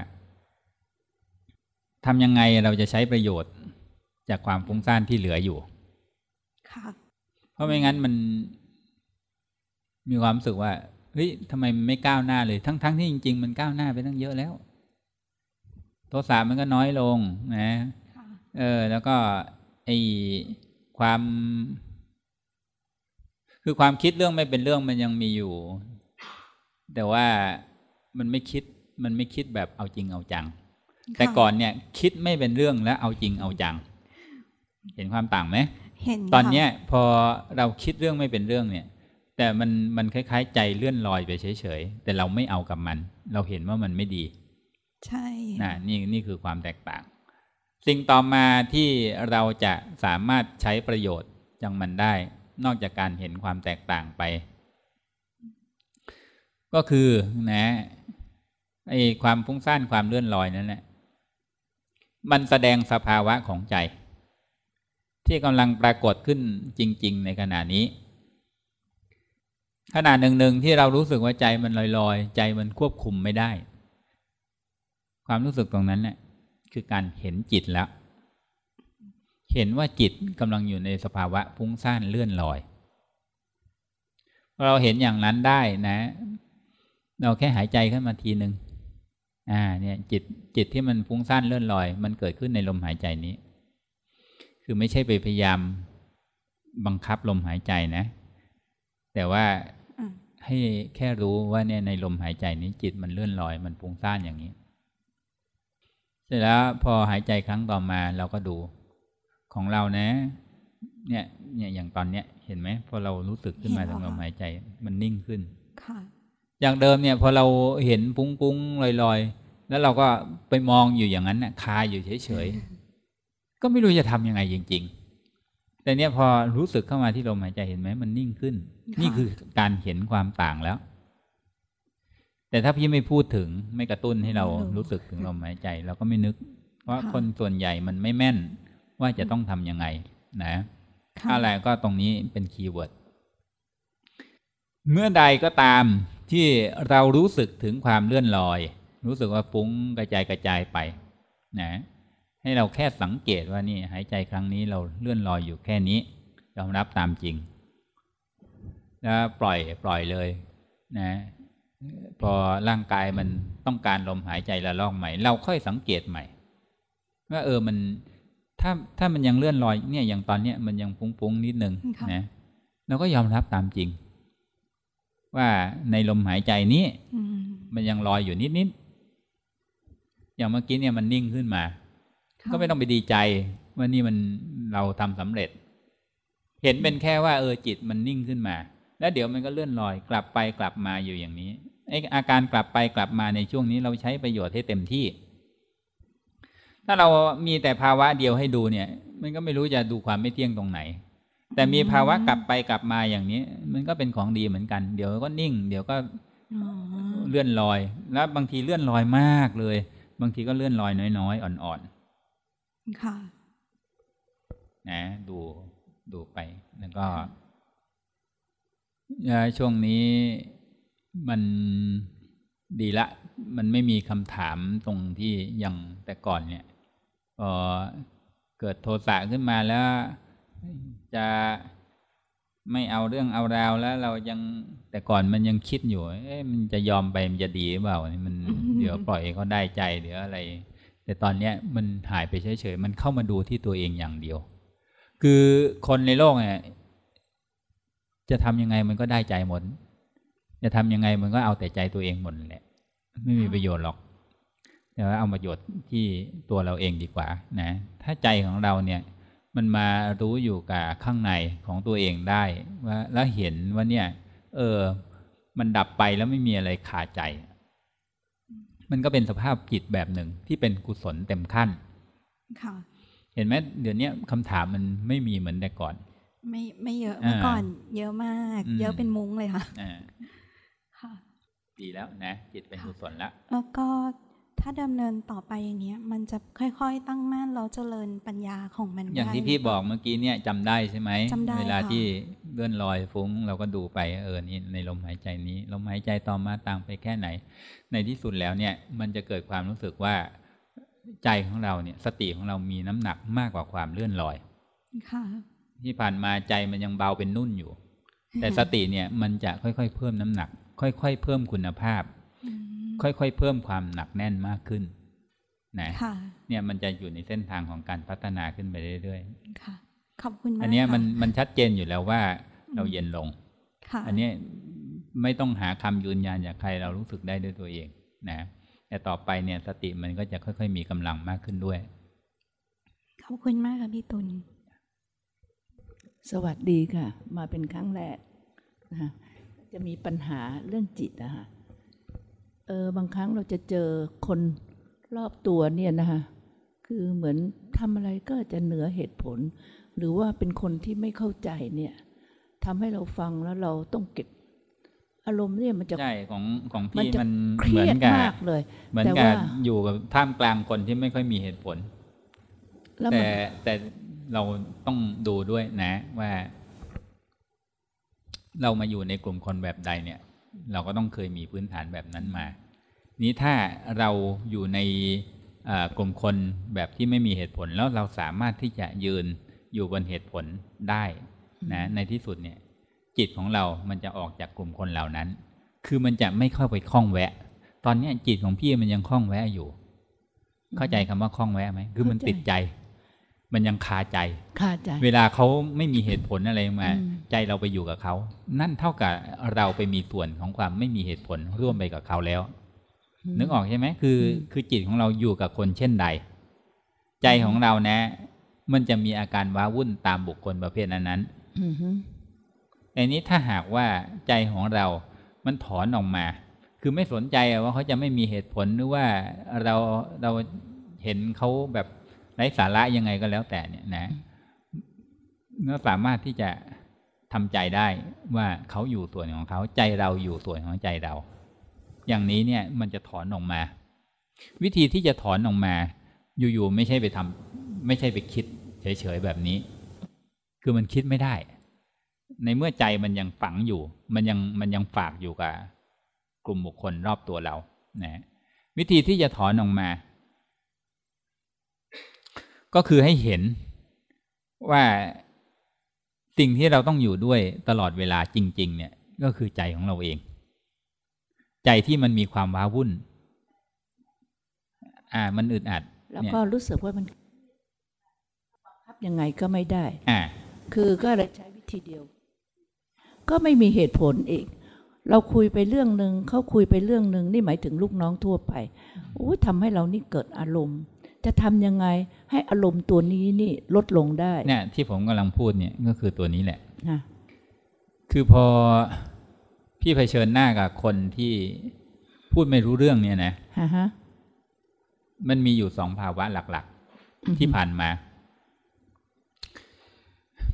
ทำยังไงเราจะใช้ประโยชน์จากความฟุ้งซ่านที่เหลืออยู่ ค่ะ เพราะไม่งั้นมันมีความรู้สึกว่าเฮ้ยทำไมมันไม่ก้าวหน้าเลย ทั้งๆทที่จริง ๆ มันก้าวหน้าไปตั้งเยอะแล้ว โทสะมันก็น้อยลงนะค่ะเออ แล้วก็ไอความ คือความคิดเรื่องไม่เป็นเรื่องมันยังมีอยู่ แต่ว่ามันไม่คิดมันไม่คิดแบบเอาจริงเอาจัง แต่ก่อนเนี่ยคิดไม่เป็นเรื่องแล้วเอาจริงเอาจัง เห็นความต่างไหมเห็นตอนค่ะเนี้ยพอเราคิดเรื่องไม่เป็นเรื่องเนี่ย แต่มันมันคล้ายๆ ใจเลื่อนลอยไปเฉยๆแต่เราไม่เอากับมัน เราเห็นว่ามันไม่ดี ใช่นะนี่นี่คือความแตกต่าง สิ่งต่อมาที่เราจะสามารถใช้ประโยชน์จากมันได้ นอกจากการเห็นความแตกต่างไป ก็คือนะไอความฟุ้งซ่านความเลื่อนลอยนั่นแหละมันแสดงสภาวะของใจ ที่กำลังปรากฏขึ้นจริง ๆ ในขณะนี้ ขณะหนึ่งๆที่เรารู้สึกว่าใจมันลอยๆ ใจมันควบคุมไม่ได้ ความรู้สึกตรงนั้นเนี่ยคือการเห็นจิตแล้ว เห็นว่าจิตกำลังอยู่ในสภาวะฟุ้งซ่านเลื่อนลอย เราเห็นอย่างนั้นได้นะ เราแค่หายใจขึ้นมาทีหนึ่งอ่าเนี่ยจิตจิตที่มันฟุ้งซ่านเลื่อนลอย มันเกิดขึ้นในลมหายใจนี้ คือไม่ใช่ไปพยายามบังคับลมหายใจนะ แต่ว่าให้แค่รู้ว่าเนี่ยในลมหายใจนี้จิตมันเลื่อนลอย มันฟุ้งซ่านอย่างนี้ เสร็จแล้วพอหายใจครั้งต่อมาเราก็ดู ของเรานะ เนี่ยเนี่ยอย่างตอนเนี้ยเห็นไหมพอเรารู้สึกขึ้นมาเห็นทาแล้งวลมค่ะหายใจ มันนิ่งขึ้นค่ะอย่างเดิมเนี่ยพอเราเห็นปุ้งปุ้งลอยลอยๆแล้วเราก็ไปมองอยู่อย่างนั้นน่ะคาอยู่เฉยๆ ก็ไม่รู้จะทำยังไงจริง ๆ แต่เนี่ยพอรู้สึกเข้ามาที่ลมหายใจเห็นไหมมันนิ่งขึ้นค่ะนี่คือการเห็นความต่างแล้ว แต่ถ้าพี่ไม่พูดถึงไม่กระตุ้นให้เรารู้สึกถึงลมหายใจ เราก็ไม่นึกเพราะคนส่วนใหญ่มันไม่แม่น ว่าจะต้องทำยังไงนะค่ะอะไรก็ตรงนี้เป็นคีย์เวิร์ดเมื่อใดก็ตามที่เรารู้สึกถึงความเลื่อนลอย รู้สึกว่าฟุ้งกระจายกระจายไปนะให้เราแค่สังเกตว่านี่หายใจครั้งนี้เราเลื่อนลอยอยู่แค่นี้ยอมรับตามจริง แล้วปล่อยปล่อยเลยนะพอร่างกายมันต้องการลมหายใจละลอกใหม่ เราค่อยสังเกตใหม่ว่าเออมัน ถ้าถ้ามันยังเลื่อนลอยเนี่ยอย่างตอนเนี้ยมันยังฟุ้งๆนิดนึงค่ะนะเราก็ยอมรับตามจริง ว่าในลมหายใจนี้อืมมันยังลอยอยู่นิดๆอย่างเมื่อกี้เนี่ยมันนิ่งขึ้นมาค่ะก็ไม่ต้องไปดีใจว่านี่มันเราทำสำเร็จ เห็นเป็นแค่ว่า เออจิตมันนิ่งขึ้นมา แล้วเดี๋ยวมันก็เลื่อนลอย กลับไปกลับมาอยู่อย่างนี้ไออาการกลับไปกลับมาในช่วงนี้เราใช้ประโยชน์ให้เต็มที่ ถ้าเรามีแต่ภาวะเดียวให้ดูเนี่ย มันก็ไม่รู้จะดูความไม่เที่ยงตรงไหน แต่มีภาวะกลับไปกลับมาอย่างนี้ มันก็เป็นของดีเหมือนกัน เดี๋ยวก็นิ่ง เดี๋ยวก็อ๋อเลื่อนลอย แล้วบางทีเลื่อนลอยมากเลย บางทีก็เลื่อนลอยน้อยๆ อ่อนๆ ค่ะ นะ ดู ดูไป แล้วก็เอ่อช่วงนี้มันดีละ มันไม่มีคำถามตรงที่อย่างแต่ก่อนเนี่ยพอ เกิดโทสะขึ้นมาแล้ว จะไม่เอาเรื่องเอาราวแล้ว เรายังแต่ก่อนมันยังคิดอยู่ เอ๊ะมันจะยอมไปมันจะดีหรือเปล่ามันเดี๋ยวปล่อยเขาได้ใจเดี๋ยวอะไร แต่ตอนเนี้ยมันหายไปเฉยๆมันเข้ามาดูที่ตัวเองอย่างเดียว คือคนในโลกเนี่ยจะทำยังไงมันก็ได้ใจหมด จะทำยังไงมันก็เอาแต่ใจตัวเองหมดแหละ ไม่มีประโยชน์หรอก แต่ว่าเอาประโยชน์ที่ตัวเราเองดีกว่านะถ้าใจของเราเนี่ยมันมารู้อยู่กับข้างในของตัวเองได้ว่าแล้วเห็นว่าเนี่ย เออ มันดับไปแล้วไม่มีอะไรขาดใจ มันก็เป็นสภาพจิตแบบหนึ่งที่เป็นกุศลเต็มขั้นค่ะเห็นไหมเดี๋ยวนี้คำถามมันไม่มีเหมือนแต่ก่อน ไม่ไม่เยอะอ่าเมื่อก่อน เยอะมากอืมเยอะเป็นมุ้งเลยค่ะอ่าค่ะดีแล้วนะจิตเป็นกุศลละแล้วก็ ถ้าดำเนินต่อไปอย่างเนี้ย มันจะค่อยๆ ตั้งมั่นแล้วเจริญปัญญาของมันอย่างได้ที่พี่บอกเมื่อกี้เนี่ยจำได้ใช่ไหมจำได้เวลาค่ะที่เลื่อนลอยฟุ้ง เราก็ดูไปเออนี่ในลมหายใจนี้ลมหายใจต่อมาต่างไปแค่ไหน ในที่สุดแล้วเนี่ยมันจะเกิดความรู้สึกว่าใจของเราเนี่ยสติของเรามีน้ำหนักมากกว่าความเลื่อนลอยค่ะที่ผ่านมาใจมันยังเบาเป็นนุ่นอยู่ แต่สติเนี่ยมันจะค่อยๆ เพิ่มน้ำหนัก ค่อย ๆ เพิ่มคุณภาพอืม ค่อยๆ เพิ่มความหนักแน่นมากขึ้นนะค่ะเนี่ยมันจะอยู่ในเส้นทางของการพัฒนาขึ้นไปเรื่อยค่ะ ขอบคุณมากๆอันเนี้ยค่ะมันมันชัดเจนอยู่แล้วว่าเราเย็นลงค่ะอันเนี้ยไม่ต้องหาคำยืนยันจากใครเรารู้สึกได้ด้วยตัวเองนะ แต่ต่อไปเนี่ยสติมันก็จะค่อย ๆ มีกำลังมากขึ้นด้วย ขอบคุณมากค่ะพี่ตุลสวัสดีค่ะ มาเป็นครั้งแรกนะคะจะมีปัญหาเรื่องจิตนะคะเออบางครั้งเราจะเจอคนรอบตัวเนี่ยนะคะคือเหมือนทำอะไรก็จะเหนือเหตุผล หรือว่าเป็นคนที่ไม่เข้าใจเนี่ยทำให้เราฟังแล้วเราต้องเก็บ อารมณ์เนี่ยมันจะใช่ของของมันพี่จะมันเคเหรีมือยนดกับมากเลยเหมือนแต่กับว่าอยู่กับท่ามกลางคนที่ไม่ค่อยมีเหตุผลแล้วมัแต่นแต่เราต้องดูด้วยนะว่า เรามาอยู่ในกลุ่มคนแบบใดเนี่ย เราก็ต้องเคยมีพื้นฐานแบบนั้นมา นี้ถ้าเราอยู่ในเอ่อกลุ่มคนแบบที่ไม่มีเหตุผลแล้วเราสามารถที่จะยืนอยู่บนเหตุผลได้นะในที่สุดเนี่ย จิตของเรามันจะออกจากกลุ่มคนเหล่านั้น คือมันจะไม่เข้าไปคล้องแวะ ตอนเนี้ยจิตของพี่มันยังคล้องแวะอยู่ เข้าใจคำว่าคล้องแวะไหมคือมันเข้าใจติดใจ มันยังคาใจคาใจ เวลาเขาไม่มีเหตุผลอะไรมาอืมใจเราไปอยู่กับเขา นั่นเท่ากับเราไปมีส่วนของความไม่มีเหตุผลร่วมไปกับเขาแล้ว นึกออกใช่ไหมคืออคือจิตของเราอยู่กับคนเช่นใด ใจของเรานะ มันจะมีอาการว้าวุ่นตามบุคคลประเภทนั้นนั้นอือฮึๆแต่นี้ถ้าหากว่าใจของเรา มันถอนออกมา คือไม่สนใจว่าเขาจะไม่มีเหตุผลหรือว่าเราเราเห็นเขาแบบไร้สาระยังไงก็แล้วแต่เนี่ยนะก็สามารถที่จะทำใจได้ว่าเขาอยู่ส่วนของเขาใจเราอยู่ส่วนของใจเรา อย่างนี้เนี่ยมันจะถอนออกมา วิธีที่จะถอนออกมา อยู่ๆไม่ใช่ไปทำไม่ใช่ไปคิด เฉยๆแบบนี้ คือมันคิดไม่ได้ ในเมื่อใจมันยังฝังอยู่ มันยังมันยังฝากอยู่กับกลุ่มบุคคลรอบตัวเรานะวิธีที่จะถอนออกมา ก็คือให้เห็นว่าสิ่งที่เราต้องอยู่ด้วยตลอดเวลาจริง ๆ เนี่ยก็คือใจของเราเอง ใจที่มันมีความว้าวุ่น อ่า มันอึดอัด แล้วเนี่ยก็รู้สึกว่ามันบังคับยังไงก็ไม่ได้ อ่า คือก็เลยใช้วิธีเดียว ก็ไม่มีเหตุผลอีก เราคุยไปเรื่องหนึ่งเขาคุยไปเรื่องหนึ่งนี่หมายถึงลูกน้องทั่วไปโอ้ยทำให้เรานี่เกิดอารมณ์ จะทำยังไงให้อารมณ์ตัวนี้นี่ลดลงได้ เนี่ยที่ผมกำลังพูดเนี่ยก็คือตัวนี้แหละนะคือพอ พี่เผชิญหน้ากับคนที่พูดไม่รู้เรื่องเนี่ยนะฮะฮะมันมีอยู่สองภาวะหลักๆ ที่ผ่านมา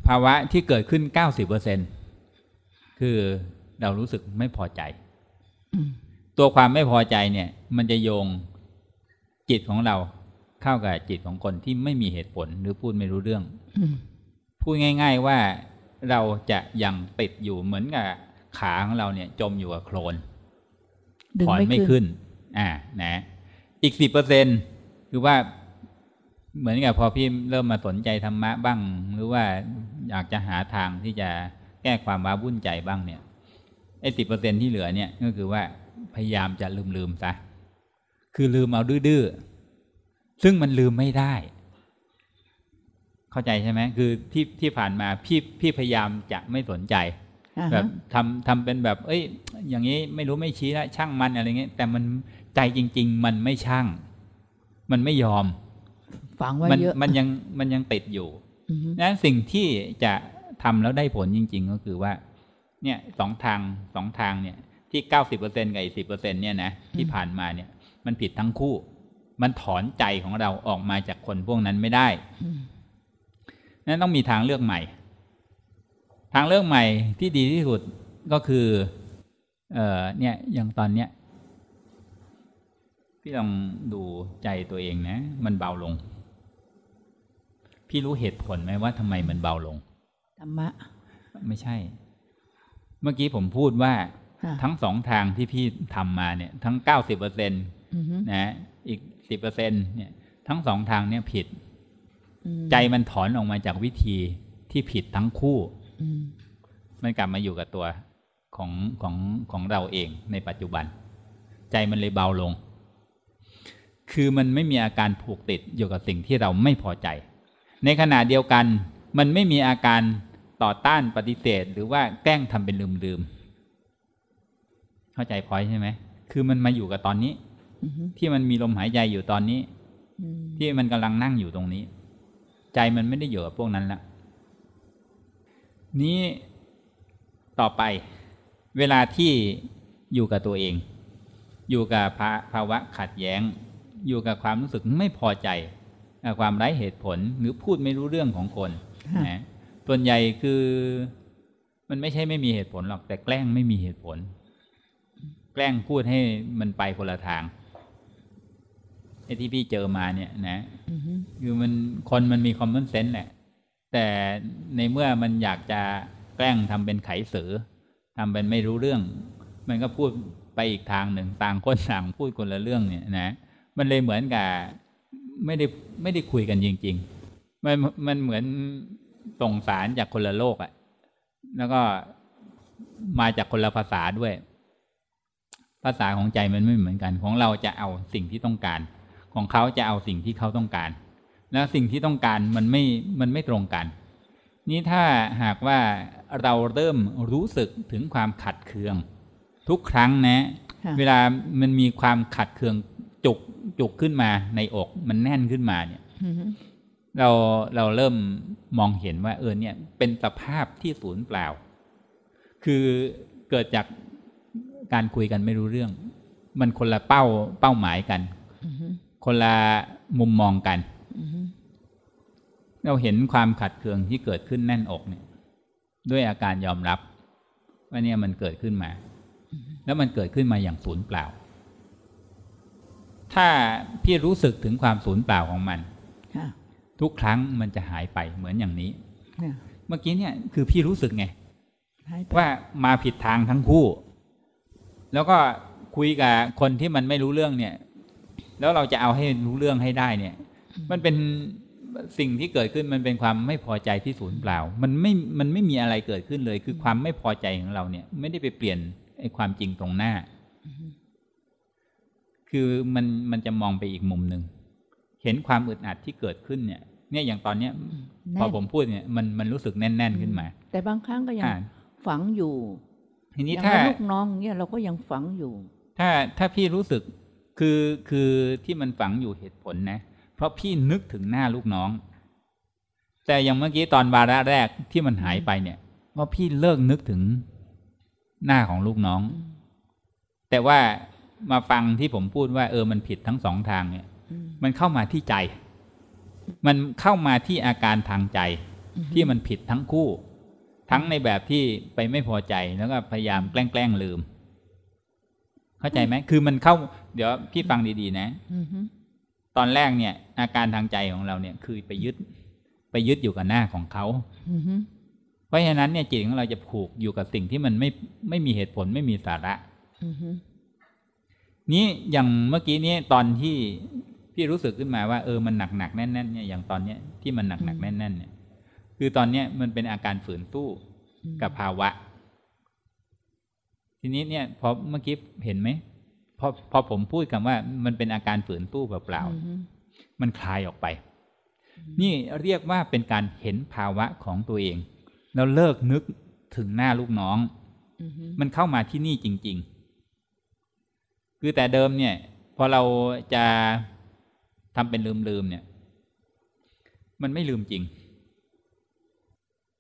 ภาวะที่เกิดขึ้นเก้าสิบเปอร์เซ็นคือเรารู้สึกไม่พอใจอืมตัวความไม่พอใจเนี่ย มันจะโยงจิตของเราเข้ากับจิตของคนที่ไม่มีเหตุผลหรือพูดไม่รู้เรื่องอืมพูดง่าย ๆว่าเราจะยังติดอยู่เหมือนกับ ขาของเราเนี่ยจมอยู่กับโคลนดึงถอนไม่ไม่ขึ้นขึ้น อ่า นะ อีกสิบเปอร์เซ็นคือว่า เหมือนกับพอพี่เริ่มมาสนใจธรรมะบ้าง หรือว่าอยากจะหาทางที่จะแก้ความว้าวุ่นใจบ้างเนี่ย ไอ้สิบเปอร์เซ็นที่เหลือเนี่ยก็คือว่าพยายามจะลืมลืมๆซะ คือลืมเอาดื้อๆ ซึ่งมันลืมไม่ได้ เข้าใจใช่ไหม คือที่ที่ผ่านมาพี่พี่พยายามจะไม่สนใจอ่า แบฮะบทำทำเป็นแบบ เอ้ย อย่างนี้ไม่รู้ไม่ชี้แล้วช่างมันอะไรเงี้ยแต่มันใจจริง ๆ มันไม่ช่าง มันไม่ยอมฝังไว้มัเยอะมันยังมันยังติดอยู่อือฮึนั้นสิ่งที่จะทำแล้วได้ผลจริง ๆ ก็คือว่า เนี่ยสองทางสองทางเนี่ย ที่เก้าสิบเปอร์เซ็นกับอีกสิบเปอร์เซ็นเนี่ยนะที่ผ่านมาเนี่ย มันผิดทั้งคู่ มันถอนใจของเราออกมาจากคนพวกนั้นไม่ได้อืมนั้นต้องมีทางเลือกใหม่ ทางเลือกใหม่ที่ดีที่สุดก็คือเอ่อเนี่ยอย่างตอนเนี้ยพี่ลองดูใจตัวเองนะ มันเบาลง พี่รู้เหตุผลไหมว่าทำไมมันเบาลงธรรมะ ไม่ใช่ เมื่อกี้ผมพูดว่าค่ะทั้งสองทางที่พี่ทำมาเนี่ย ทั้งเก้าสิบเปอร์เซ็นตอือฮึนะอีกสิบเปอร์เซ็นเนี่ย ทั้งสองทางเนี่ยผิดอืมใจมันถอนออกมาจากวิธีที่ผิดทั้งคู่อื มมันกลับมาอยู่กับตัวของของของเราเองในปัจจุบัน ใจมันเลยเบาลง คือมันไม่มีอาการผูกติดอยู่กับสิ่งที่เราไม่พอใจ ในขณะเดียวกัน มันไม่มีอาการต่อต้านปฏิเสธ หรือว่าแกล้งทำเป็นลืมๆเข้าใจพอยใช่ไหมคือมันมาอยู่กับตอนนี้อือฮึที่มันมีลมหายใจอยู่ตอนนี้อืมที่มันกำลังนั่งอยู่ตรงนี้ ใจมันไม่ได้อยู่กับพวกนั้นละ นี้ต่อไปเวลาที่อยู่กับตัวเอง อยู่กับภาภาวะขัดแย้ง อยู่กับความรู้สึกไม่พอใจกับความไร้เหตุผลหรือพูดไม่รู้เรื่องของคนนะส่วนใหญ่คือมันไม่ใช่ไม่มีเหตุผลหรอก แต่แกล้งไม่มีเหตุผล แกล้งพูดให้มันไปคนละทางไอ้ที่พี่เจอมาเนี่ยนะอือฮึคือมันคนมันมีคอมมอนเซนส์แหละ แต่ในเมื่อมันอยากจะแกล้งทำเป็นไขสือทำเป็นไม่รู้เรื่อง มันก็พูดไปอีกทางหนึ่งต่างคนต่างพูดคนละเรื่องเนี่ยนะ มันเลยเหมือนกับไม่ได้ไม่ได้คุยกันจริง ๆ มันมันเหมือนส่งสารจากคนละโลกอะแล้วก็มาจากคนละภาษาด้วย ภาษาของใจมันไม่เหมือนกัน ของเราจะเอาสิ่งที่ต้องการ ของเขาจะเอาสิ่งที่เขาต้องการ แล้วสิ่งที่ต้องการมันไม่มันไม่ตรงกัน นี่ถ้าหากว่าเราเริ่มรู้สึกถึงความขัดเคือง ทุกครั้งนะค่ะเวลามันมีความขัดเคืองจุกจุกขึ้นมาในอกมันแน่นขึ้นมาเนี่ยอือฮึเราเราเริ่มมองเห็นว่าเออเนี่ยเป็นสภาพที่ศูนย์เปล่า คือเกิดจากการคุยกันไม่รู้เรื่อง มันคนละเป้าเป้าหมายกันอือฮึคนละมุมมองกันอือฮึ เราเห็นความขัดเคืองที่เกิดขึ้นแน่นอกเนี่ย ด้วยอาการยอมรับ ว่าเนี่ยมันเกิดขึ้นมา แล้วมันเกิดขึ้นมาอย่างศูนย์เปล่า ถ้าพี่รู้สึกถึงความศูนย์เปล่าของมันค่ะทุกครั้งมันจะหายไปเหมือนอย่างนี้ค่ะเมื่อกี้เนี่ยคือพี่รู้สึกไงให้ไปว่ามาผิดทางทั้งคู่ แล้วก็คุยกับคนที่มันไม่รู้เรื่องเนี่ย แล้วเราจะเอาให้รู้เรื่องให้ได้เนี่ย มันเป็นสิ่งที่เกิดขึ้นมันเป็นความไม่พอใจที่ศูนย์เปล่า มันไม่ มันไม่มีอะไรเกิดขึ้นเลย คือความไม่พอใจของเราเนี่ย ไม่ได้ไปเปลี่ยนไอ้ความจริงตรงหน้า คือมันมันจะมองไปอีกมุมหนึ่ง เห็นความอึดอัดที่เกิดขึ้นเนี่ย เนี่ยอย่างตอนเนี้ย พอแน่นผมพูดเนี่ยมันมันรู้สึกแน่น ๆ ขึ้นมา แต่บางครั้งก็ยังอ่าฝังอยู่ ทีอนี้ย่างถ้าว่าลูกน้องเนี่ยเราก็ยังฝังอยู่ ถ้าถ้าพี่รู้สึกคือคือที่มันฝังอยู่เหตุผลนะ เพราะพี่นึกถึงหน้าลูกน้อง แต่อย่างเมื่อกี้ตอนวาระแรกที่มันหายไปเนี่ยว่าพี่เลิกนึกถึงหน้าของลูกน้อง แต่ว่ามาฟังที่ผมพูดว่า เออมันผิดทั้งสองทางเนี่ย มันเข้ามาที่ใจ มันเข้ามาที่อาการทางใจ ที่มันผิดทั้งคู่ ทั้งในแบบที่ไปไม่พอใจแล้วก็พยายามแกล้งลืม เข้าใจไหมคือมันเข้า เดี๋ยวพี่ฟังดีๆนะอือฮึ ตอนแรกเนี่ย อาการทางใจของเราเนี่ย คือไปยึด ไปยึดอยู่กับหน้าของเขาอือฮึเพราะฉะนั้นเนี่ยจิตของเราจะผูกอยู่กับสิ่งที่มันไม่ไม่มีเหตุผลไม่มีสาระอือฮึนี้อย่างเมื่อกี้นี้ตอนที่พี่รู้สึกขึ้นมาว่าเออมันหนักหนักๆแน่นๆเนี่ยอย่างตอนเนี้ยที่มันหนักหนักๆแน่นๆเนี่ย คือตอนเนี้ยมันเป็นอาการฝืนสู้กับภาวะ ทีนี้เนี่ยพอเมื่อกี้เห็นไหม พอพอผมพูดคำว่ามันเป็นอาการฝืนตู้เปล่าอือฮึๆมันคลายออกไป นี่เรียกว่าเป็นการเห็นภาวะของตัวเอง แล้วเลิกนึกถึงหน้าลูกน้องอือฮึมันเข้ามาที่นี่จริง ๆ คือแต่เดิมเนี่ย พอเราจะทำเป็นลืมๆเนี่ย มันไม่ลืมจริง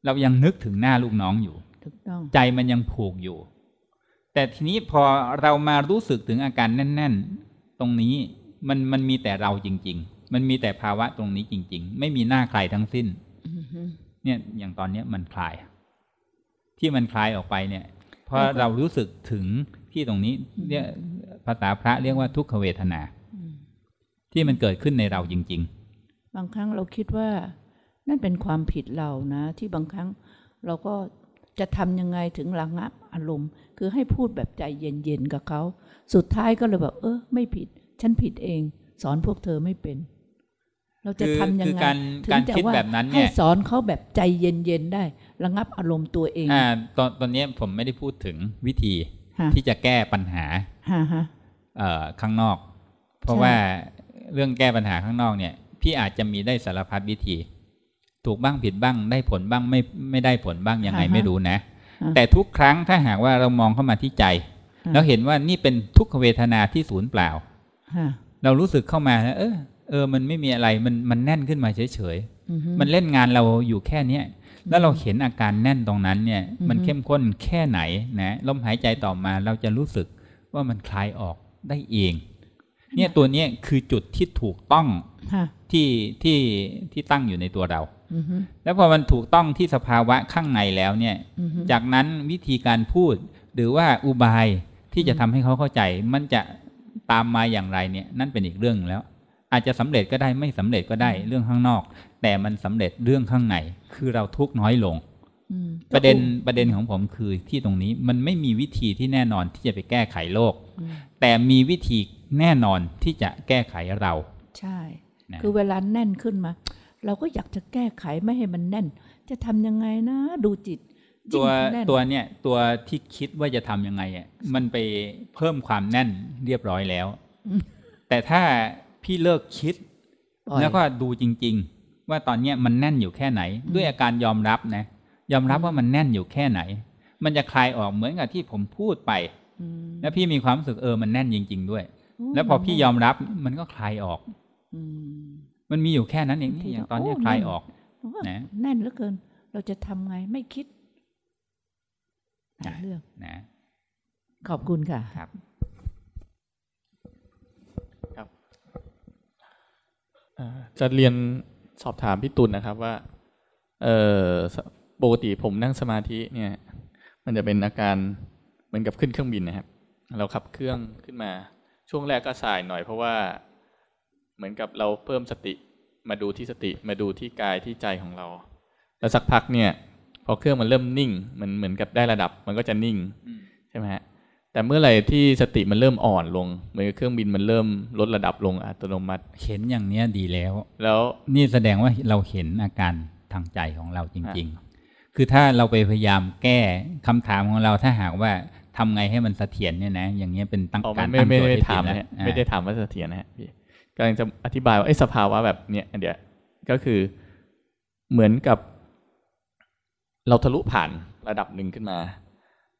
เรายังนึกถึงหน้าลูกน้องอยู่ถูกต้องใจมันยังผูกอยู่ แต่ทีนี้พอเรามารู้สึกถึงอาการแน่น ๆ ตรงนี้มันมันมีแต่เราจริง ๆ มันมีแต่ภาวะตรงนี้จริง ๆ ไม่มีหน้าใครทั้งสิ้นอือฮึเนี่ยอย่างตอนเนี้ยมันคลาย ที่มันคลายออกไปเนี่ยเพราะเรารู้สึกถึงที่ตรงนี้เรียกภาษาพระเรียกว่าทุกขเวทนาอืมที่มันเกิดขึ้นในเราจริงบางครั้งเราคิดว่า นั่นเป็นความผิดเรานะ ที่บางครั้งเราก็ จะทำยังไงถึงระงับอารมณ์ คือให้พูดแบบใจเย็นๆกับเขา สุดท้ายก็เลยแบบ เออ ไม่ผิด ฉันผิดเอง สอนพวกเธอไม่เป็น เราจะคือทำยังคือไงการถึงการจะคิดว่าแบบนั้นเนี่ยให้สอนเขาแบบใจเย็นๆได้ ระงับอารมณ์ตัวเองๆอ่า ตอนตอนเนี้ยผมไม่ได้พูดถึงวิธีฮะที่จะแก้ปัญหาฮะฮะเอ่อข้างนอก เพราะใช่ว่าเรื่องแก้ปัญหาข้างนอกเนี่ย พี่อาจจะมีได้สารพัดวิธี ถูกบ้างผิดบ้างได้ผลบ้างไม่ไม่ได้ผลบ้างยังไงไม่รู้นะ แต่ทุกครั้งถ้าหากว่าเรามองเข้ามาที่ใจ แล้วเห็นว่านี่เป็นทุกขเวทนาที่ศูนย์เปล่าฮะเรารู้สึกเข้ามาแล้วเออเออ มันไม่มีอะไรมันมันแน่นขึ้นมาเฉยอือฮึๆมันเล่นงานเราอยู่แค่เนี้ยแล้วเราเห็นอาการแน่นตรงนั้นเนี่ยอือฮึมันเข้มข้นแค่ไหนนะลมหายใจต่อมาเราจะรู้สึกว่ามันคลายออกได้เอง เนี่ยตัวเนี้ยคือจุดที่ถูกต้องฮะที่ที่ที่ตั้งอยู่ในตัวเราอือฮึ แล้วพอมันถูกต้องที่สภาวะข้างในแล้วเนี่ยอือฮึจากนั้นวิธีการพูด หรือว่าอุบายที่จะทำให้เขาเข้าใจ มันจะตามมาอย่างไรเนี่ย นั่นเป็นอีกเรื่องหนึ่งแล้ว อาจจะสำเร็จก็ได้ไม่สำเร็จก็ได้เรื่องข้างนอก แต่มันสำเร็จเรื่องข้างในคือเราทุกข์น้อยลงอืมประเด็นประเด็นของผมคือที่ตรงนี้มันไม่มีวิธีที่แน่นอนที่จะไปแก้ไขโลกอืมแต่มีวิธีแน่นอนที่จะแก้ไขเรา ใช่นะคือเวลาแน่นขึ้นมา เราก็อยากจะแก้ไขไม่ให้มันแน่น จะทำยังไงนะ ดูจิตยิ่ตังวแน่นตัวเนี่ยตัวที่คิดว่าจะทำยังไงอะมันไปเพิ่มความแน่นเรียบร้อยแล้ว แต่ถ้าพี่เลิกคิดปล่อยแล้วก็ดูจริง ๆ ว่าตอนเนี้ยมันแน่นอยู่แค่ไหน ด้วยอาการยอมรับนะ ยอมรับว่ามันแน่นอยู่แค่ไหน มันจะคลายออกเหมือนกับที่ผมพูดไปอืมแล้วพี่มีความรู้สึกเออมันแน่นจริง ๆ ด้วยโอ้แล้วพอพี่ยอมรับมันก็คลายออกอื มมันมีอยู่แค่นั้นเองบางทีนี่อย่างก็ตอนเนี้ยโอ้คลายแน่นออกว่านะแน่นเหลือเกิน เราจะทำไงไม่คิดหาเรื่องนะ ขอบคุณค่ะครับอ่าจะเรียนสอบถามพี่ตุลนะครับว่า เออสปกติผมนั่งสมาธิเนี่ย มันจะเป็นอาการเหมือนกับขึ้นเครื่องบินนะครับ เราขับเครื่องขึ้นมา ช่วงแรกก็สายหน่อยเพราะว่า เหมือนกับเราเพิ่มสติมาดูที่สติมาดูที่กายที่ใจของเรา แล้วสักพักเนี่ย พอเครื่องมันเริ่มนิ่ง มันเหมือนกับได้ระดับ มันก็จะนิ่งอืมใช่ไหมฮะแต่เมื่อไหร่ที่สติมันเริ่มอ่อนลงเหมือนกับเครื่องบินมันเริ่มลดระดับลงอัตโนมัติ เห็นอย่างเนี้ยดีแล้ว แล้วนี่แสดงว่าเราเห็นอาการทางใจของเราจริง ๆ คือถ้าเราไปพยายามแก้คำถามของเราถ้าหากว่าทำไงให้มันเสถียรเนี่ยนะ อย่างเงี้ยเป็นตั้งอ๋อการไม่ตั้งไม่โจทย์ไม่ที่ถามผิดนะแล้วฮะอ่าไม่ได้ถามว่าเสถียรนะฮะพี่ กำลังจะอธิบายว่าไอ้สภาวะแบบเนี้ยอันเดียวก็คือเหมือนกับ เราทะลุผ่านระดับหนึ่งขึ้นมา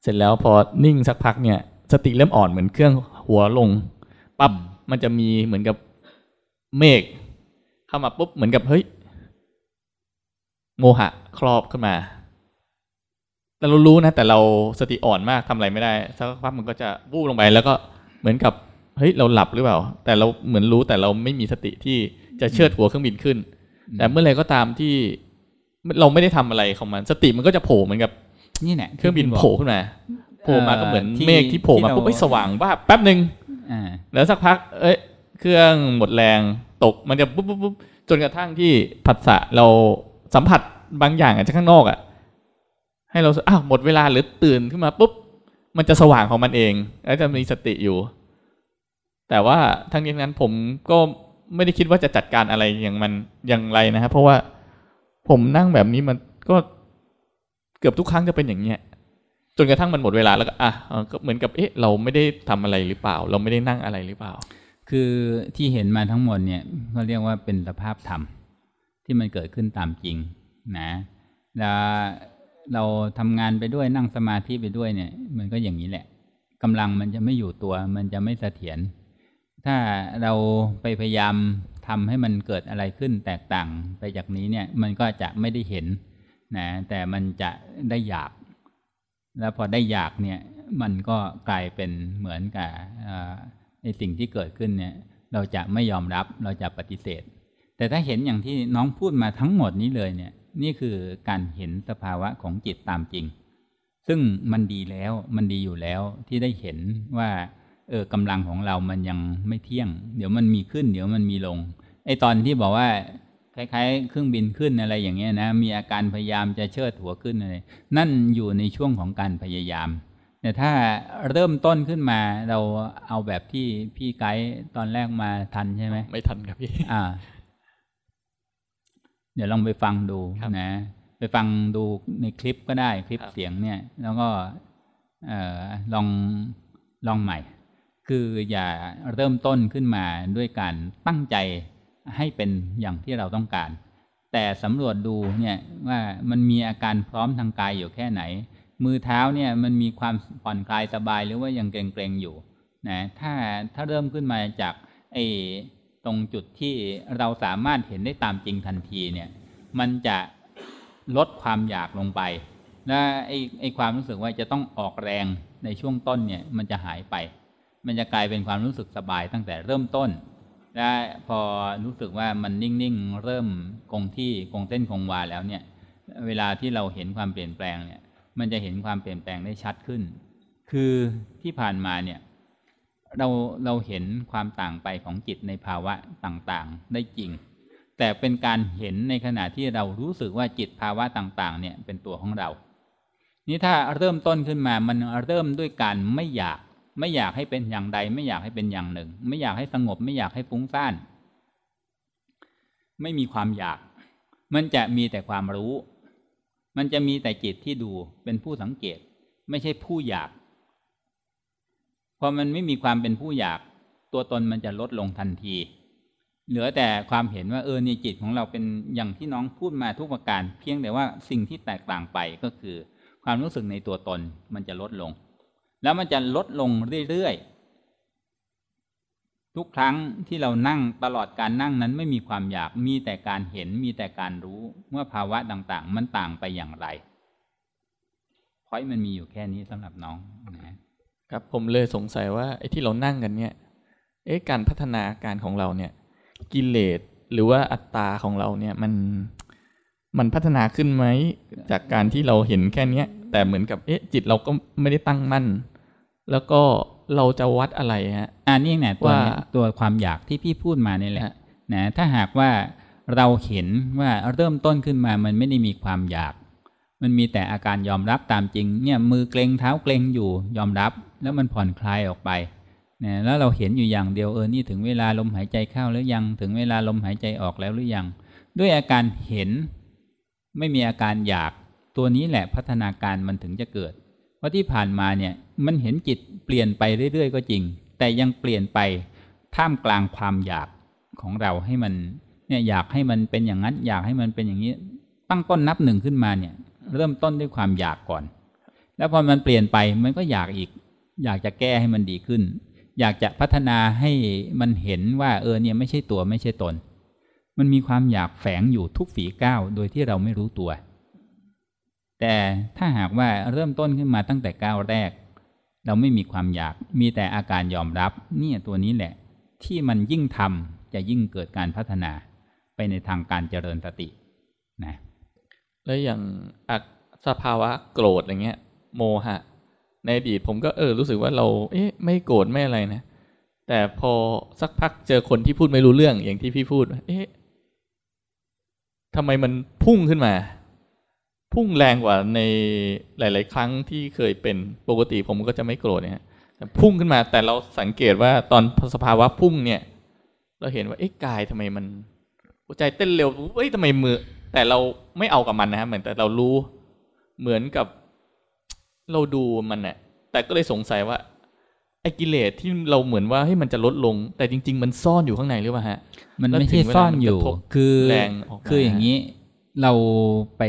เสร็จแล้วพอนิ่งสักพักเนี่ย สติเริ่มอ่อนเหมือนเครื่องหัวลงปั๊บมันจะมีเหมือนกับเมฆเข้ามาปุ๊บเหมือนกับเฮ้ยโมหะครอบขึ้นมา แต่เรารู้นะ แต่เราสติอ่อนมากทำอะไรไม่ได้สักพักมันก็จะวูบลงไป แล้วก็เหมือนกับ เฮ้ยเราหลับหรือเปล่า แต่เราเหมือนรู้แต่เราไม่มีสติที่จะเชิดหัวเครื่องบินขึ้น แต่เมื่อไรก็ตามที่เราไม่ได้ทำอะไรของมัน สติมันก็จะโผล่เหมือนกับนี่แหละเครื่องบินโผล่ขึ้นมาโผล่มาก็เหมือนที่เมฆที่โผล่มาที่เราปุ๊บเอ้ยสว่างว่าบแป๊บหนึ่งอ่าแล้วสักพัก เอ้ย เครื่องหมดแรงตกมันจะปุ๊บปุ๊บปุ๊บจนกระทั่งที่ผัสสะเราสัมผัสบางอย่างจากข้างนอกอะ ให้เราอ้าวหมดเวลาหรือตื่นขึ้นมาปุ๊บมันจะสว่างของมันเอง แล้วจะมีสติอยู่ แต่ว่าทั้งนี้ทั้งนั้นผมก็ไม่ได้คิดว่าจะจัดการอะไรอย่างมันอย่างไรนะครับเพราะว่าผมนั่งแบบนี้มันก็เกือบทุกครั้งจะเป็นอย่างเนี้ยจนกระทั่งมันหมดเวลาแล้วก็อะก็เหมือนกับเอ๊ะเราไม่ได้ทำอะไรหรือเปล่า เราไม่ได้นั่งอะไรหรือเปล่า คือที่เห็นมาทั้งหมดเนี่ยเขาเรียกว่าเป็นสภาพธรรมที่มันเกิดขึ้นตามจริงนะแล้วเราทำงานไปด้วยนั่งสมาธิไปด้วยเนี่ย มันก็อย่างนี้แหละกำลังมันจะไม่อยู่ตัว มันจะไม่เสถียร ถ้าเราไปพยายามทำให้มันเกิดอะไรขึ้นแตกต่างไปจากนี้เนี่ยมันก็จะไม่ได้เห็นนะแต่มันจะได้อยาก แล้วพอได้อยากเนี่ยมันก็กลายเป็นเหมือนกับในสิ่งที่เกิดขึ้นเนี่ยเราจะไม่ยอมรับเราจะปฏิเสธ แต่ถ้าเห็นอย่างที่น้องพูดมาทั้งหมดนี้เลยเนี่ยนี่คือการเห็นสภาวะของจิตตามจริง ซึ่งมันดีแล้วมันดีอยู่แล้วที่ได้เห็นว่า เออกำลังของเรามันยังไม่เที่ยง เดี๋ยวมันมีขึ้น เดี๋ยวมันมีลงไอตอนที่บอกว่าคล้ายๆ เครื่องบินขึ้นอะไรอย่างเงี้ยนะ มีอาการพยายามจะเชิดหัวขึ้นอะไรนั่นอยู่ในช่วงของการพยายาม แต่ถ้าเริ่มต้นขึ้นมาเราเอาแบบที่พี่ไกด์ตอนแรกมาทันใช่ไหมไม่ทันครับพี่อ่า เดี๋ยวลองไปฟังดูครับนะ ไปฟังดูในคลิปก็ได้คลิปครับเสียงเนี่ย แล้วก็เอ่อลองลองใหม่ คืออย่าเริ่มต้นขึ้นมาด้วยการตั้งใจให้เป็นอย่างที่เราต้องการ แต่สำรวจดูเนี่ยว่ามันมีอาการพร้อมทางกายอยู่แค่ไหน มือเท้าเนี่ยมันมีความผ่อนคลายสบายหรือว่ายังเกรงๆอยู่นะถ้าถ้าเริ่มขึ้นมาจากไอ้ตรงจุดที่เราสามารถเห็นได้ตามจริงทันทีเนี่ยมันจะลดความอยากลงไป และไอ้ไอ้ความรู้สึกว่าจะต้องออกแรงในช่วงต้นเนี่ยมันจะหายไป มันจะกลายเป็นความรู้สึกสบายตั้งแต่เริ่มต้น และพอรู้สึกว่ามันนิ่งๆ เริ่มคงที่คงเส้นคงวาแล้วเนี่ย เวลาที่เราเห็นความเปลี่ยนแปลงเนี่ย มันจะเห็นความเปลี่ยนแปลงได้ชัดขึ้น คือที่ผ่านมาเนี่ยเราเราเห็นความต่างไปของจิตในภาวะต่างๆ ได้จริง แต่เป็นการเห็นในขณะที่เรารู้สึกว่าจิตภาวะต่าง ๆ เนี่ยเป็นตัวของเรา นี่ถ้าเริ่มต้นขึ้นมามันเริ่มด้วยการไม่อยาก ไม่อยากให้เป็นอย่างใด ไม่อยากให้เป็นอย่างหนึ่ง ไม่อยากให้สงบ ไม่อยากให้ฟุ้งซ่าน ไม่มีความอยาก มันจะมีแต่ความรู้ มันจะมีแต่จิตที่ดูเป็นผู้สังเกต ไม่ใช่ผู้อยากพอมันไม่มีความเป็นผู้อยาก ตัวตนมันจะลดลงทันที เหลือแต่ความเห็นว่าเออในจิตของเราเป็นอย่างที่น้องพูดมาทุกประการ เพียงแต่ว่าสิ่งที่แตกต่างไปก็คือ ความรู้สึกในตัวตนมันจะลดลง แล้วมันจะลดลงเรื่อยๆ ทุกครั้งที่เรานั่งตลอดการนั่งนั้นไม่มีความอยากมีแต่การเห็นมีแต่การรู้ว่าภาวะต่างๆ มันต่างไปอย่างไรพอยมันมีอยู่แค่นี้สำหรับน้องนะครับผมเลยสงสัยว่าไอ้ที่เรานั่งกันเนี่ย เอ๊ะการพัฒนาการของเราเนี่ย กิเลสหรือว่าอัตตาของเราเนี่ยมันมันพัฒนาขึ้นไหมจากการที่เราเห็นแค่เนี้ย แต่เหมือนกับเอ๊ะจิตเราก็ไม่ได้ตั้งมั่น แล้วก็เราจะวัดอะไรฮะอันนี้เนี่ยตัวว่าเนี่ยตัวความอยากที่พี่พูดมานี่แหละฮะนะถ้าหากว่าเราเห็นว่าเริ่มต้นขึ้นมามันไม่ได้มีความอยาก มันมีแต่อาการยอมรับตามจริง เนี่ยมือเกรงเท้าเกรงอยู่ยอมรับ แล้วมันผ่อนคลายออกไปนะแล้วเราเห็นอยู่อย่างเดียวเออนี่ถึงเวลาลมหายใจเข้าหรือยังถึงเวลาลมหายใจออกแล้วหรือยัง ด้วยอาการเห็น ไม่มีอาการอยาก ตัวนี้แหละพัฒนาการมันถึงจะเกิด เพราะที่ผ่านมาเนี่ยมันเห็นจิตเปลี่ยนไปเรื่อยๆ ก็จริง แต่ยังเปลี่ยนไปท่ามกลางความอยากของเราให้มันเนี่ยอยากให้มันเป็นอย่างนั้น อยากให้มันเป็นอย่างนี้ ตั้งต้นนับหนึ่งขึ้นมาเนี่ย เริ่มต้นด้วยความอยากก่อน แล้วพอมันเปลี่ยนไปมันก็อยากอีก อยากจะแก้ให้มันดีขึ้น อยากจะพัฒนาให้มันเห็นว่าเออเนี่ยไม่ใช่ตัวไม่ใช่ตน มันมีความอยากแฝงอยู่ทุกฝีก้าวโดยที่เราไม่รู้ตัว แต่ถ้าหากว่าเริ่มต้นขึ้นมาตั้งแต่ก้าวแรก เราไม่มีความอยาก มีแต่อาการยอมรับเนี่ยตัวนี้แหละ ที่มันยิ่งทำจะยิ่งเกิดการพัฒนาไปในทางการเจริญสตินะแล้วอย่างสภาวะโกรธอย่างเงี้ย โมหะ ในอดีตผมก็เออรู้สึกว่าเรา เอ๊ะ ไม่โกรธไม่อะไรนะแต่พอสักพักเจอคนที่พูดไม่รู้เรื่องอย่างที่พี่พูด เอ๊ะทำไมมันพุ่งขึ้นมา พุ่งแรงกว่าในหลาย ๆ ครั้งที่เคยเป็นปกติผมก็จะไม่โกรธเนี่ยแต่พุ่งขึ้นมาแต่เราสังเกตว่าตอนสภาวะพุ่งเนี่ย เราเห็นว่าเอ๊ะกายทำไมมันหัวใจเต้นเร็วเอ้ยทำไมมือ แต่เราไม่เอากับมันนะฮะเหมือนแต่เรารู้เหมือนกับเราดูมันน่ะแต่ก็เลยสงสัยว่าไอ้กิเลสที่เราเหมือนว่าให้ยมันจะลดลง แต่จริง ๆ มันซ่อนอยู่ข้างในหรือเปล่าฮะ มันแล้วไม่ถึใช่งเวลาซ่อนมันอยู่กระทบคือแรงออกมาคืออย่างนี้ เราไป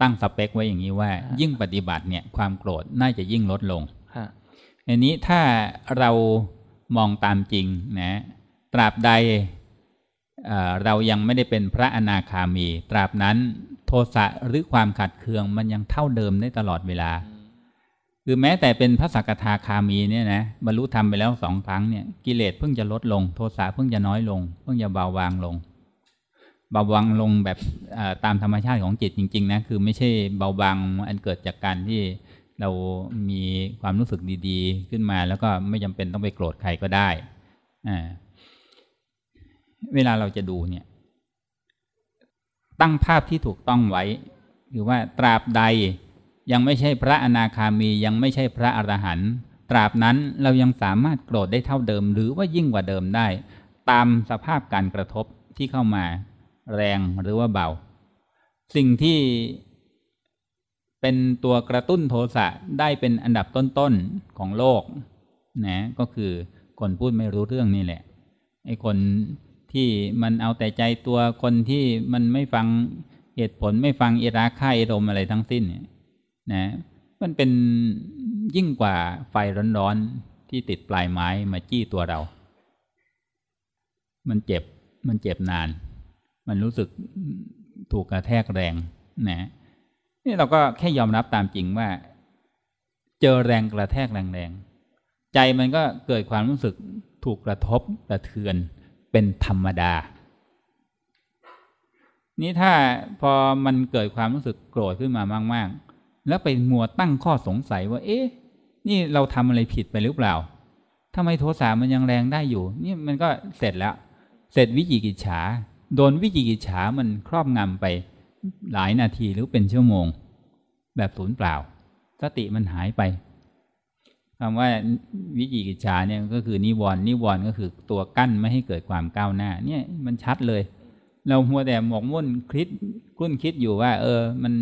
ตั้งสเปคไว้อย่างนี้ว่า ยิ่งปฏิบัติเนี่ยความโกรธน่าจะยิ่งลดลงฮะอันนี้ถ้าเรามองตามจริงนะตราบใดเอ่อเรายังไม่ได้เป็นพระอนาคามี ตราบนั้นโทสะหรือความขัดเคืองมันยังเท่าเดิมได้ตลอดเวลา คือแม้แต่เป็นพระสักทาคามีเนี่ยนะบรรลุธรรมไปแล้วสองครั้งเนี่ยกิเลสเพิ่งจะลดลง โทสะเพิ่งจะน้อยลง เพิ่งจะเบาบางลง เบาบางลงแบบตามธรรมชาติของจิตจริง ๆ นะ คือไม่ใช่เบาบางอันเกิดจากการที่เรามีความรู้สึกดีๆ ขึ้นมาแล้วก็ไม่จำเป็นต้องไปโกรธใครก็ได้อ่าเวลาเราจะดูเนี่ย ตั้งภาพที่ถูกต้องไว้คือว่าตราบใดยังไม่ใช่พระอนาคามียังไม่ใช่พระอรหันต์ตราบนั้นเรายังสามารถโกรธได้เท่าเดิม หรือว่ายิ่งกว่าเดิมได้ ตามสภาพการกระทบที่เข้ามา แรงหรือว่าเบา สิ่งที่เป็นตัวกระตุ้นโทสะได้เป็นอันดับต้นๆของโลกนะก็คือคนพูดไม่รู้เรื่องนี่แหละไอ้คนที่มันเอาแต่ใจตัวคนที่มันไม่ฟังเหตุผลไม่ฟังอิราค่าอารมอะไรทั้งสิ้นนะมันเป็นยิ่งกว่าไฟร้อนๆที่ติดปลายไม้มาจี้ตัวเรา มันเจ็บมันเจ็บนาน มันรู้สึกถูกกระแทกแรงนะนี่เราก็แค่ยอมรับตามจริงว่า เจอแรงกระแทกแรงๆใจมันก็เกิดความรู้สึกถูกกระทบกระเทือนเป็นธรรมดา นี่ถ้าพอมันเกิดความรู้สึกโกรธขึ้นมามาก ๆ แล้วไปมัวตั้งข้อสงสัยว่า เอ๊ะ นี่เราทำอะไรผิดไปหรือเปล่าทำไมโทสะมันยังแรงได้อยู่ นี่มันก็เสร็จแล้ว เสร็จวิจิกิจฉา โดนวิจิกิจฉามันครอบงำไปหลายนาทีหรือเป็นชั่วโมง แบบศูนย์เปล่า สติมันหายไปคำว่าวิจิกิจฉาเนี่ยก็คือนิวรณ์นิวรณ์ก็คือตัวกั้นไม่ให้เกิดความก้าวหน้า เนี่ยมันชัดเลย เราหัวแต่หมกมุ่นคิดคุ้นคิดอยู่ว่า เออมัน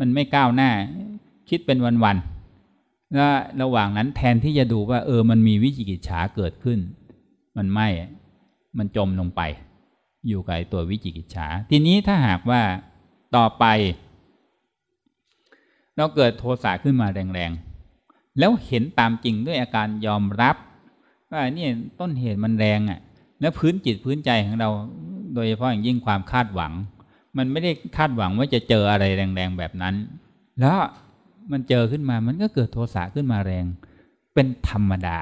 มันไม่ก้าวหน้า คิดเป็นวันๆแล้วระหว่างนั้นแทนที่จะดูว่า เออ มันมีวิจิกิจฉาเกิดขึ้น มันไม่มันจมลงไป อยู่กับตัววิจิกิจฉา ทีนี้ถ้าหากว่าต่อไป เราเกิดโทสะขึ้นมาแรงๆ แล้วเห็นตามจริงด้วยอาการยอมรับ ว่าเนี่ยต้นเหตุมันแรงอะ่ะ แล้วพื้นจิตพื้นใจของเรา โดยเฉพาะอย่างยิ่งความคาดหวัง มันไม่ได้คาดหวังว่าจะเจออะไรแรงๆแบบนั้น แล้วมันเจอขึ้นมามันก็เกิดโทสะขึ้นมาแรง เป็นธรรมดา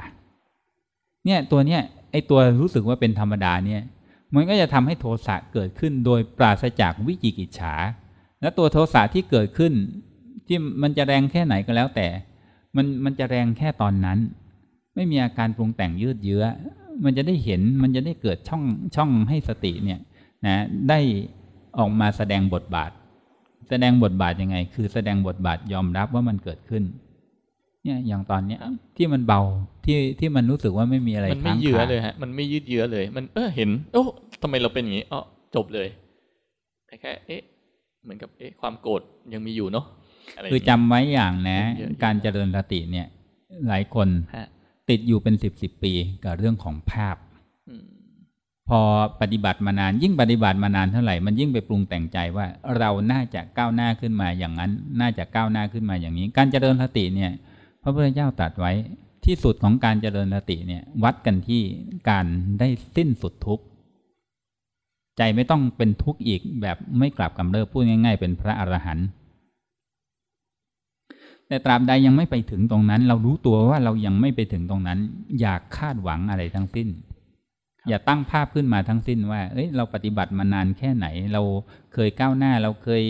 เนี่ยตัวเนี้ยไอตัวรู้สึกว่าเป็นธรรมดาเนี่ย มันก็จะทำให้โทสะเกิดขึ้นโดยปราศจากวิจิกิจฉา และตัวโทสะที่เกิดขึ้น ที่มันจะแรงแค่ไหนก็แล้วแต่ มันมันจะแรงแค่ตอนนั้น ไม่มีอาการปรุงแต่งยืดเยื้อ มันจะได้เห็นมันจะได้เกิดช่องช่องให้สติเนี่ยนะได้ออกมาแสดงบทบาท แสดงบทบาทยังไง คือแสดงบทบาทยอมรับว่ามันเกิดขึ้น เนี่ยอย่างตอนเนี้ยที่มันเบาที่ที่มันรู้สึกว่าไม่มีอะไรมันไม่ค้างเยื้อคาเลยฮะมันไม่ยืดเยื้อเลย มันเออเห็นโอ้ทำไมเราเป็นอย่างนี้อ๋อจบเลยแต่แค่เอ๊ะเหมือนกับเอ๊ะความโกรธยังมีอยู่เนาะะไรย่างคือเงี้ยจำไว้อย่างนะเยอะๆการเจริญสติเนี่ย หลายคนฮะติดอยู่เป็นสิบสิบปีกับเรื่องของภาพอืมพพอปฏิบัติมานานยิ่งปฏิบัติมานานเท่าไหร่มันยิ่งไปปรุงแต่งใจว่าเราน่าจะก้าวหน้าขึ้นมาอย่างนั้น น่าจะก้าวหน้าขึ้นมาอย่างนี้ การเจริญสติเนี่ย พระพุทธเจ้าตรัสไว้ที่สุดของการเจริญสติเนี่ยวัดกันที่การได้สิ้นสุดทุกข์ใจไม่ต้องเป็นทุกข์อีกแบบไม่กลับกำเริบพูดง่าย ๆ เป็นพระอรหันต์แต่ตราบใดยังไม่ไปถึงตรงนั้น เรารู้ตัวว่าเรายังไม่ไปถึงตรงนั้น อยากคาดหวังอะไรทั้งสิ้น อย่าตั้งภาพขึ้นมาทั้งสิ้นว่า เอ้ย เราปฏิบัติมานานแค่ไหน เราเคยก้าวหน้า เราเคย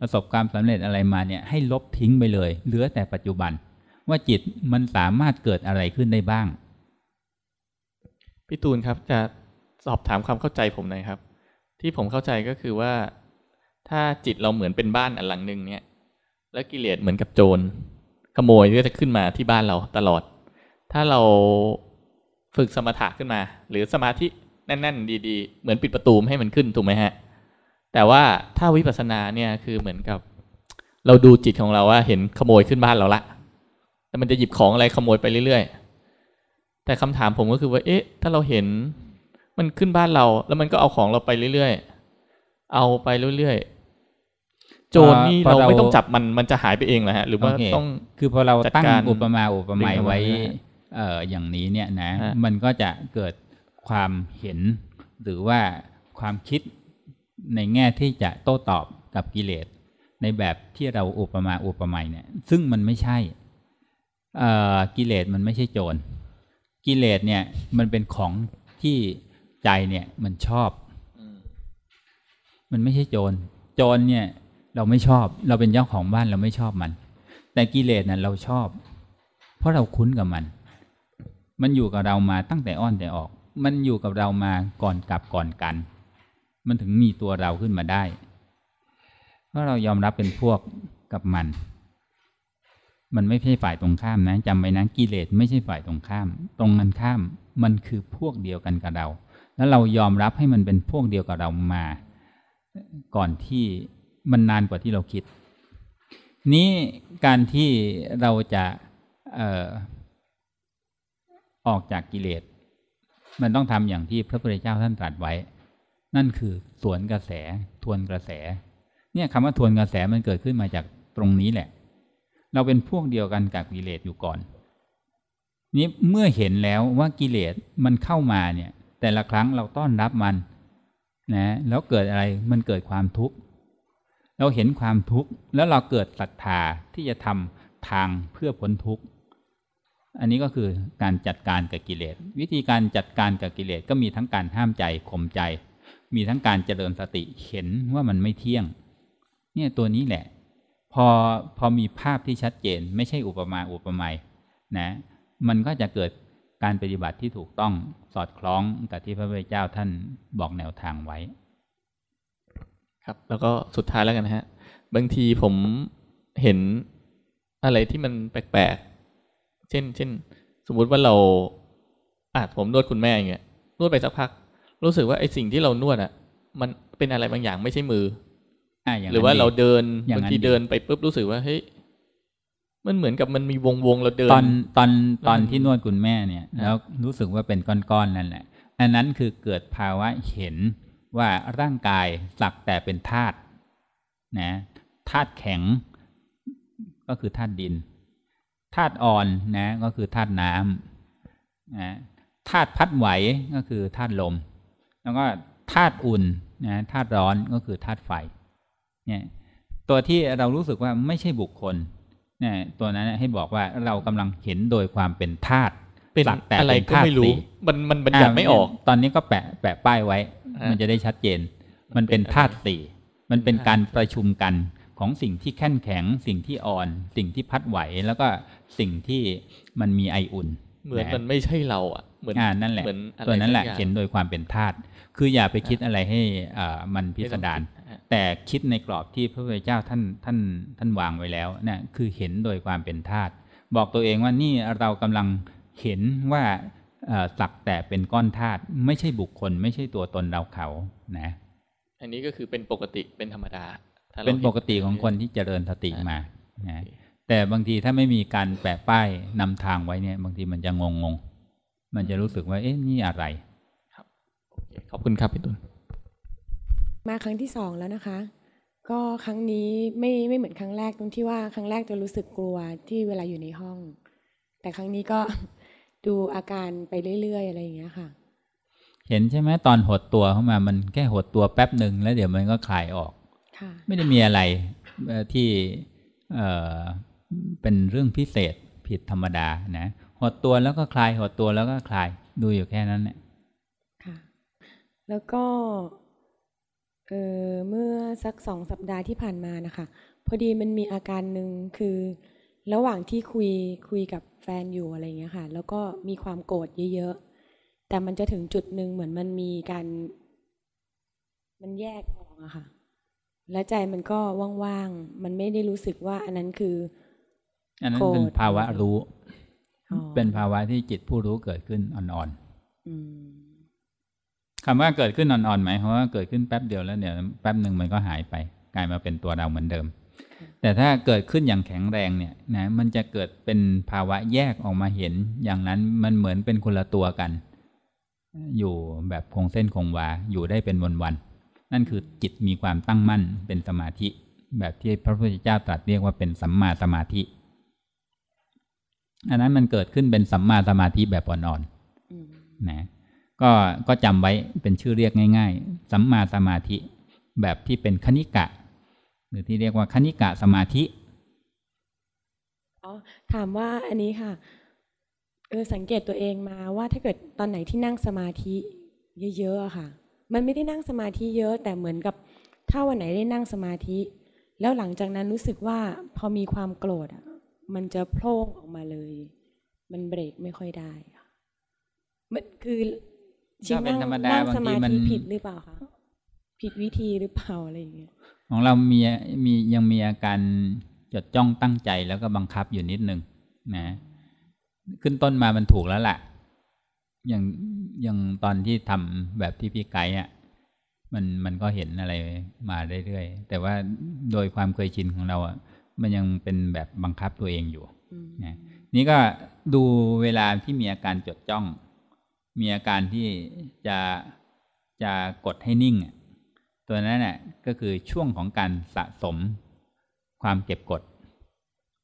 ประสบความสำเร็จอะไรมาเนี่ย ให้ลบทิ้งไปเลย เหลือแต่ปัจจุบัน ว่าจิตมันสามารถเกิดอะไรขึ้นได้บ้าง พี่ตูนครับจะสอบถามความเข้าใจผมหน่อยครับ ที่ผมเข้าใจก็คือว่า ถ้าจิตเราเหมือนเป็นบ้านอันหลังหนึ่งเนี่ย แล้วกิเลสเหมือนกับโจรขโมยก็จะขึ้นมาที่บ้านเราตลอด ถ้าเราฝึกสมถะขึ้นมา หรือสมาธิแน่น ๆ ดีๆ เหมือนปิดประตูให้มันขึ้นถูกไหมฮะ แต่ว่าถ้าวิปัสสนาเนี่ยคือเหมือนกับ เราดูจิตของเราว่าเห็นขโมยขึ้นบ้านเราละ แต่มันจะหยิบของอะไรขโมยไปเรื่อยๆ แต่คำถามผมก็คือว่า เอ๊ะ ถ้าเราเห็นมันขึ้นบ้านเรา แล้วมันก็เอาของเราไปเรื่อยๆ เอาไปเรื่อยๆ โจรนี่พอเราเราไม่ต้องจับมัน มันจะหายไปเองเหรอฮะ หรือว่าโเคต้อง คือพอเราจัดตั้งการอุปมาอุปไมยดึงออกมาไว้ด้วยฮะเอ่อ อย่างนี้เนี่ยนะฮะมันก็จะเกิดความเห็น หรือว่าความคิดในแง่ที่จะโต้ตอบกับกิเลสในแบบที่เราอุปมาอุปไมยเนี่ย ซึ่งมันไม่ใช่เอ่อ กิเลสมันไม่ใช่โจร กิเลสเนี่ย มันเป็นของที่ใจเนี่ย มันชอบ มันไม่ใช่โจร โจรเนี่ย เราไม่ชอบ เราเป็นเจ้าของบ้านเราไม่ชอบมัน แต่กิเลสน่ะเราชอบ เพราะเราคุ้นกับมัน มันอยู่กับเรามาตั้งแต่อ้อนแต่ออก มันอยู่กับเรามาก่อนกลับก่อนกัน มันถึงมีตัวเราขึ้นมาได้ เพราะเรายอมรับเป็นพวกกับมัน มันไม่ใช่ฝ่ายตรงข้ามนะจำไว้นะกิเลสไม่ใช่ฝ่ายตรงข้าม ตรงกันข้ามมันคือพวกเดียวกันกับเรา แล้วเรายอมรับให้มันเป็นพวกเดียวกับเรามา ก่อนที่มันนานกว่าที่เราคิด นี้การที่เราจะออออกจากกิเลส มันต้องทำอย่างที่พระพุทธเจ้าท่านตรัสไว้ นั่นคือสวนกระแส ทวนกระแส เนี่ยคำว่าทวนกระแสมันเกิดขึ้นมาจากตรงนี้แหละ เราเป็นพวกเดียวกันกับกิเลสอยู่ก่อน นี้เมื่อเห็นแล้วว่ากิเลสมันเข้ามาเนี่ย แต่ละครั้งเราต้อนรับมันนะแล้วเกิดอะไรมันเกิดความทุกข์เราเห็นความทุกข์แล้วเราเกิดศรัทธาที่จะทำทางเพื่อพ้นทุกข์อันนี้ก็คือการจัดการกับกิเลส วิธีการจัดการกับกิเลสก็มีทั้งการห้ามใจข่มใจ มีทั้งการเจริญสติเห็นว่ามันไม่เที่ยง เนี่ยตัวนี้แหละ พอพอมีภาพที่ชัดเจน ไม่ใช่อุปมาอุปไมยนะมันก็จะเกิดการปฏิบัติที่ถูกต้องสอดคล้องกับที่พระพุทธเจ้าท่านบอกแนวทางไว้ ครับ แล้วก็สุดท้ายแล้วกันนะฮะ บางทีผมเห็นอะไรที่มันแปลกๆ เช่น เช่น สมมุติว่าเราอาจผมนวดคุณแม่อย่างเงี้ยนวดไปสักพัก รู้สึกว่าไอ้สิ่งที่เรานวดอะ มันเป็นอะไรบางอย่างไม่ใช่มือ หรือว่าเราเดินอย่างบางนั้นทีดีเดินไปปุ๊บรู้สึกว่าเฮ้ยมันเหมือนกับมันมีวงวงๆเราเดิน ตอนตอนตอนแล้วมันที่นวดคุณแม่เนี่ยอะแล้วรู้สึกว่าเป็นก้อนๆนั่นแหละ อันนั้นคือเกิดภาวะเห็นว่าร่างกายสักแต่เป็นธาตุนะธาตุแข็ง ก็คือธาตุดินธาตุอ่อนนะ ก็คือธาตุน้ำนะธาตุพัดไหวก็คือธาตุลม แล้วก็ธาตุอุ่นนะธาตุร้อนก็คือธาตุไฟ เนี่ยตัวที่เรารู้สึกว่าไม่ใช่บุคคลเนี่ยตัวนั้นให้บอกว่าเรากำลังเห็นโดยความเป็นธาตุเป็นสักแต่อะไรเป็นก็ธาตุไม่รู้สี่มันมันบัญญัติไม่ออก ตอนนี้ก็แปะแปะป้ายไว้อ่ามัมันจะได้ชัดเจน มันเป็นธาตุสี่มันเป็นการประชุมกันของสิ่งที่แข็งแข็ง สิ่งที่อ่อน สิ่งที่พัดไหว แล้วก็สิ่งที่มันมีไออุ่น เหมือนนะมันไม่ใช่เราอะเหมือนอ่านั่นแหละเหมือนอะไรตัวนั้นแหละสักอย่างเห็นโดยความเป็นธาตุคืออย่าไปคิดอะไรให้อ่ามันพิสดาร ไม่ต้องคิดฮะแต่คิดในกรอบที่พระพุทธเจ้าท่านท่านท่านวางไว้แล้วนะคือเห็นโดยความเป็นธาตุบอกตัวเองว่านี่เรากำลังเห็นว่าเอ่อสักแต่เป็นก้อนธาตุไม่ใช่บุคคล ไม่ใช่ตัวตนเราเขานะอันนี้ก็คือเป็นปกติเป็นธรรมดาถ้าราเป็นปกติห็ของคนที่เจริญสติอ่ามมานะแต่บางทีถ้าไม่มีการแปะป้ายนำทางไว้เนี่ย บางทีมันจะงงงๆมันจะรู้สึกว่า เอ๊ะนี่อะไรโอเคขอบคุณครับพี่ตุล มาครั้งที่สองแล้วนะคะ ก็ครั้งนี้ไม่ไม่เหมือนครั้งแรกตรงที่ว่าครั้งแรกจะรู้สึกกลัวที่เวลาอยู่ในห้อง แต่ครั้งนี้ก็ดูอาการไปเรื่อยๆอะไรอย่างเงี้ยค่ะ เห็นใช่ไหมตอนหดตัวเข้ามามันแค่หดตัวแป๊บหนึ่งแล้วเดี๋ยวมันก็คลายออกค่ะไม่ได้มีอะไรเอ่อที่เอ่อเป็นเรื่องพิเศษผิดธรรมดานะหดตัวแล้วก็คลายหดตัวแล้วก็คลายดูอยู่แค่นั้นเนี่ยค่ะ แล้วก็ เออเมื่อสักสองสัปดาห์ที่ผ่านมานะคะ พอดีมันมีอาการหนึ่งคือ ระหว่างที่คุยคุยกับแฟนอยู่อะไรอย่างเงี้ยค่ะ แล้วก็มีความโกรธเยอะๆ แต่มันจะถึงจุดหนึ่งเหมือนมันมีการ มันแยกออกอะค่ะ และใจมันก็ว่างๆ มันไม่ได้รู้สึกว่าอันนั้นคือ อันนั้นโกรธเป็นภาวะรู้อ๋อเป็นภาวะที่จิตผู้รู้เกิดขึ้นอ่อนอืมๆ คำว่าเกิดขึ้นอ่อนๆไหมายความว่าเกิดขึ้นแป๊บเดียวแล้วเดี๋ยวแป๊บหนึ่งมันก็หายไป กลายมาเป็นตัวเราเหมือนเดิม แต่ถ้าเกิดขึ้นอย่างแข็งแรงเนี่ยนะมันจะเกิดเป็นภาวะแยกออกมาเห็น อย่างนั้นมันเหมือนเป็นคนละตัวกัน อยู่แบบคงเส้นคงวาอยู่ได้เป็นวันๆนั่นคือจิตมีความตั้งมั่นเป็นสมาธิ แบบที่พระพุทธเจ้าตรัสเรียกว่าเป็นสัมมาสมาธิ อันนั้นมันเกิดขึ้นเป็นสัมมาสมาธิแบบอ่อนๆนะ ก็ก็จำไว้เป็นชื่อเรียกง่าย ๆ สัมมาสมาธิ แบบที่เป็นคณิกะ หรือที่เรียกว่าคณิกะสมาธิอ๋อถามว่าอันนี้ค่ะเออสังเกตตัวเองมาว่าถ้าเกิดตอนไหนที่นั่งสมาธิเยอะๆค่ะ มันไม่ได้นั่งสมาธิเยอะ แต่เหมือนกับถ้าวันไหนได้นั่งสมาธิ แล้วหลังจากนั้นรู้สึกว่าพอมีความโกรธอะมันจะโพล่งออกมาเลย มันเบรกไม่ค่อยได้มันคือ ชิก็เป็นธรรมดานั่งบางสทีมามันธิผิดหรือเปล่าคะผิดวิธีหรือเปล่าอะไรอย่างเงี้ยของเรามีมียังมีอาการจดจ้องตั้งใจแล้วก็บังคับอยู่นิดนึงนะขึ้นต้นมามันถูกแล้วแหละอย่างอย่างตอนที่ทำแบบที่พี่ไกด์อะ มันมันก็เห็นอะไรมาเรื่อยๆแต่ว่าโดยความเคยชินของเราอะ มันยังเป็นแบบบังคับตัวเองอยู่อืมนะนี่ก็ดูเวลาที่มีอาการจดจ้อง มีอาการที่จะจะกดให้นิ่ง ตัวนั้นน่ะก็คือช่วงของการสะสม ความเก็บกด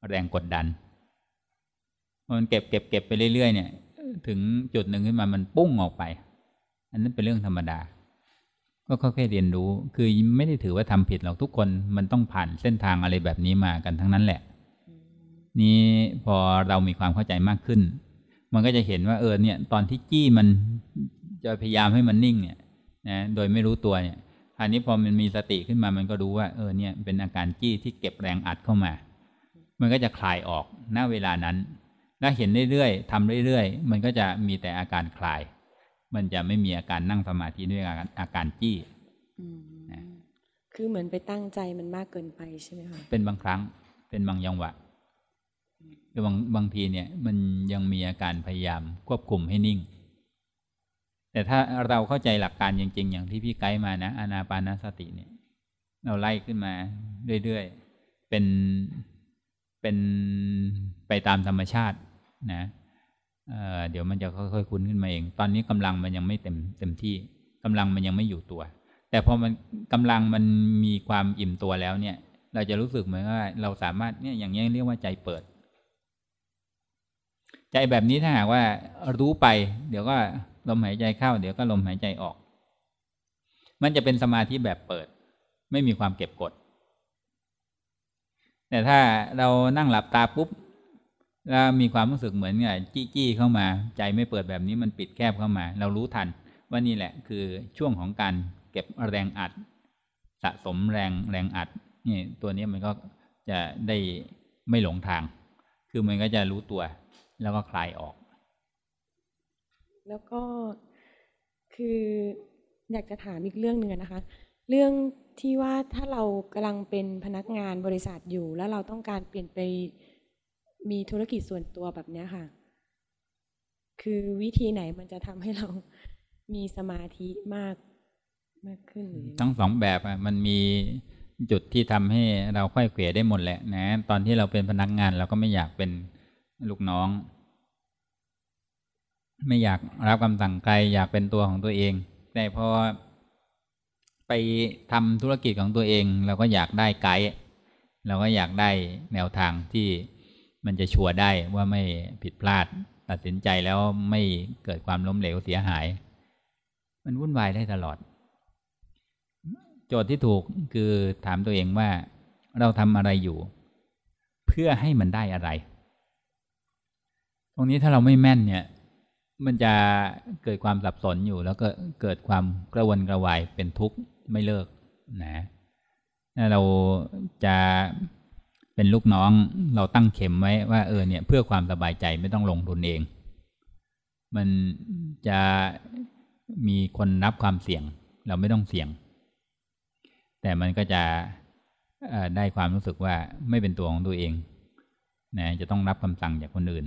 แรงกดดันมันเก็บเก็บเก็บไปเรื่อยๆเนี่ย ถึงจุดหนึ่งขึ้นมามันปุ้งออกไป อันนั้นเป็นเรื่องธรรมดา ก็ค่อยๆเรียนรู้ คือไม่ได้ถือว่าทำผิดหรอกทุกคนมันต้องผ่านเส้นทางอะไรแบบนี้มากันทั้งนั้นแหละ นี้พอเรามีความเข้าใจมากขึ้น มันก็จะเห็นว่าเออเนี่ยตอนที่จี้มันจะพยายามให้มันนิ่งเนี่ยนะโดยไม่รู้ตัวเนี่ยคราวนี้พอมันมีสติขึ้นมามันก็รู้ว่าเออเนี่ยเป็นอาการจี้ที่เก็บแรงอัดเข้ามา มันก็จะคลายออกณเวลานั้นแล้วเห็นเรื่อยๆทำเรื่อยๆ มันก็จะมีแต่อาการคลาย มันจะไม่มีอาการนั่งสมาธิด้วยอาการอาการจี้อืมนะคือเหมือนไปตั้งใจมันมากเกินไปใช่ไหมคะเป็นบางครั้งเป็นบางจังหวะห รือบางบางทีเนี่ยมันยังมีอาการพยายามควบคุมให้นิ่ง แต่ถ้าเราเข้าใจหลักการจริง ๆ อย่างที่พี่ไกด์มานะอานาปานสติเนี่ย เราไล่ขึ้นมาเรื่อยๆเป็นเป็นไปตามธรรมชาตินะเเดี๋ยวมันจะค่อยๆคุ้นขึ้นมาเอง ตอนนี้กำลังมันยังไม่เต็มเต็มที่กำลังมันยังไม่อยู่ตัว แต่พอมันกำลังมันมีความอิ่มตัวแล้วเนี่ย เราจะรู้สึกเหมือนว่าเราสามารถเนี่ยอย่างนี้เรียกว่าใจเปิด ใจแบบนี้ถ้าหากว่ารู้ไป เดี๋ยวก็ลมหายใจเข้า เดี๋ยวก็ลมหายใจออก มันจะเป็นสมาธิแบบเปิด ไม่มีความเก็บกด แต่ถ้าเรานั่งหลับตาปุ๊บแล้วมีความรู้สึกเหมือนไงจี้จี้เข้ามา ใจไม่เปิดแบบนี้มันปิดแคบเข้ามา เรารู้ทัน ว่านี่แหละคือช่วงของการเก็บแรงอัด สะสมแรงแรงอัดนี่ตัวนี้มันก็จะได้ไม่หลงทาง คือมันก็จะรู้ตัว แล้วก็คลายออก แล้วก็คืออยากจะถามอีกเรื่องหนึ่งอะนะคะ เรื่องที่ว่าถ้าเรากำลังเป็นพนักงานบริษัทอยู่ แล้วเราต้องการเปลี่ยนไปมีธุรกิจส่วนตัวแบบเนี้ยค่ะ คือวิธีไหนมันจะทำให้เรามีสมาธิมากมากขึ้นหรือยังไงทั้งสองแบบอะมันมีจุดที่ทำให้เราค่อยเขวได้หมดแหละนะ ตอนที่เราเป็นพนักงานเราก็ไม่อยากเป็น ลูกน้อง ไม่อยากรับคำสั่งใครอยากเป็นตัวของตัวเอง แต่พอไปทำธุรกิจของตัวเอง เราก็อยากได้ไกด์เราก็อยากได้แนวทางที่มันจะชัวร์ได้ว่าไม่ผิดพลาด ตัดสินใจแล้วไม่เกิดความล้มเหลวเสียหาย มันวุ่นวายได้ตลอด โจทย์ที่ถูกคือถามตัวเองว่าเราทำอะไรอยู่ เพื่อให้มันได้อะไร ตรงนี้ถ้าเราไม่แม่นเนี่ย มันจะเกิดความสับสนอยู่ แล้วก็เกิดความกระวนกระวายเป็นทุกข์ไม่เลิกนะถ้าเราจะเป็นลูกน้องเราตั้งเข็มไว้ว่าเออเนี่ย เพื่อความสบายใจไม่ต้องลงทุนเอง มันจะมีคนรับความเสี่ยง เราไม่ต้องเสี่ยง แต่มันก็จะได้ความรู้สึกว่าไม่เป็นตัวของตัวเองนะจะต้องรับคำสั่งจากคนอื่น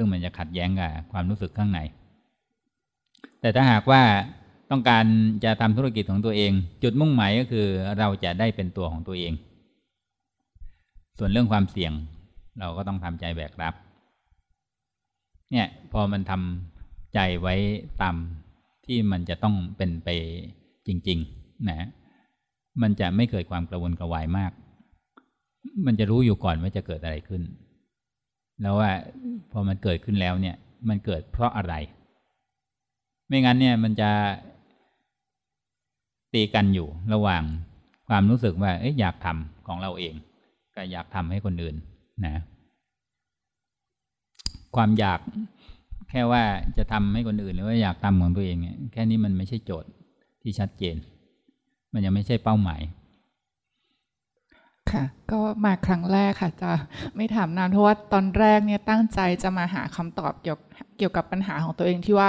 ซึ่งมันจะขัดแย้งกับความรู้สึกข้างใน แต่ถ้าหากว่าต้องการจะทำธุรกิจของตัวเอง จุดมุ่งหมายก็คือเราจะได้เป็นตัวของตัวเอง ส่วนเรื่องความเสี่ยง เราก็ต้องทำใจแบกรับ เนี่ยพอมันทำใจไว้ตามที่มันจะต้องเป็นไปจริง ๆ นะ มันจะไม่เกิดความกระวนกระวายมาก มันจะรู้อยู่ก่อนว่าจะเกิดอะไรขึ้น แล้วว่าพอมันเกิดขึ้นแล้วเนี่ย มันเกิดเพราะอะไร ไม่งั้นเนี่ยมันจะตีกันอยู่ระหว่างความรู้สึกว่า เอ๊ะอยากทำของเราเอง กับอยากทำให้คนอื่นนะ ความอยากแค่ว่าจะทำให้คนอื่น หรือว่าอยากทำของตัวเองเนี่ยแค่นี้มันไม่ใช่โจทย์ที่ชัดเจน มันยังไม่ใช่เป้าหมาย ค่ะ ก็มาครั้งแรกค่ะ จะไม่ถามนานเพราะว่าตอนแรกเนี่ยตั้งใจจะมาหาคำตอบเกี่ยวเกี่ยวกับปัญหาของตัวเองที่ว่า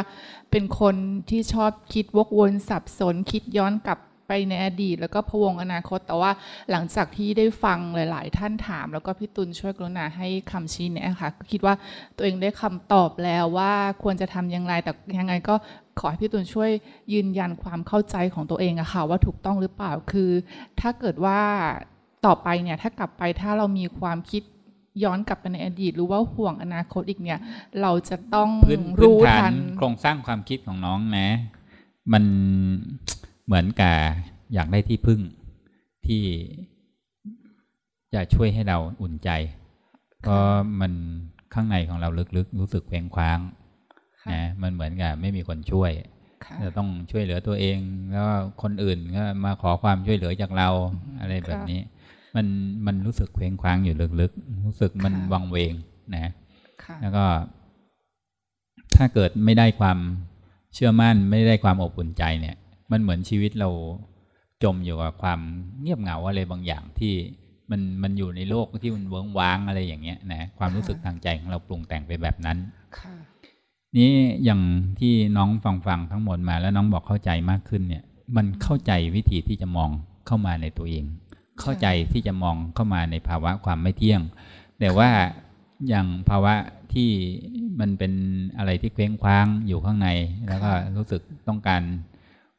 เป็นคนที่ชอบคิดวกวนสับสน คิดย้อนกลับไปในอดีต แล้วก็พวงอนาคต แต่ว่าหลังจากที่ได้ฟังหลาย ๆ ท่านถาม แล้วก็พี่ตุลช่วยกรุณาให้คำชี้แนะค่ะก็คิดว่าตัวเองได้คำตอบแล้วว่าควรจะทำอย่างไรแต่ยังไงก็ขอให้พี่ตุลช่วยยืนยันความเข้าใจของตัวเองอะค่ะว่าถูกต้องหรือเปล่าคือ ถ้าเกิดว่า ต่อไปเนี่ยถ้ากลับไปถ้าเรามีความคิดย้อนกลับไปในอดีตหรือว่าห่วงอนาคตอีกเนี่ย เราจะต้องพื้นรู้พื้นฐาทันนโครงสร้างความคิดของน้องนะ มันเหมือนกับอยากได้ที่พึ่งที่จะช่วยให้เราอุ่นใจ เพราะมันข้างในของเราลึกๆ รู้สึกแขวงคว้างนะมันเหมือนกับไม่มีคนช่วยค่ะจะต้องช่วยเหลือตัวเอง แล้วคนอื่นก็มาขอความช่วยเหลือจากเราอะไรแบบนี้ มันมันรู้สึกเคว้งคว้างอยู่ลึกๆ รู้สึกมันวังเวงนะค่ะแล้วก็ ถ้าเกิดไม่ได้ความเชื่อมั่นไม่ได้ความอบอุ่นใจเนี่ย มันเหมือนชีวิตเราจมอยู่กับความเงียบเหงาอะไรบางอย่างที่มันมันอยู่ในโลกที่มันเวิ้งว้างอะไรอย่างเงี้ยนะความรู้สึกทางใจของเราปรุงแต่งไปแบบนั้นค่ะนี่อย่างที่น้องฟังฟังทั้งหมดมาแล้วน้องบอกเข้าใจมากขึ้นเนี่ย มันเข้าใจวิธีที่จะมองเข้ามาในตัวเอง เข้าใจที่จะมองเข้ามาในภาวะความไม่เที่ยง แต่ว่าอย่างภาวะที่มันเป็นอะไรที่เคว้งคว้างอยู่ข้างใน แล้วก็รู้สึกต้องการ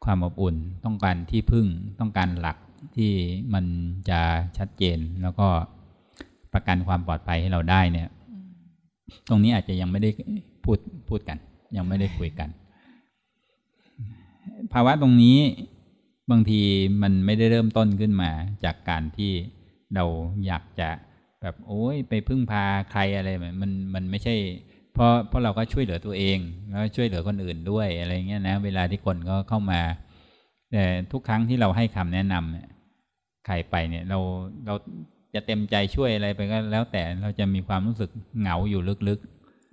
ความอบอุ่น ต้องการที่พึ่งต้องการหลักที่มันจะชัดเจน แล้วก็ประกันความปลอดภัยให้เราได้เนี่ย ตรงนี้อาจจะยังไม่ได้พูดพูดกัน ยังไม่ได้คุยกัน ภาวะตรงนี้ บางทีมันไม่ได้เริ่มต้นขึ้นมา จากการที่เราอยากจะแบบโอ้ยไปพึ่งพาใครอะไรแบบมันมันไม่ใช่ เพราะเพราะเราก็ช่วยเหลือตัวเอง แล้วช่วยเหลือคนอื่นด้วยอะไรเงี้ยนะ เวลาที่คนก็เข้ามา แต่ทุกครั้งที่เราให้คำแนะนำเนี่ยใครไปเนี่ยเราเราจะเต็มใจช่วยอะไรไปก็แล้วแต่เราจะมีความรู้สึกเหงาอยู่ลึก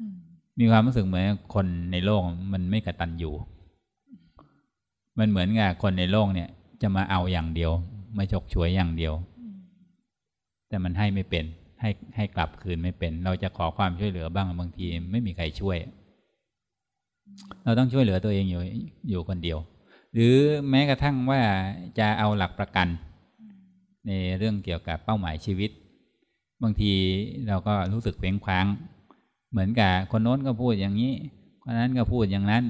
ๆ มีความรู้สึกเหมือนคนในโลกมันไม่กระตันอยู่ มันเหมือนกับคนในโลกเนี่ย จะมาเอาอย่างเดียว มาฉกฉวยอย่างเดียว แต่มันให้ไม่เป็น ให้ให้กลับคืนไม่เป็น เราจะขอความช่วยเหลือบ้างบางที ไม่มีใครช่วย เราต้องช่วยเหลือตัวเองอยู่อยู่คนเดียว หรือแม้กระทั่งว่าจะเอาหลักประกัน ในเรื่องเกี่ยวกับเป้าหมายชีวิต บางทีเราก็รู้สึกเคว้งคว้าง เหมือนกับคนโน้นก็พูดอย่างนี้คนนั้นก็พูดอย่างนั้น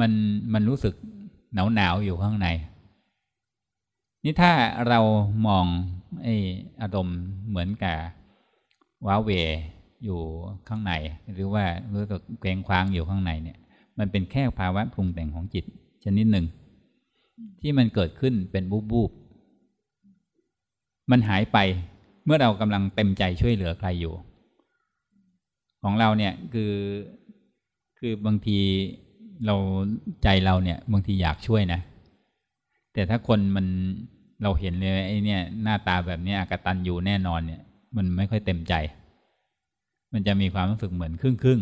มันมันรู้สึกหนาวหนาวอยู่ข้างใน นี่ถ้าเรามองไอ้อารมณ์เหมือนกับว้าเวอยู่ข้างใน หรือว่ารู้สึกเกรงคว้างอยู่ข้างในเนี่ย มันเป็นแค่ภาวะปรุงแต่งของจิตชนิดหนึ่ง ที่มันเกิดขึ้นเป็นบูบบูบมันหายไปเมื่อเรากำลังเต็มใจช่วยเหลือใครอยู่ ของเราเนี่ยคือคือบางที เราใจเราเนี่ยบางทีอยากช่วยนะ แต่ถ้าคนมันเราเห็นเลยไอ้เนี่ย หน้าตาแบบนี้ยกตันอยู่แน่นอนเนี่ย มันไม่ค่อยเต็มใจ มันจะมีความรู้สึกเหมือนครึ่งครึ่ง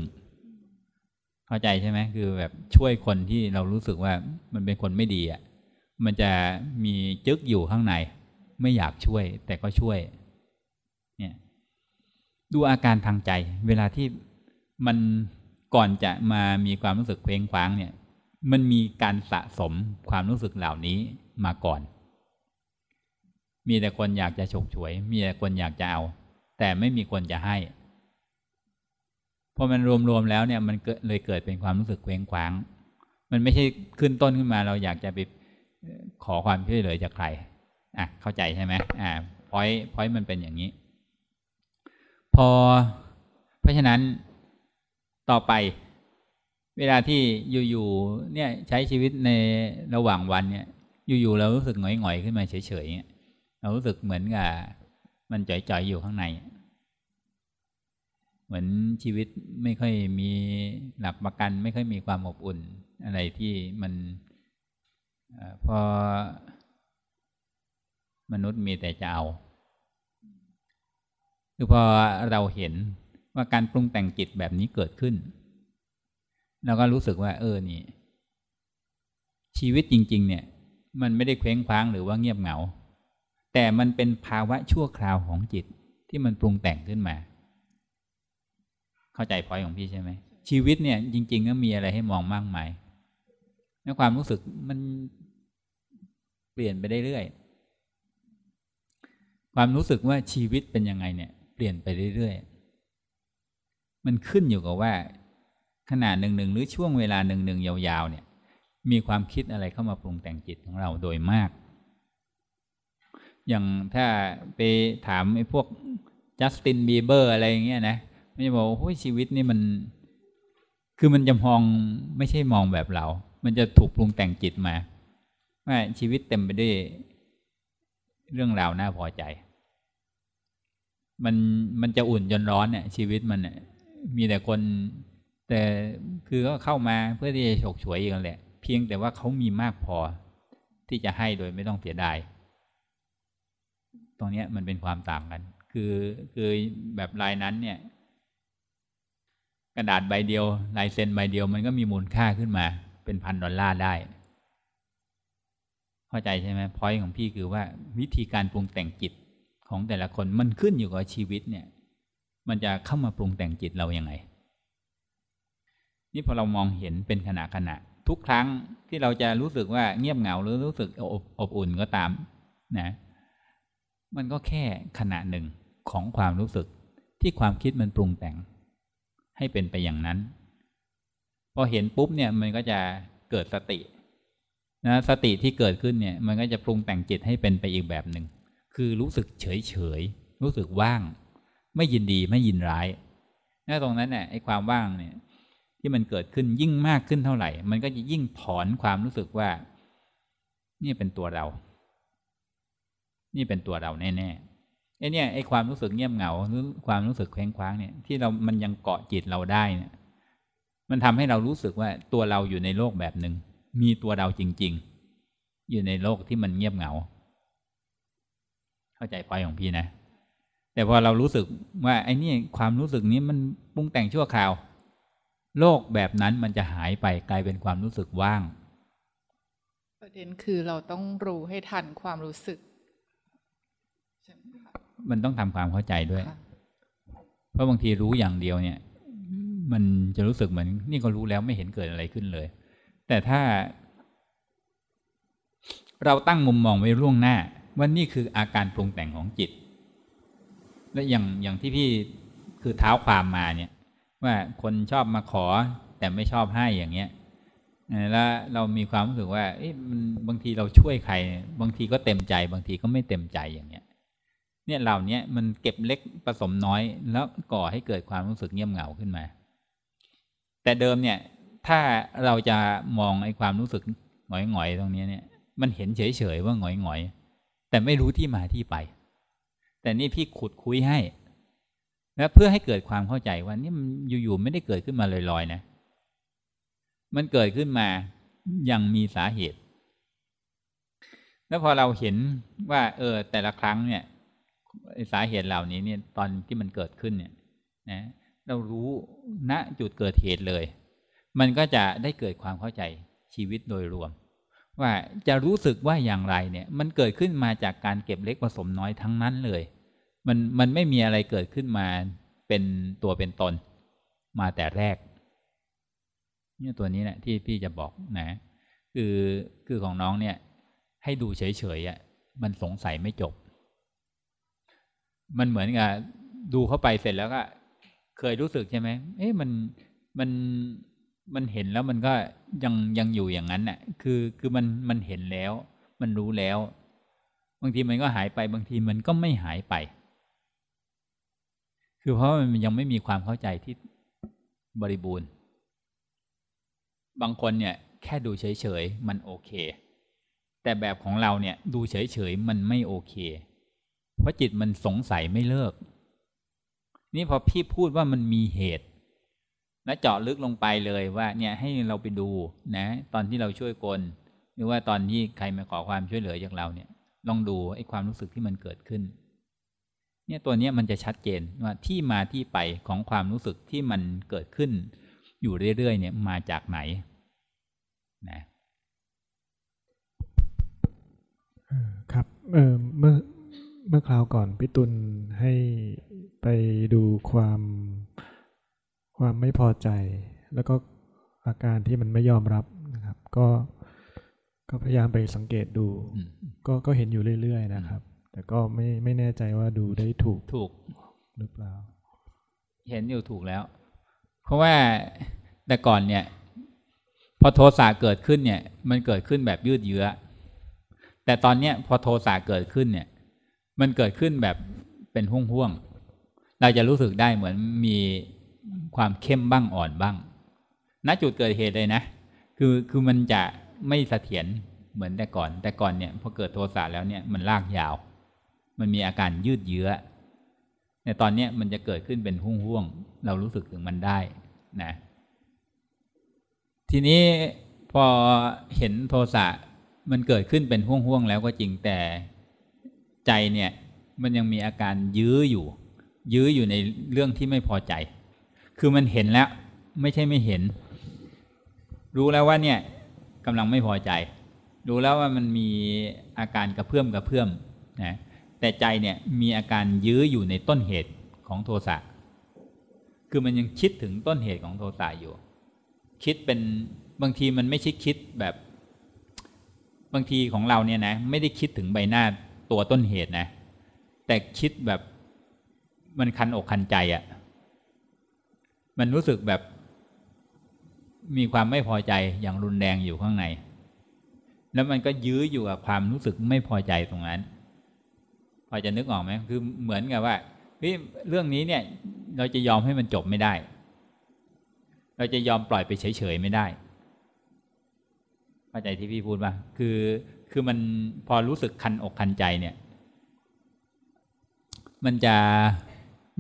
เข้าใจใช่ไหมคือแบบช่วยคนที่เรารู้สึกว่ามันเป็นคนไม่ดีอะมันจะมีจึกอยู่ข้างใน ไม่อยากช่วย แต่ก็ช่วย เนี่ย ดูอาการทางใจ เวลาที่มัน ก่อนจะมามีความรู้สึกเคว้งคว้างเนี่ย มันมีการสะสมความรู้สึกเหล่านี้มาก่อน มีแต่คนอยากจะฉกฉวย มีแต่คนอยากจะเอา แต่ไม่มีคนจะให้พอมันรวมๆแล้วเนี่ยมันเลยเกิดเป็นความรู้สึกเคว้งคว้าง มันไม่ใช่ขึ้นต้นขึ้นมาเราอยากจะไปขอความช่วยเหลือจากใครอะเข้าใจใช่ไหมอ่าพอยพอยมันเป็นอย่างนี้ พอเพราะฉะนั้น ต่อไป เวลาที่อยู่ๆเนี่ยใช้ชีวิตในระหว่างวันเนี่ย อยู่ๆเรารู้สึกหงอยๆขึ้นมาเฉยๆเรารู้สึกเหมือนกับมันจ่อยๆอยู่ข้างใน เหมือนชีวิตไม่ค่อยมีหลักประกัน ไม่ค่อยมีความอบอุ่น อะไรที่มันอพอมนุษย์มีแต่จะเอา คือพอเราเห็น ว่าการปรุงแต่งจิตแบบนี้เกิดขึ้นเราก็รู้สึกว่า เออนี่ ชีวิตจริง ๆ เนี่ย มันไม่ได้เคว้งคว้างหรือว่าเงียบเหงา แต่มันเป็นภาวะชั่วคราวของจิตที่มันปรุงแต่งขึ้นมา เข้าใจพอยของพี่ใช่ไหมชีวิตเนี่ย จริง ๆ ก็มีอะไรให้มองมากมายแล้วความรู้สึกมันเปลี่ยนไปเรื่อยๆความรู้สึกว่าชีวิตเป็นยังไงเนี่ย เปลี่ยนไปเรื่อยๆ มันขึ้นอยู่กับว่าขนาดหนึ่งหนึ่งหรือช่วงเวลาหนึ่งหนึ่งยาวๆเนี่ย มีความคิดอะไรเข้ามาปรุงแต่งจิตของเราโดยมาก อย่างถ้าไปถามไอ้พวกจัสตินบีเบอร์อะไรอย่างเงี้ยนะไม่จะบอกโอ้ยชีวิตนี่มัน คือมันจะมองไม่ใช่มองแบบเรา มันจะถูกปรุงแต่งจิตมาว่าชีวิตเต็มไปด้วยเรื่องราวน่าพอใจ มันมันจะอุ่นจนร้อนเนี่ยชีวิตมันเนี่ย มีแต่คน แต่คือก็เข้ามาเพื่อที่จะฉกฉวยกันแหละ เพียงแต่ว่าเขามีมากพอ ที่จะให้โดยไม่ต้องเสียดายตรงนี้มันเป็นความต่างกัน คือคือแบบลายนั้นเนี่ย กระดาษใบเดียว ลายเซ็นใบเดียวมันก็มีมูลค่าขึ้นมา เป็นพันดอลลาร์ได้ เข้าใจใช่ไหมพอยของพี่คือว่าวิธีการปรุงแต่งจิตของแต่ละคนมันขึ้นอยู่กับชีวิตเนี่ย มันจะเข้ามาปรุงแต่งจิตเราอยัางไง นี่พอเรามองเห็นเป็นขณะขณะ ทุกครั้งที่เราจะรู้สึกว่าเงียบเหงาหรือรู้สึกอบอบอุ่นก็ตามนะ มันก็แค่ขณะหนึ่งของความรู้สึกที่ความคิดมันปรุงแต่ง ให้เป็นไปอย่างนั้น พอเห็นปุ๊บเนี่ยมันก็จะเกิดสตินะสติที่เกิดขึ้นเนี่ย มันก็จะปรุงแต่งจิตให้เป็นไปอีกแบบหนึ่งคือรู้สึกเฉยเฉยรู้สึกว่าง ไม่ยินดีไม่ยินร้ายนะตรงนั้นเนี่ยไอ้ความว่างเนี่ยที่มันเกิดขึ้นยิ่งมากขึ้นเท่าไหร่ มันก็จะยิ่งถอนความรู้สึกว่า นี่เป็นตัวเรา นี่เป็นตัวเราแน่ๆไอ้เนี่ยไอ้ความรู้สึกเงียบเหงาหรือความรู้สึกเคว้งคว้างเนี่ย ที่เรามันยังเกาะจิตเราได้เนี่ย มันทำให้เรารู้สึกว่าตัวเราอยู่ในโลกแบบหนึ่งมีตัวเราจริง ๆ อยู่ในโลกที่มันเงียบเหงา เข้าใจพอยของพี่นะ แต่พอเรารู้สึกว่าไอ้นี่ความรู้สึกนี้มันปรุงแต่งชั่วคราว โลกแบบนั้นมันจะหายไปกลายเป็นความรู้สึกว่าง ประเด็นคือเราต้องรู้ให้ทันความรู้สึก มันต้องทำความเข้าใจด้วย เพราะบางทีรู้อย่างเดียวเนี่ย มันจะรู้สึกเหมือน นี่ก็รู้แล้วไม่เห็นเกิดอะไรขึ้นเลย แต่ถ้า เราตั้งมุมมองไว้ล่วงหน้าว่านี่คืออาการปรุงแต่งของจิต และอย่างอย่างที่พี่คือเท้าความมาเนี่ย ว่าคนชอบมาขอแต่ไม่ชอบให้อย่างเงี้ยแล้วเรามีความรู้สึกว่าเอ๊ะมันบางทีเราช่วยใคร บางทีก็เต็มใจ บางทีก็ไม่เต็มใจอย่างเงี้ย เนี่ยเหล่านี้มันเก็บเล็กผสมน้อย แล้วก่อให้เกิดความรู้สึกเงียบเหงาขึ้นมา แต่เดิมเนี่ย ถ้าเราจะมองไอ้ความรู้สึกหงอยหงอยตรงนี้เนี่ย มันเห็นเฉยเฉยว่าหงอยหงอยแต่ไม่รู้ที่มาที่ไป แต่นี่พี่ขุดคุยให้แล้วเพื่อให้เกิดความเข้าใจว่านี่มันอยู่ๆไม่ได้เกิดขึ้นมาลอยๆนะ มันเกิดขึ้นมายังมีสาเหตุ แล้วพอเราเห็นว่า เออ แต่ละครั้งเนี่ยสาเหตุเหล่านี้เนี่ย ตอนที่มันเกิดขึ้นเนี่ย นะ เรารู้ณจุดเกิดเหตุเลย มันก็จะได้เกิดความเข้าใจชีวิตโดยรวม ว่าจะรู้สึกว่าอย่างไรเนี่ย มันเกิดขึ้นมาจากการเก็บเล็กผสมน้อยทั้งนั้นเลย มันมันไม่มีอะไรเกิดขึ้นมาเป็นตัวเป็นตน มาแต่แรกเนี่ยตัวนี้แหละที่พี่จะบอกนะ คือคือของน้องเนี่ย ให้ดูเฉยๆอะมันสงสัยไม่จบ มันเหมือนกับดูเข้าไปเสร็จแล้วก็ เคยรู้สึกใช่ไหมเอ๊ะมันมัน มันเห็นแล้วมันก็ยังยังอยู่อย่างนั้นน่ะ คือคือมันมันเห็นแล้ว มันรู้แล้ว บางทีมันก็หายไปบางทีมันก็ไม่หายไป คือเพราะมันยังไม่มีความเข้าใจที่บริบูรณ์ บางคนเนี่ย แค่ดูเฉยๆมันโอเค แต่แบบของเราเนี่ย ดูเฉยๆมันไม่โอเค เพราะจิตมันสงสัยไม่เลิก นี่พอพี่พูดว่ามันมีเหตุ และเจาะลึกลงไปเลยว่าเนี่ยให้เราไปดูนะตอนที่เราช่วยคนหรือว่าตอนที่ใครมาขอความช่วยเหลือจากเราเนี่ย ลองดูไอ้ความรู้สึกที่มันเกิดขึ้น เนี่ยตัวนี้มันจะชัดเจนว่าที่มาที่ไปของความรู้สึกที่มันเกิดขึ้น อยู่เรื่อยๆเนี่ยมาจากไหนนะครับเออเมื่อเมื่อคราวก่อนพี่ตุลให้ไปดูความ ความไม่พอใจ แล้วก็อาการที่มันไม่ยอมรับนะครับ ก็ก็พยายามไปสังเกตดู ก็ก็เห็นอยู่เรื่อยๆนะครับ แต่ก็ไม่ไม่แน่ใจว่าดูได้ถูกถูกหรือเปล่า เห็นอยู่ถูกแล้ว เพราะว่าแต่ก่อนเนี่ย พอโทสะเกิดขึ้นเนี่ย มันเกิดขึ้นแบบยืดเยื้อ แต่ตอนเนี้ยพอโทสะเกิดขึ้นเนี่ย มันเกิดขึ้นแบบเป็นห่วงๆเราจะรู้สึกได้เหมือนมี ความเข้มบ้างอ่อนบ้าง ณจุดเกิดเหตุเลยนะ คือคือมันจะไม่เสถียรเหมือนแต่ก่อน แต่ก่อนเนี่ยพอเกิดโทสะแล้วเนี่ยมันลากยาว มันมีอาการยืดเยื้อในตอนเนี้ยมันจะเกิดขึ้นเป็นห่วงๆเรารู้สึกถึงมันได้นะ ทีนี้พอเห็นโทสะมันเกิดขึ้นเป็นห่วงๆแล้วก็จริงแต่ใจเนี่ยมันยังมีอาการยื้ออยู่ ยื้ออยู่ในเรื่องที่ไม่พอใจ คือมันเห็นแล้ว ไม่ใช่ไม่เห็น รู้แล้วว่าเนี่ยกำลังไม่พอใจ รู้แล้วว่ามันมีอาการกระเพื่อมกระเพื่อมนะแต่ใจเนี่ยมีอาการยื้ออยู่ในต้นเหตุของโทสะคือมันยังคิดถึงต้นเหตุของโทสะอยู่ คิดเป็นบางทีมันไม่ใช่คิดแบบบางทีของเราเนี่ยนะไม่ได้คิดถึงใบหน้าตัวต้นเหตุนะ แต่คิดแบบมันคันอกคันใจอะ่ะ มันรู้สึกแบบ มีความไม่พอใจอย่างรุนแรงอยู่ข้างใน แล้วมันก็ยื้ออยู่กับความรู้สึกไม่พอใจตรงนั้น พอจะนึกออกไหมคือเหมือนกับว่าเรื่องนี้เนี่ยเราจะยอมให้มันจบไม่ได้ เราจะยอมปล่อยไปเฉยๆไม่ได้เข้าใจที่พี่พูดป่ะคือคือมันพอรู้สึกคันอกคันใจเนี่ย มันจะ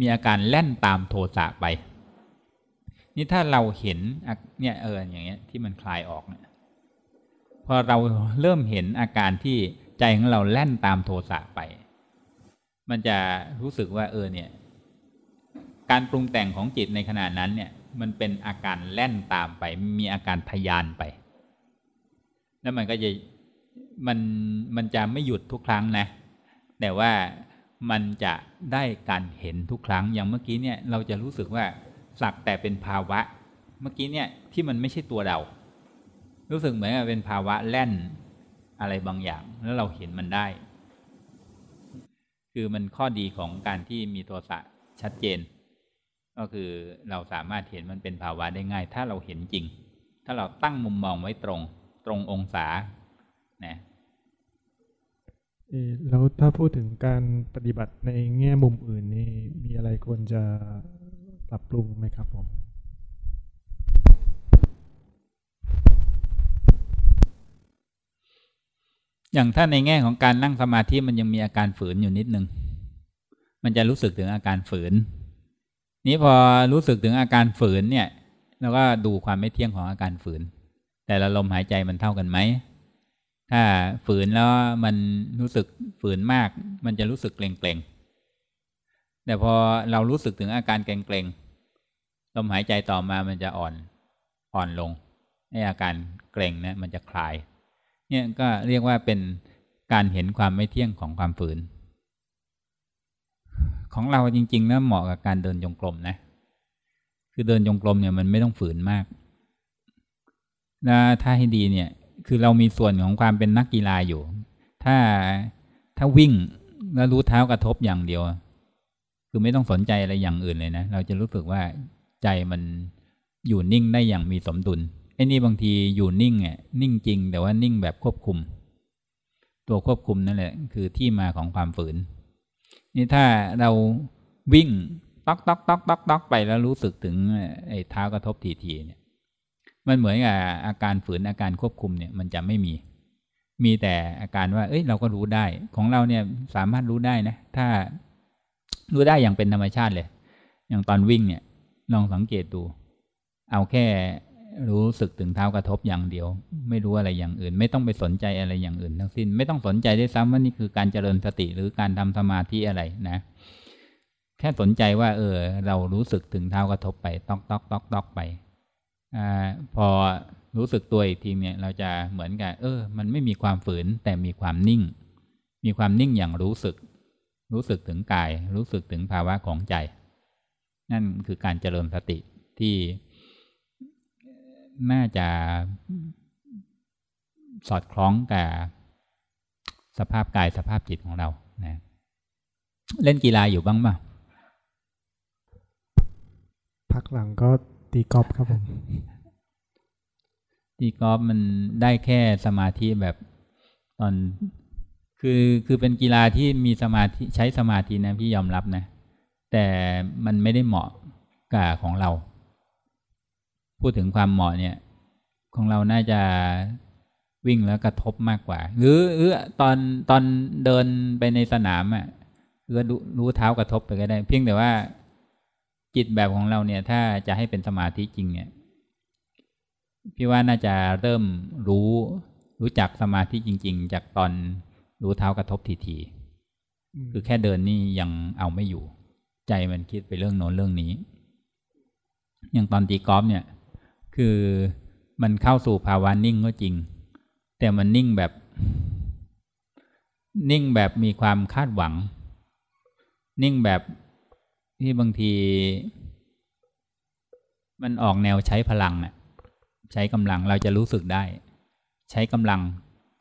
มีอาการแล่นตามโทสะไป นี่ถ้าเราเห็นเนี่ยเอออย่างเงี้ยที่มันคลายออกเนี่ยพอเราเริ่มเห็นอาการที่ใจของเราแล่นตามโทสะไป มันจะรู้สึกว่าเออเนี่ย การปรุงแต่งของจิตในขณะนั้นเนี่ย มันเป็นอาการแล่นตามไป มีอาการทยานไป แล้วมันก็จะมันมันจะไม่หยุดทุกครั้งนะ แต่ว่ามันจะได้การเห็นทุกครั้งอย่างเมื่อกี้เนี่ย เราจะรู้สึกว่า สักแต่เป็นภาวะ เมื่อกี้เนี่ยที่มันไม่ใช่ตัวเรา รู้สึกเหมือนกับเป็นภาวะแล่นอะไรบางอย่าง แล้วเราเห็นมันได้ คือมันข้อดีของการที่มีโทสะชัดเจน ก็คือเราสามารถเห็นมันเป็นภาวะได้ง่าย ถ้าเราเห็นจริง ถ้าเราตั้งมุมมองไว้ตรง ตรงองศานะแล้วถ้าพูดถึงการปฏิบัติในแง่มุมอื่นนี่มีอะไรควรจะ ปรับปรุงไหมครับผมอย่างถ้าในแง่ของการนั่งสมาธิมันยังมีอาการฝืนอยู่นิดนึง มันจะรู้สึกถึงอาการฝืน นี้พอรู้สึกถึงอาการฝืนเนี่ยแล้วก็ดูความไม่เที่ยงของอาการฝืน แต่ละลมหายใจมันเท่ากันไหม ถ้าฝืนแล้วมันรู้สึกฝืนมาก มันจะรู้สึกเกร็ง แต่พอเรารู้สึกถึงอาการเกร็งๆลมหายใจต่อมามันจะอ่อนอ่อนลงไออาการเกร็งเนี่ยมันจะคลาย เนี่ยก็เรียกว่าเป็นการเห็นความไม่เที่ยงของความฝืน ของเราจริงๆนะเหมาะกับการเดินจงกรมนะ คือเดินจงกรมเนี่ยมันไม่ต้องฝืนมากแล้วถ้าให้ดีเนี่ย คือเรามีส่วนของความเป็นนักกีฬาอยู่ ถ้าถ้าวิ่งแล้วรู้เท้ากระทบอย่างเดียว คือไม่ต้องสนใจอะไรอย่างอื่นเลยนะ เราจะรู้สึกว่าใจมันอยู่นิ่งได้อย่างมีสมดุลไอ้นี่บางทีอยู่นิ่งอะนิ่งจริง แต่ว่านิ่งแบบควบคุม ตัวควบคุมนั่นแหละ คือที่มาของความฝืน นี่ถ้าเราวิ่งต๊อกต๊อกต๊อกต๊อกต๊อกไปแล้วรู้สึกถึงไอ้เท้ากระทบทีทีเนี่ย มันเหมือนกับอาการฝืนอาการควบคุมเนี่ย มันจะไม่มี มีแต่อาการว่า เอ้ยเราก็รู้ได้ ของเราเนี่ยสามารถรู้ได้นะ ถ้า รู้ได้อย่างเป็นธรรมชาติเลย อย่างตอนวิ่งเนี่ย ลองสังเกตดู เอาแค่รู้สึกถึงเท้ากระทบอย่างเดียว ไม่รู้อะไรอย่างอื่น ไม่ต้องไปสนใจอะไรอย่างอื่นทั้งสิ้น ไม่ต้องสนใจได้ซ้ำว่านี่คือการเจริญสติหรือการทำสมาธิอะไรนะ แค่สนใจว่า เออ เรารู้สึกถึงเท้ากระทบไปตอกตอกตอกตอกไปอ่าพอรู้สึกตัวอีกทีเนี่ย เราจะเหมือนกับ เออ มันไม่มีความฝืนแต่มีความนิ่ง มีความนิ่งอย่างรู้สึก รู้สึกถึงกาย รู้สึกถึงภาวะของใจ นั่นคือการเจริญสติที่น่าจะสอดคล้องกับสภาพกายสภาพจิตของเรานะเล่นกีฬาอยู่บ้างป่ะพักหลังก็ตีกอล์ฟครับผม ตีกอล์ฟมันได้แค่สมาธิแบบตอน คือคือเป็นกีฬาที่มีสมาธิใช้สมาธินะพี่ยอมรับนะ แต่มันไม่ได้เหมาะกับของเรา พูดถึงความเหมาะเนี่ย ของเราน่าจะวิ่งแล้วกระทบมากกว่า หรือหรือตอนตอนเดินไปในสนามอะก็รู้เท้ากระทบไปก็ได้ เพียงแต่ว่าจิตแบบของเราเนี่ย ถ้าจะให้เป็นสมาธิจริงเนี่ยพี่ว่าน่าจะเริ่มรู้รู้จักสมาธิจริง ๆ จากตอน รู้เท้ากระทบทีๆคือแค่เดินนี่ยังเอาไม่อยู่ ใจมันคิดไปเรื่องโน้นเรื่องนี้ อย่างตอนตีกอล์ฟเนี่ย คือมันเข้าสู่ภาวะนิ่งก็จริง แต่มันนิ่งแบบ นิ่งแบบมีความคาดหวัง นิ่งแบบที่บางที มันออกแนวใช้พลังอะ ใช้กำลังเราจะรู้สึกได้ ใช้กำลัง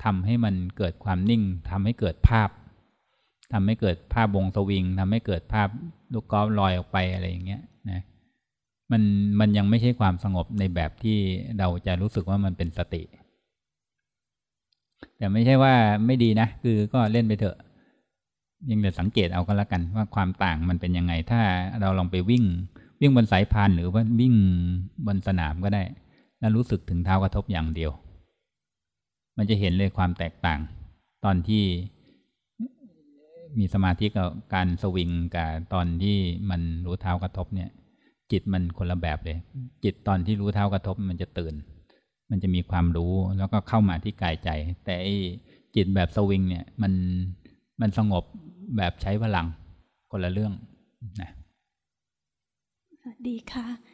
ทำให้มันเกิดความนิ่งทำให้เกิดภาพทำให้เกิดภาพวงสวิงทำให้เกิดภาพลูกกอล์ฟลอยออกไปอะไรอย่างเงี้ยนะมันมันยังไม่ใช่ความสงบในแบบที่เราจะรู้สึกว่ามันเป็นสติ แต่ไม่ใช่ว่าไม่ดีนะ คือก็เล่นไปเถอะ ยังจะสังเกตเอาก็แล้วกันว่าความต่างมันเป็นยังไง ถ้าเราลองไปวิ่ง วิ่งบนสายพานหรือว่าวิ่งบนสนามก็ได้ แล้วรู้สึกถึงเท้ากระทบอย่างเดียว มันจะเห็นเลยความแตกต่าง ตอนที่มีสมาธิกับการสวิงกับตอนที่มันรู้เท้ากระทบเนี่ย จิตมันคนละแบบเลย จิตตอนที่รู้เท้ากระทบมันจะตื่น มันจะมีความรู้แล้วก็เข้ามาที่กายใจ แต่จิตแบบสวิงเนี่ยมันมันสงบแบบใช้พลังคนละเรื่องนะสวัส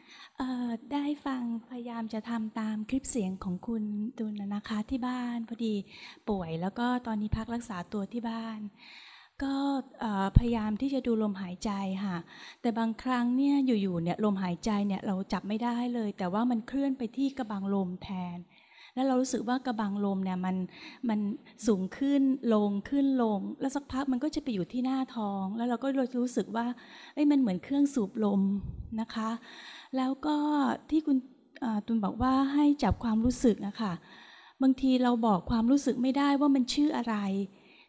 ได้ฟังพยายามจะทำตามคลิปเสียงของคุณดุลนะคะที่บ้านพอดีป่วยแล้วก็ตอนนี้พักรักษาตัวที่บ้าน ก็พยายามที่จะดูลมหายใจค่ะ แต่บางครั้งเนี่ยอยู่ๆเนี่ยลมหายใจเนี่ยเราจับไม่ได้เลย แต่ว่ามันเคลื่อนไปที่กระบังลมแทน แล้วเรารู้สึกว่ากระบังลมเนี่ยมันมันสูงขึ้นลงขึ้นลง แล้วสักพักมันก็จะไปอยู่ที่หน้าท้อง แล้วเราก็รู้สึกว่าเอ้ยมันเหมือนเครื่องสูบลมนะคะ แล้วก็ที่คุณตุนบอกว่าให้จับความรู้สึกนะคะบางทีเราบอกความรู้สึกไม่ได้ว่ามันชื่ออะไร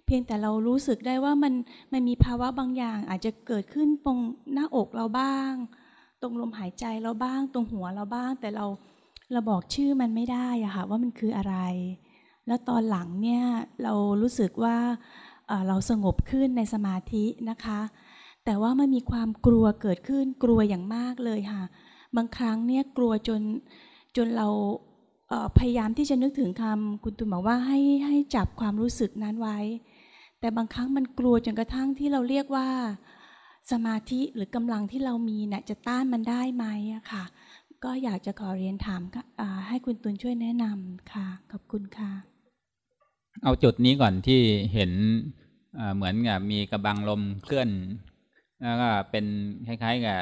เพียงแต่เรารู้สึกได้ว่ามันมันมีภาวะบางอย่าง อาจจะเกิดขึ้นตรงหน้าอกเราบ้าง ตรงลมหายใจเราบ้าง ตรงหัวเราบ้าง แต่เราเราบอกชื่อมันไม่ได้อะค่ะว่ามันคืออะไร แล้วตอนหลังเนี่ยเรารู้สึกว่าเราสงบขึ้นในสมาธินะคะ แต่ว่ามันมีความกลัวเกิดขึ้นกลัวอย่างมากเลยค่ะ บางครั้งเนี่ยกลัวจนจนเราพยายามที่จะนึกถึงคำคุณตุนบอกว่าให้ให้จับความรู้สึกนั้นไว้ แต่บางครั้งมันกลัวจนกระทั่งที่เราเรียกว่าสมาธิหรือกำลังที่เรามีเนี่ยจะต้านมันได้ไหมอะค่ะ ก็อยากจะขอเรียนถามให้คุณตุนช่วยแนะนำค่ะ ขอบคุณค่ะ เอาจุดนี้ก่อนที่เห็นเหมือนกับมีกระบังลมเคลื่อน แล้วก็เป็นคล้ายๆกับ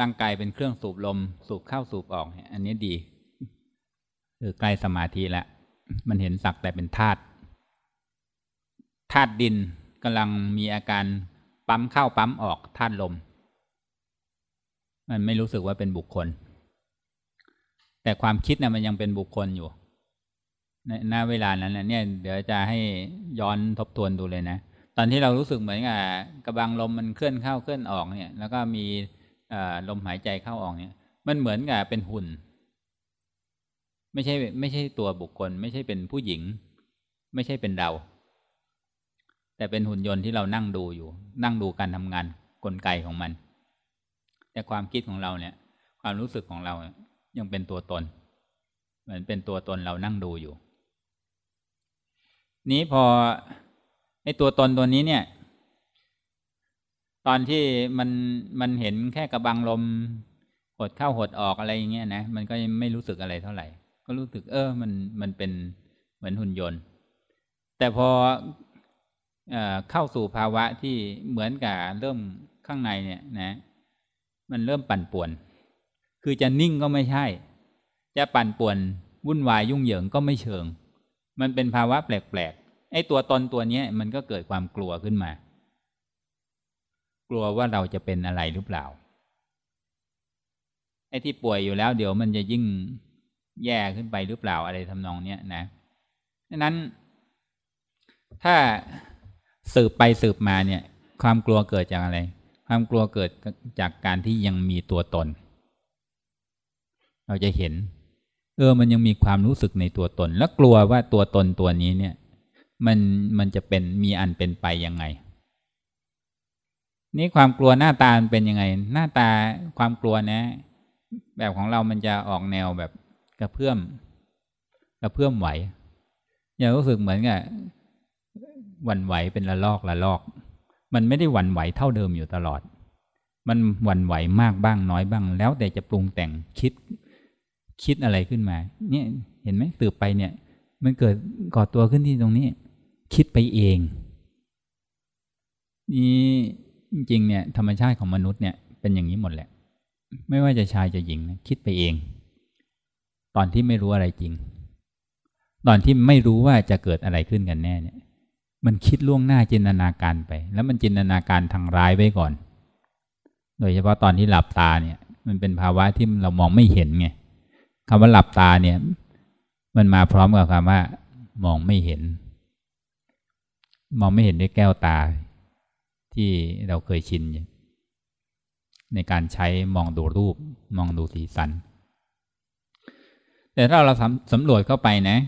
ร่างกายเป็นเครื่องสูบลม สูบเข้าสูบออกอันนี้ดี คือใกล้สมาธิแล้วมันเห็นสักแต่เป็นธาตุธาตุดินกำลังมีอาการปั๊มเข้าปั๊มออกธาตุลม มันไม่รู้สึกว่าเป็นบุคคล แต่ความคิดนะ่ะมันยังเป็นบุคคลอยู่ในหน้าเวลานั้นนะเนี่ยเดี๋ยวจะให้ย้อนทบทวนดูเลยนะ ตอนที่เรารู้สึกเหมือนกับกระบังลมมันเคลื่อนเข้าเคลื่อนออกเนี่ย แล้วก็มี ลมหายใจเข้าออกเนี่ย มันเหมือนกับเป็นหุ่น ไม่ใช่ไม่ใช่ตัวบุคคล ไม่ใช่เป็นผู้หญิง ไม่ใช่เป็นเรา แต่เป็นหุ่นยนต์ที่เรานั่งดูอยู่ นั่งดูการทำงานกลไกของมัน แต่ความคิดของเราเนี่ย ความรู้สึกของเรายังเป็นตัวตน เหมือนเป็นตัวตนเรานั่งดูอยู่ นี้พอไอ้ตัวตนตัวนี้เนี่ย ตอนที่มันมันเห็นแค่กระบังลมหดเข้าหดออกอะไรอย่างเงี้ยนะมันก็ไม่รู้สึกอะไรเท่าไหร่ ก็รู้สึกเออมันมันเป็นเหมือนหุ่นยนต์ แต่พอเข้าสู่ภาวะที่เหมือนกับเริ่มข้างในเนี่ยนะ มันเริ่มปั่นป่วน คือจะนิ่งก็ไม่ใช่ จะปั่นป่วนวุ่นวายยุ่งเหยิงก็ไม่เชิง มันเป็นภาวะแปลกๆไอ้ตัวตนตัวนี้มันก็เกิดความกลัวขึ้นมา กลัวว่าเราจะเป็นอะไรหรือเปล่าไอ้ที่ป่วยอยู่แล้ว เดี๋ยวมันจะยิ่งแย่ขึ้นไปหรือเปล่าอะไรทำนองเนี้ยนะดังนั้น ถ้าสืบไปสืบมาเนี่ย ความกลัวเกิดจากอะไร ความกลัวเกิดจากการที่ยังมีตัวตน เราจะเห็น เออมันยังมีความรู้สึกในตัวตน แล้วกลัวว่าตัวตนตัวนี้เนี่ย มันมันจะเป็นมีอันเป็นไปยังไง นี่ความกลัวหน้าตาเป็นยังไง หน้าตาความกลัวนะ แบบของเรามันจะออกแนวแบบกระเพื่อมกระเพื่อมไหวอย่ารู้สึกเหมือนกับวันไหวเป็นละลอกละลอก มันไม่ได้วันไหวเท่าเดิมอยู่ตลอด มันวันไหวมากบ้างน้อยบ้าง แล้วแต่จะปรุงแต่งคิดคิดอะไรขึ้นมา เนี่ย เห็นไหมสืบไปเนี่ย มันเกิดก่อตัวขึ้นที่ตรงนี้ คิดไปเองนี่ จริงๆเนี่ยธรรมชาติของมนุษย์เนี่ยเป็นอย่างนี้หมดแหละ ไม่ว่าจะชายจะหญิงนะคิดไปเอง ตอนที่ไม่รู้อะไรจริง ตอนที่ไม่รู้ว่าจะเกิดอะไรขึ้นกันแน่เนี่ย มันคิดล่วงหน้าจินตนาการไป แล้วมันจินตนาการทางร้ายไว้ก่อน โดยเฉพาะตอนที่หลับตาเนี่ย มันเป็นภาวะที่เรามองไม่เห็นไงคำว่าหลับตาเนี่ย มันมาพร้อมกับคำว่า มองไม่เห็น มองไม่เห็นด้วยแก้วตา ที่เราเคยชิน ในการใช้มองดูรูปมองดูสีสัน แต่ถ้าเราสำรวจเข้าไปนะ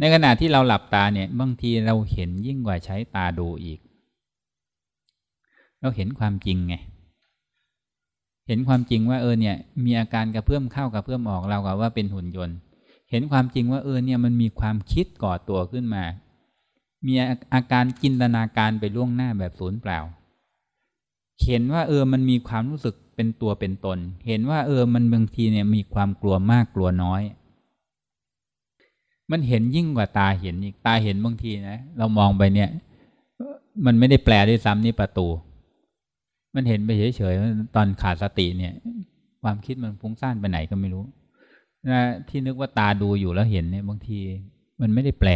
ในขณะที่เราหลับตาเนี่ยบางทีเราเห็นยิ่งกว่าใช้ตาดูอีก เราเห็นความจริงไงเห็นความจริงว่าเออเนี่ยมีอาการกระเพื่อมเข้ากระเพื่อมออกเรากับว่าเป็นหุ่นยนต์ เห็นความจริงว่าเออเนี่ยมันมีความคิดก่อตัวขึ้นมา มีอาการจินตนาการไปล่วงหน้าแบบศูนย์เปล่า เห็นว่าเออมันมีความรู้สึกเป็นตัวเป็นตน เห็นว่าเออมันบางทีเนี่ยมีความกลัวมากกลัวน้อย มันเห็นยิ่งกว่าตาเห็นอีกตาเห็นบางทีนะเรามองไปเนี่ย มันไม่ได้แปลด้วยซ้ำนี่ประตู มันเห็นไปเฉยๆตอนขาดสติเนี่ย ความคิดมันฟุ้งซ่านไปไหนก็ไม่รู้นะที่นึกว่าตาดูอยู่แล้วเห็นเนี่ย บางทีมันไม่ได้แปล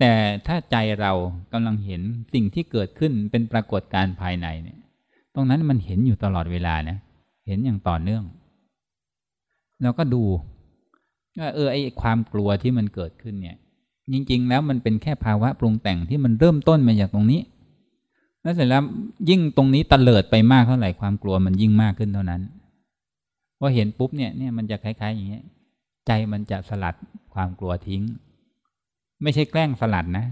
แต่ถ้าใจเรากำลังเห็นสิ่งที่เกิดขึ้นเป็นปรากฏการภายในเนี่ย ตรงนั้นมันเห็นอยู่ตลอดเวลานะเห็นอย่างต่อเนื่องเราก็ดูว่าเออไอความกลัวที่มันเกิดขึ้นเนี่ย จริง ๆ แล้วมันเป็นแค่ภาวะปรุงแต่งที่มันเริ่มต้นมาจากตรงนี้ แล้วเสร็จแล้วยิ่งตรงนี้ตะเลิดไปมากเท่าไหร่ความกลัวมันยิ่งมากขึ้นเท่านั้นพอเห็นปุ๊บเนี่ยเนี่ยมันจะคล้าย ๆ อย่างเงี้ย ใจมันจะสลัดความกลัวทิ้ง ไม่ใช่แกล้งสลัดนะ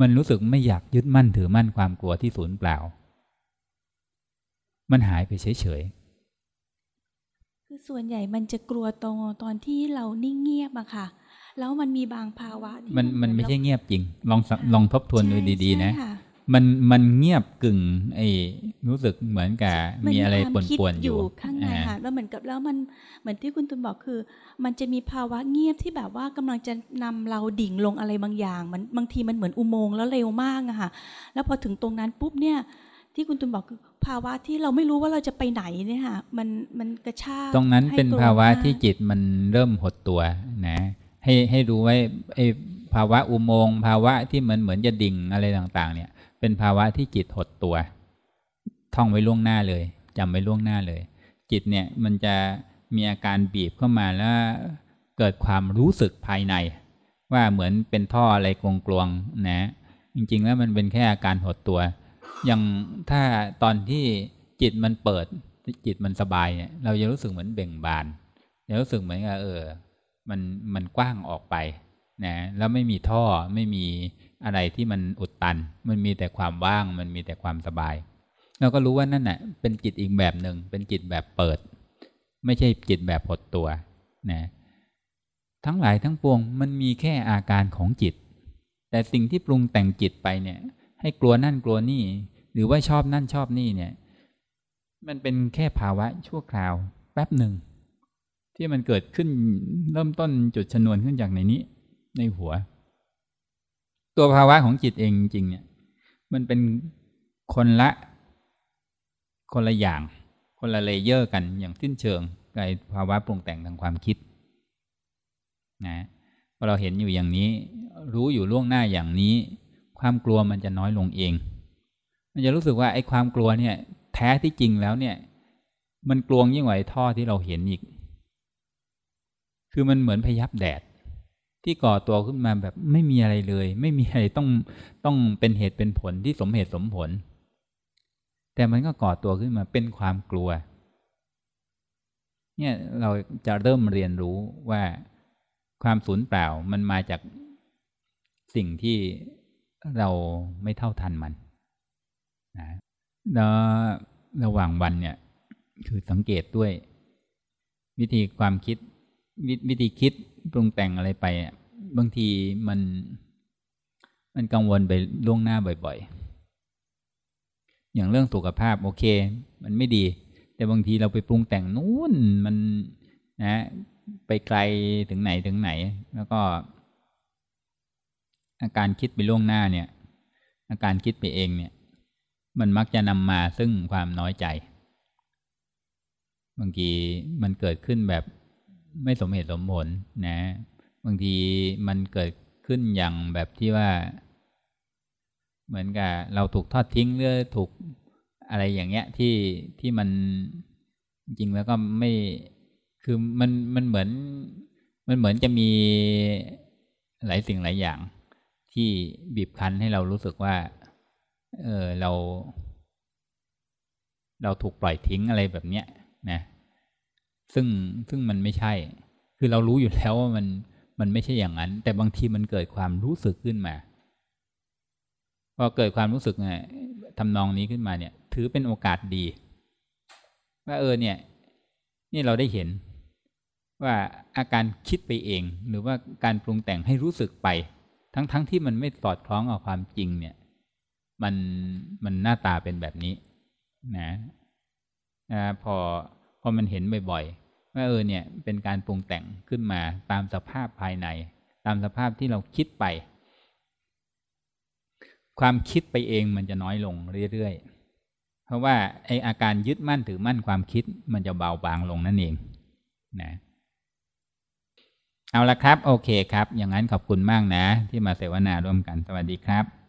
มันรู้สึกไม่อยากยึดมั่นถือมั่นความกลัวที่ศูนย์เปล่า มันหายไปเฉยคือส่วนใหญ่มันจะกลัวตรงตอนที่เรานิ่งเงียบอะค่ะ แล้วมันมีบางภาวะที่ๆมันมันไม่ใช่เงียบจริง ลองสลองทบทวนดูดี ๆ นะใช่ค่ มันมันเงียบกึ่งไอ้รู้สึกเหมือนกับมันมีอะไรความคิดป่วนๆอยู่ข้างในอ่าค่ะแล้วเหมือนกับแล้วมันเหมือนที่คุณตุลบอกคือ มันจะมีภาวะเงียบที่แบบว่ากำลังจะนำเราดิ่งลงอะไรบางอย่าง มันบางทีมันเหมือนอุโมงค์แล้วเร็วมากอะค่ะ แล้วพอถึงตรงนั้นปุ๊บเนี่ย ที่คุณตุลบอกคือภาวะที่เราไม่รู้ว่าเราจะไปไหนเนี่ยค่ะมันมันกระชากตรงนั้นให้เป็นกลัภาวะมกที่จิตมันเริ่มหดตัวนะ ให้ให้รู้ไว้ไอ้ภาวะอุโมงค์ภาวะที่มันเหมือนจะดิ่งอะไรต่าง ๆ เนี่ย เป็นภาวะที่จิตหดตัว ท่องไว้ล่วงหน้าเลยจำไว้ล่วงหน้าเลย จิตเนี่ยมันจะมีอาการบีบเข้ามาแล้วเกิดความรู้สึกภายใน ว่าเหมือนเป็นท่ออะไรกลวงๆนะ จริงๆแล้วมันเป็นแค่อาการหดตัว อย่างถ้าตอนที่จิตมันเปิดจิตมันสบายเนี่ยเราจะรู้สึกเหมือนเบ่งบานจะรู้สึกเหมือนกับเออ มันมันกว้างออกไปนะแล้วไม่มีท่อไม่มี อะไรที่มันอุดตัน มันมีแต่ความว่าง มันมีแต่ความสบาย เราก็รู้ว่านั่นน่ะเป็นจิตอีกแบบหนึ่งเป็นจิตแบบเปิด ไม่ใช่จิตแบบหดตัวนะทั้งหลายทั้งปวงมันมีแค่อาการของจิต แต่สิ่งที่ปรุงแต่งจิตไปเนี่ย ให้กลัวนั่นกลัวนี่ หรือว่าชอบนั่นชอบนี่เนี่ย มันเป็นแค่ภาวะชั่วคราว แป๊บหนึ่งที่มันเกิดขึ้นเริ่มต้นจุดชนวนขึ้นจากในนี้ ในหัว ตัวภาวะของจิตเองจริงๆเนี่ย มันเป็นคนละ คนละอย่าง คนละ layer กันอย่างสิ้นเชิงกับภาวะปรุงแต่งทางความคิดนะพอเราเห็นอยู่อย่างนี้ รู้อยู่ล่วงหน้าอย่างนี้ ความกลัวมันจะน้อยลงเอง มันจะรู้สึกว่าไอ้ความกลัวเนี่ย แท้ที่จริงแล้วเนี่ย มันกลวงยิ่งกว่าไอ้ท่อที่เราเห็นอีก คือมันเหมือนพยับแดด ที่ก่อตัวขึ้นมาแบบไม่มีอะไรเลย ไม่มีอะไรต้องต้องเป็นเหตุเป็นผลที่สมเหตุสมผล แต่มันก็ก่อตัวขึ้นมาเป็นความกลัว เนี่ยเราจะเริ่มเรียนรู้ว่าความสูญเปล่ามันมาจากสิ่งที่เราไม่เท่าทันมันนะแล้วระหว่างวันเนี่ย คือสังเกตด้วย วิธีความคิดววิธีคิด ปรุงแต่งอะไรไปอะบางทีมันมันกังวลไปล่วงหน้าบ่อยๆ อย่างเรื่องสุขภาพโอเค มันไม่ดี แต่บางทีเราไปปรุงแต่งนู่นมันนะ ไปไกลถึงไหนถึงไหน แล้วก็ อาการคิดไปล่วงหน้าเนี่ย อาการคิดไปเองเนี่ย มันมักจะนำมาซึ่งความน้อยใจ บางทีมันเกิดขึ้นแบบ ไม่สมเหตุสมผลนะ บางทีมันเกิดขึ้นอย่างแบบที่ว่า เหมือนกับเราถูกทอดทิ้งหรือถูกอะไรอย่างเงี้ยที่ที่มันจริงแล้วก็ไม่คือมันมันเหมือนมันเหมือนจะมีหลายสิ่งหลายอย่าง ที่บีบคั้นให้เรารู้สึกว่า เออเรา เราถูกปล่อยทิ้งอะไรแบบเนี้ยนะ ซึ่งซึ่งมันไม่ใช่ คือเรารู้อยู่แล้วว่ามันมันไม่ใช่อย่างนั้น แต่บางทีมันเกิดความรู้สึกขึ้นมาพอเกิดความรู้สึกเนี่ยทำนองนี้ขึ้นมาเนี่ย ถือเป็นโอกาสดี ว่าเออเนี่ย นี่เราได้เห็น ว่าอาการคิดไปเอง หรือว่าการปรุงแต่งให้รู้สึกไป ทั้งๆทที่มันไม่สอดคล้องกับความจริงเนี่ย มันมันหน้าตาเป็นแบบนี้ นะนะพอ อมันเห็นบ่อยๆว่าเออเนี่ยเป็นการปรุงแต่งขึ้นมาตามสภาพภายใน ตามสภาพที่เราคิดไป ความคิดไปเองมันจะน้อยลงเรื่อยๆ เพราะว่าไออาการยึดมั่นถือมั่นความคิดมันจะเบาบางลงนั่นเองนะเอาละครับ โอเคครับ อย่างนั้นขอบคุณมากนะ ที่มาเสวนาร่วมกันสวัสดีครับ